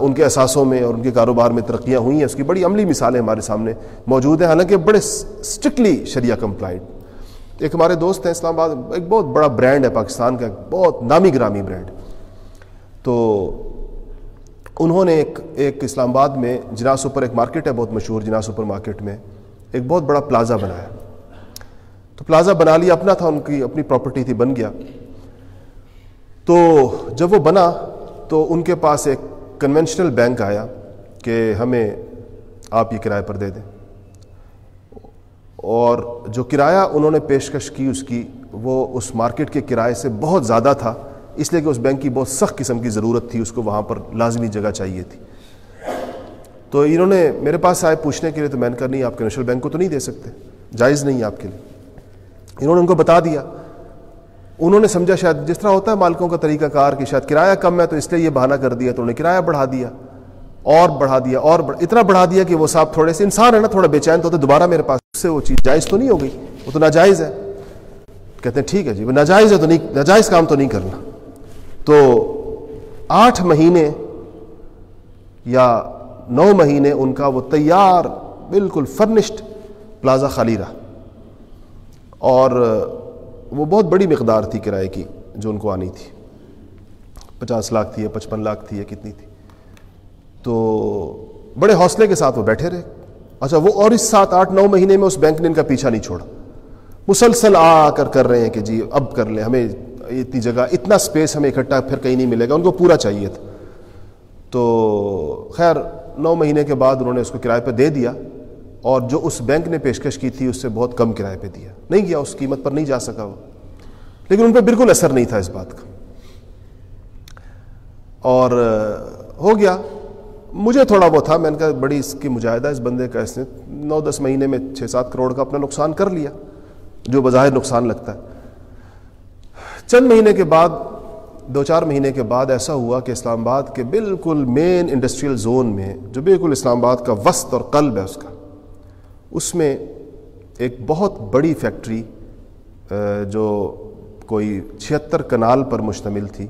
ان کے احساسوں میں اور ان کے کاروبار میں ترقیاں ہوئی ہیں، اس کی بڑی عملی مثالیں ہمارے سامنے موجود ہیں۔ حالانکہ بڑے اسٹرکٹلی شریعہ کمپلائنٹ ایک ہمارے دوست ہیں اسلام آباد، ایک بہت بڑا برانڈ ہے پاکستان کا، ایک بہت نامی گرامی برانڈ تو انہوں نے ایک ایک اسلام آباد میں جنا سپر ایک مارکیٹ ہے بہت مشہور جنا سپر مارکیٹ میں، ایک بہت بڑا پلازا بنایا۔ تو پلازا بنا لیا، اپنا تھا، ان کی اپنی پراپرٹی تھی، بن گیا۔ تو جب وہ بنا تو ان کے پاس ایک کنونشنل بینک آیا کہ ہمیں آپ یہ کرائے پر دے دیں۔ اور جو کرایہ انہوں نے پیشکش کی اس کی، وہ اس مارکیٹ کے کرائے سے بہت زیادہ تھا، اس لیے کہ اس بینک کی بہت سخت قسم کی ضرورت تھی، اس کو وہاں پر لازمی جگہ چاہیے تھی۔ تو انہوں نے میرے پاس آئے پوچھنے کے لیے تو میں نے کہا، نہیں، آپ نیشنل بینک کو تو نہیں دے سکتے، جائز نہیں ہے آپ کے لیے۔ انہوں نے ان کو بتا دیا انہوں نے سمجھا شاید جس طرح ہوتا ہے مالکوں کا طریقہ کار کہ شاید کرایہ کم ہے تو اس لیے یہ بہانہ کر دیا تو انہوں نے کرایہ بڑھا دیا اور بڑھا دیا اور اتنا بڑھا دیا کہ وہ صاحب تھوڑے سے انسان ہے نا تھوڑا بے چین تو ہوتے، دوبارہ میرے پاس سے وہ چیز جائز تو نہیں ہو گئی۔ وہ تو ناجائز ہے۔ کہتے ہیں ٹھیک ہے جی وہ ناجائز ہے تو نہیں، ناجائز کام تو نہیں کرنا۔ تو آٹھ مہینے یا نو مہینے ان کا وہ تیار، بالکل فرنشڈ پلازا خالی رہا۔ اور وہ بہت بڑی مقدار تھی کرائے کی جو ان کو آنی تھی۔ پچاس لاکھ تھی یا پچپن لاکھ تھی یا کتنی تھی۔ تو بڑے حوصلے کے ساتھ وہ بیٹھے رہے۔ اچھا وہ اور اس سات آٹھ نو مہینے میں اس بینک نے ان کا پیچھا نہیں چھوڑا۔ مسلسل آ کر کر رہے ہیں کہ جی اب کر لیں۔ ہمیں اتنی جگہ، اتنا سپیس ہمیں اکٹھا پھر کہیں نہیں ملے گا۔ ان کو پورا چاہیے تھا۔ تو خیر، نو مہینے کے بعد انہوں نے اس کو کرائے پہ دے دیا۔ اور جو اس بینک نے پیشکش کی تھی، اس سے بہت کم کرائے پہ دیا۔ نہیں گیا اس قیمت پر نہیں جا سکا وہ۔ لیکن ان پہ بالکل اثر نہیں تھا اس بات کا۔ اور ہو گیا۔ مجھے تھوڑا وہ تھا۔ میں نے کہا، بڑی اس کی مجاہدہ اس بندے کا، اس نے نو دس مہینے میں چھ سات کروڑ کا اپنا نقصان کر لیا، جو بظاہر نقصان لگتا ہے۔ چند مہینے کے بعد، دو چار مہینے کے بعد ایسا ہوا کہ اسلام آباد کے بالکل مین انڈسٹریل زون میں، جو بالکل اسلام آباد کا وسط اور قلب ہے اس کا اس میں ایک بہت بڑی فیکٹری جو کوئی چھہتر کنال پر مشتمل تھی۔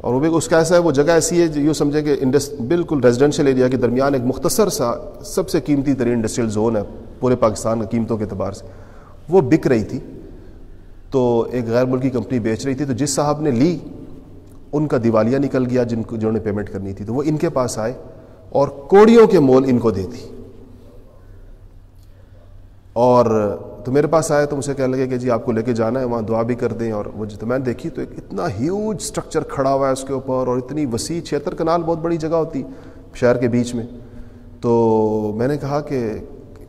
اور وہ بھی اس کا ایسا ہے، وہ جگہ ایسی ہے یوں سمجھے کہ انڈس، بالکل ریزیڈینشیل ایریا کے درمیان ایک مختصر سا، سب سے قیمتی ترین انڈسٹریل زون ہے، پورے پاکستان کی قیمتوں کے اعتبار سے۔ وہ بک رہی تھی، تو ایک غیر ملکی کمپنی بیچ رہی تھی، تو جس صاحب نے لی، ان کا دیوالیہ نکل گیا، جن کو جنہوں نے پیمنٹ کرنی تھی، تو وہ ان کے پاس آئے اور کوڑیوں کے مول ان کو دے دی۔ اور تو میرے پاس آئے تو مجھے کہنے لگے کہ جی آپ کو لے کے جانا ہے، وہاں دعا بھی کر دیں۔ اور وہ تو میں نے دیکھی تو ایک اتنا ہیوج اسٹرکچر کھڑا ہوا ہے اس کے اوپر اور اتنی وسیع چھیتر کنال بہت بڑی جگہ ہوتی شہر کے بیچ میں۔ تو میں نے کہا کہ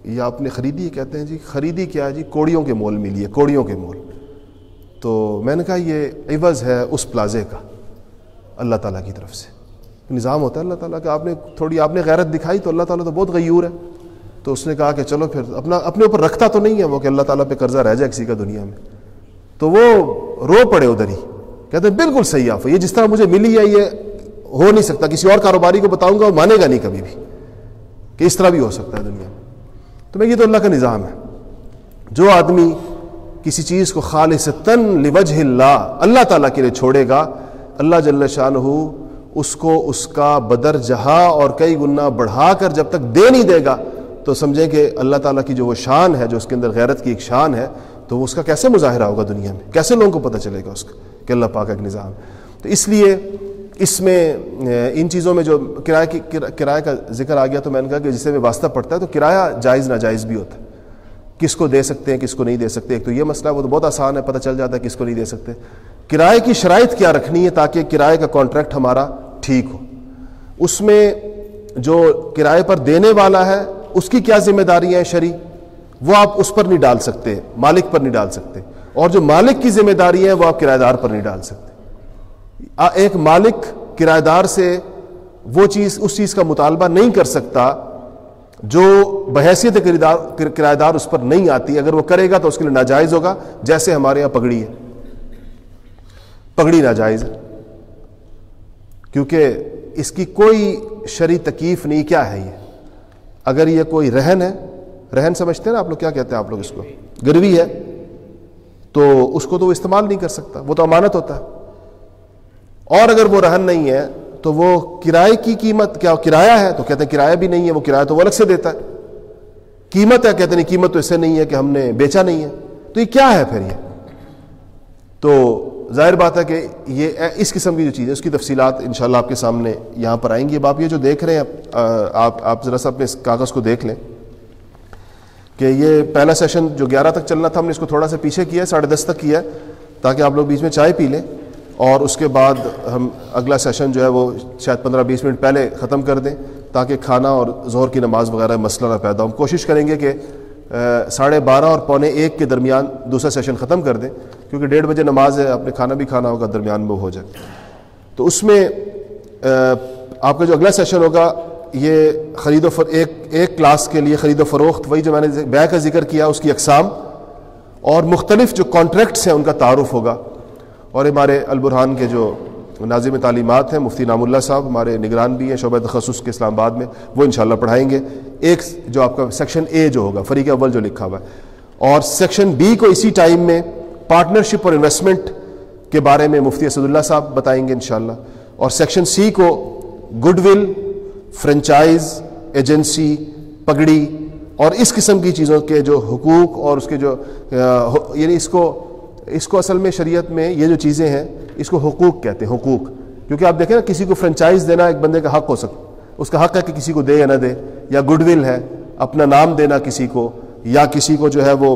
یہ آپ نے خریدی کہتے ہیں جی خریدی کیا ہے؟ جی کوڑیوں کے مول ملی ہے، کوڑیوں کے مول۔ تو میں نے کہا یہ عوض ہے اس پلازے کا اللہ تعالیٰ کی طرف سے۔ نظام ہوتا ہے اللہ تعالیٰ کہ آپ نے تھوڑی آپ نے غیرت دکھائی تو اللہ تعالیٰ تو بہت غیور ہے۔ تو اس نے کہا کہ چلو پھر اپنا اپنے اوپر رکھتا تو نہیں ہے وہ کہ اللہ تعالیٰ پہ قرضہ رہ جائے کسی کا دنیا میں۔ تو وہ رو پڑے ادھر ہی۔ کہتے ہیں بالکل صحیح آپ، یہ جس طرح مجھے ملی ہے، یہ ہو نہیں سکتا۔ کسی اور کاروباری کو بتاؤں گا، وہ مانے گا نہیں کبھی بھی کہ اس طرح بھی ہو سکتا ہے دنیا میں۔ تو میں یہ تو اللہ کا نظام ہے۔ جو آدمی کسی چیز کو خالص تن لوجہ اللہ اللہ تعالیٰ کے لیے چھوڑے گا، اللہ جل شان ہو اس کو اس کا بدر جہاں اور کئی گنا بڑھا کر جب تک دے نہیں دے گا تو سمجھیں کہ اللہ تعالیٰ کی جو وہ شان ہے، جو اس کے اندر غیرت کی ایک شان ہے، تو وہ اس کا کیسے مظاہرہ ہوگا دنیا میں؟ کیسے لوگوں کو پتہ چلے گا اس کا کہ اللہ پاک ایک نظام؟ تو اس لیے اس میں، ان چیزوں میں جو کرایہ کی، کرایہ کا ذکر آ گیا تو میں نے کہا کہ جسے میں واسطہ پڑتا ہے تو کرایہ جائز ناجائز بھی ہوتا ہے۔ کس کو دے سکتے ہیں، کس کو نہیں دے سکتے، ایک تو یہ مسئلہ وہ تو بہت آسان ہے، پتہ چل جاتا ہے کس کو نہیں دے سکتے۔ کرائے کی شرائط کیا رکھنی ہے تاکہ کرائے کا کانٹریکٹ ہمارا ٹھیک ہو؟ اس میں جو کرائے پر دینے والا ہے اس کی کیا ذمہ داریاں ہیں شری؟ وہ آپ اس پر نہیں ڈال سکتے، مالک پر نہیں ڈال سکتے۔ اور جو مالک کی ذمہ داری ہیں وہ آپ کرایہ دار پر نہیں ڈال سکتے۔ ایک مالک کرایہ دار سے وہ چیز، اس چیز کا مطالبہ نہیں کر سکتا جو بحیثیت کرایہ دار اس پر نہیں آتی۔ اگر وہ کرے گا تو اس کے لیے ناجائز ہوگا، جیسے ہمارے یہاں پگڑی ہے۔ پگڑی ناجائز ہے۔ کیونکہ اس کی کوئی شری تکیف نہیں، کیا ہے یہ؟ اگر یہ کوئی رہن ہے، رہن سمجھتے ہیں نا آپ لوگ، کیا کہتے ہیں آپ لوگ اس کو؟ گروی ہے، تو اس کو تو وہ استعمال نہیں کر سکتا، وہ تو امانت ہوتا ہے۔ اور اگر وہ رہن نہیں ہے، تو وہ کرائے کی قیمت، کیا کرایہ ہے؟ تو کہتے ہیں کرایہ بھی نہیں ہے، وہ کرایہ تو وہ الگ سے دیتا ہے۔ قیمت ہے، کہتے ہیں قیمت تو اس سے نہیں ہے کہ ہم نے بیچا نہیں ہے۔ تو تو یہ کیا ہے پھر یہ؟ تو ظاہر بات ہے کہ یہ اس قسم کی جو چیز ہے، اس کی تفصیلات انشاءاللہ آپ کے سامنے یہاں پر آئیں گی۔ اب آپ یہ جو دیکھ رہے ہیں آپ آپ ذرا سا اپنے اس کاغذ کو دیکھ لیں کہ یہ پہلا سیشن جو گیارہ تک چلنا تھا، ہم نے اس کو تھوڑا سا پیچھے کیا ہے، ساڑھے دس تک کیا ہے، تاکہ آپ لوگ بیچ میں چائے پی لیں۔ اور اس کے بعد ہم اگلا سیشن جو ہے وہ شاید پندرہ بیس منٹ پہلے ختم کر دیں، تاکہ کھانا اور زہر کی نماز وغیرہ مسئلہ نہ پیدا ہو۔ ہم کوشش کریں گے کہ ساڑھے بارہ اور پونے ایک کے درمیان دوسرا سیشن ختم کر دیں، کیونکہ ڈیڑھ بجے نماز ہے اپنے کھانا بھی کھانا ہوگا، درمیان میں ہو جائے۔ تو اس میں آپ کا جو اگلا سیشن ہوگا، یہ خرید و فر، ایک ایک کلاس کے لیے خرید و فروخت، وہی جو میں نے بے کا ذکر کیا، اس کی اقسام، اور مختلف جو کانٹریکٹس ہیں، ان کا تعارف ہوگا۔ اور ہمارے البرحان کے جو ناظم تعلیمات ہیں، مفتی نام اللہ صاحب ہمارے نگران بھی ہیں، شعبہ تخصص کے اسلام آباد میں، وہ انشاءاللہ پڑھائیں گے۔ ایک جو آپ کا سیکشن اے جو ہوگا، فریق اول جو لکھا ہوا ہے۔ اور سیکشن بی کو اسی ٹائم میں پارٹنرشپ اور انویسٹمنٹ کے بارے میں مفتی اسد اللہ صاحب بتائیں گے انشاءاللہ۔ اور سیکشن سی کو گڈ ول فرنچائز ایجنسی پگڑی اور اس قسم کی چیزوں کے جو حقوق اور اس کے جو یعنی اس کو اس کو اصل میں شریعت میں یہ جو چیزیں ہیں اس کو حقوق کہتے ہیں، حقوق۔ کیونکہ آپ دیکھیں نا، کسی کو فرنچائز دینا ایک بندے کا حق ہو سکتا اس کا حق ہے کہ کسی کو دے یا نہ دے، یا گڈ ول ہے، اپنا نام دینا کسی کو، یا کسی کو جو ہے وہ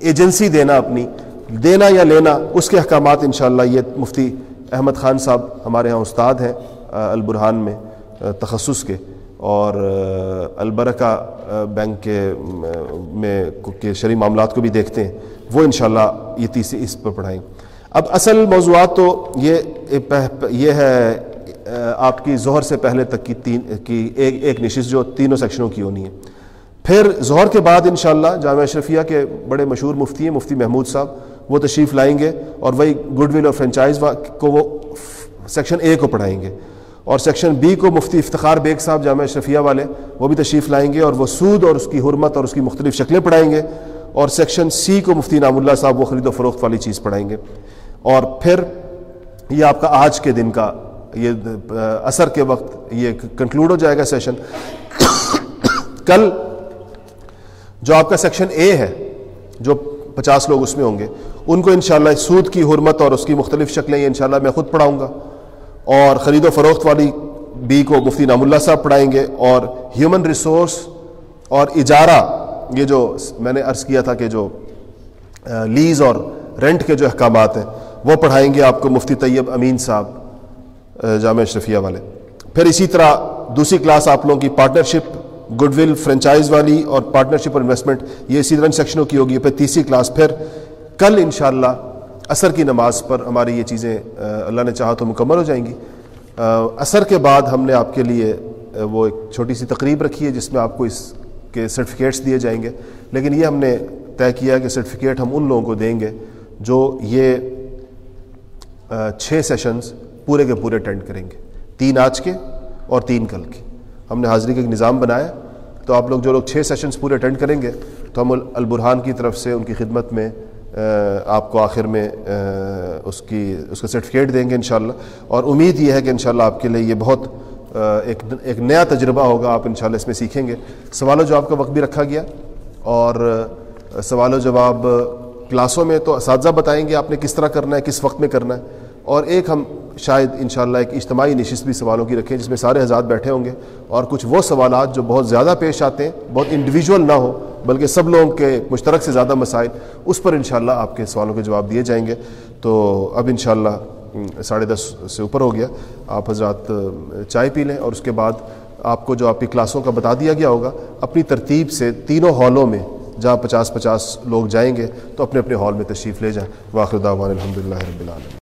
ایجنسی دینا اپنی، دینا یا لینا، اس کے احکامات انشاءاللہ یہ مفتی احمد خان صاحب ہمارے ہاں استاد ہیں البرحان میں تخصص کے۔ اور البرکہ بینک کے میں، کے شرعی معاملات کو بھی دیکھتے ہیں۔ وہ انشاءاللہ یہ تیسری اس پر پڑھائیں۔ اب اصل موضوعات تو یہ یہ ہے آپ کی ظہر سے پہلے تک کی تین کی ایک ایک نشست جو تینوں سیکشنوں کی ہونی ہے۔ پھر ظہر کے بعد انشاءاللہ جامعہ اشرفیہ کے بڑے مشہور مفتی ہیں، مفتی محمود صاحب، وہ تشریف لائیں گے اور وہی گڈ ول اور فرنچائز کو وہ سیکشن اے کو پڑھائیں گے۔ اور سیکشن بی کو مفتی افتخار بیگ صاحب جامعہ اشرفیہ والے وہ بھی تشریف لائیں گے اور وہ سود اور اس کی حرمت اور اس کی مختلف شکلیں پڑھائیں گے۔ اور سیکشن سی کو مفتی نام اللہ صاحب وہ خرید و فروخت والی چیز پڑھائیں گے۔ اور پھر یہ آپ کا آج کے دن کا یہ اثر کے وقت یہ کنکلوڈ ہو جائے گا سیشن کل جو آپ کا سیکشن اے ہے، جو پچاس لوگ اس میں ہوں گے، ان کو انشاءاللہ سود کی حرمت اور اس کی مختلف شکلیں یہ انشاءاللہ میں خود پڑھاؤں گا۔ اور خرید و فروخت والی بی کو مفتی نام اللہ صاحب پڑھائیں گے اور ہیومن ریسورس اور اجارہ، یہ جو میں نے عرض کیا تھا کہ جو لیز اور رینٹ کے جو احکامات ہیں وہ پڑھائیں گے آپ کو مفتی طیب امین صاحب جامعہ اشرفیہ والے۔ پھر اسی طرح دوسری کلاس آپ لوگوں کی پارٹنرشپ گڈ ول فرنچائز والی اور پارٹنرشپ اور انویسٹمنٹ، یہ اسی طرح سیکشنوں کی ہوگی۔ پھر تیسری کلاس، پھر کل انشاءاللہ عصر کی نماز پر ہماری یہ چیزیں اللہ نے چاہا تو مکمل ہو جائیں گی۔ عصر کے بعد ہم نے آپ کے لیے وہ ایک چھوٹی سی تقریب رکھی ہے جس میں آپ کو اس کے سرٹیفکیٹس دیے جائیں گے۔ لیکن یہ ہم نے طے کیا کہ سرٹیفکیٹ ہم ان لوگوں کو دیں گے جو یہ چھ سیشنز پورے کے پورے اٹینڈ کریں گے۔ تین آج کے اور تین کل کے۔ ہم نے حاضری کا ایک نظام بنایا۔ تو آپ لوگ جو لوگ چھ سیشنز پورے اٹینڈ کریں گے، تو ہم البرحان کی طرف سے ان کی خدمت میں آپ کو آخر میں اس کی، اس کا سرٹیفکیٹ دیں گے انشاءاللہ۔ اور امید یہ ہے کہ انشاءاللہ آپ کے لیے یہ بہت ایک ایک نیا تجربہ ہوگا۔ آپ انشاءاللہ اس میں سیکھیں گے۔ سوال و جواب کا وقت بھی رکھا گیا۔ اور سوال و جواب کلاسوں میں تو اساتذہ بتائیں گے آپ نے کس طرح کرنا ہے، کس وقت میں کرنا ہے۔ اور ایک ہم شاید انشاءاللہ ایک اجتماعی نشست بھی سوالوں کی رکھیں جس میں سارے حضرات بیٹھے ہوں گے۔ اور کچھ وہ سوالات جو بہت زیادہ پیش آتے ہیں، بہت انڈیویجول نہ ہو، بلکہ سب لوگوں کے مشترک سے زیادہ مسائل، اس پر انشاءاللہ آپ کے سوالوں کے جواب دیے جائیں گے۔ تو اب انشاءاللہ ساڑھے دس سے اوپر ہو گیا۔ آپ حضرات چائے پی لیں اور اس کے بعد آپ کو جو آپ کی کلاسوں کا بتا دیا گیا ہوگا، اپنی ترتیب سے تینوں ہالوں میں جہاں پچاس پچاس لوگ جائیں گے تو اپنے اپنے ہال میں تشریف لے جائیں۔ واخر دعوان الحمد للہ رب العالمین۔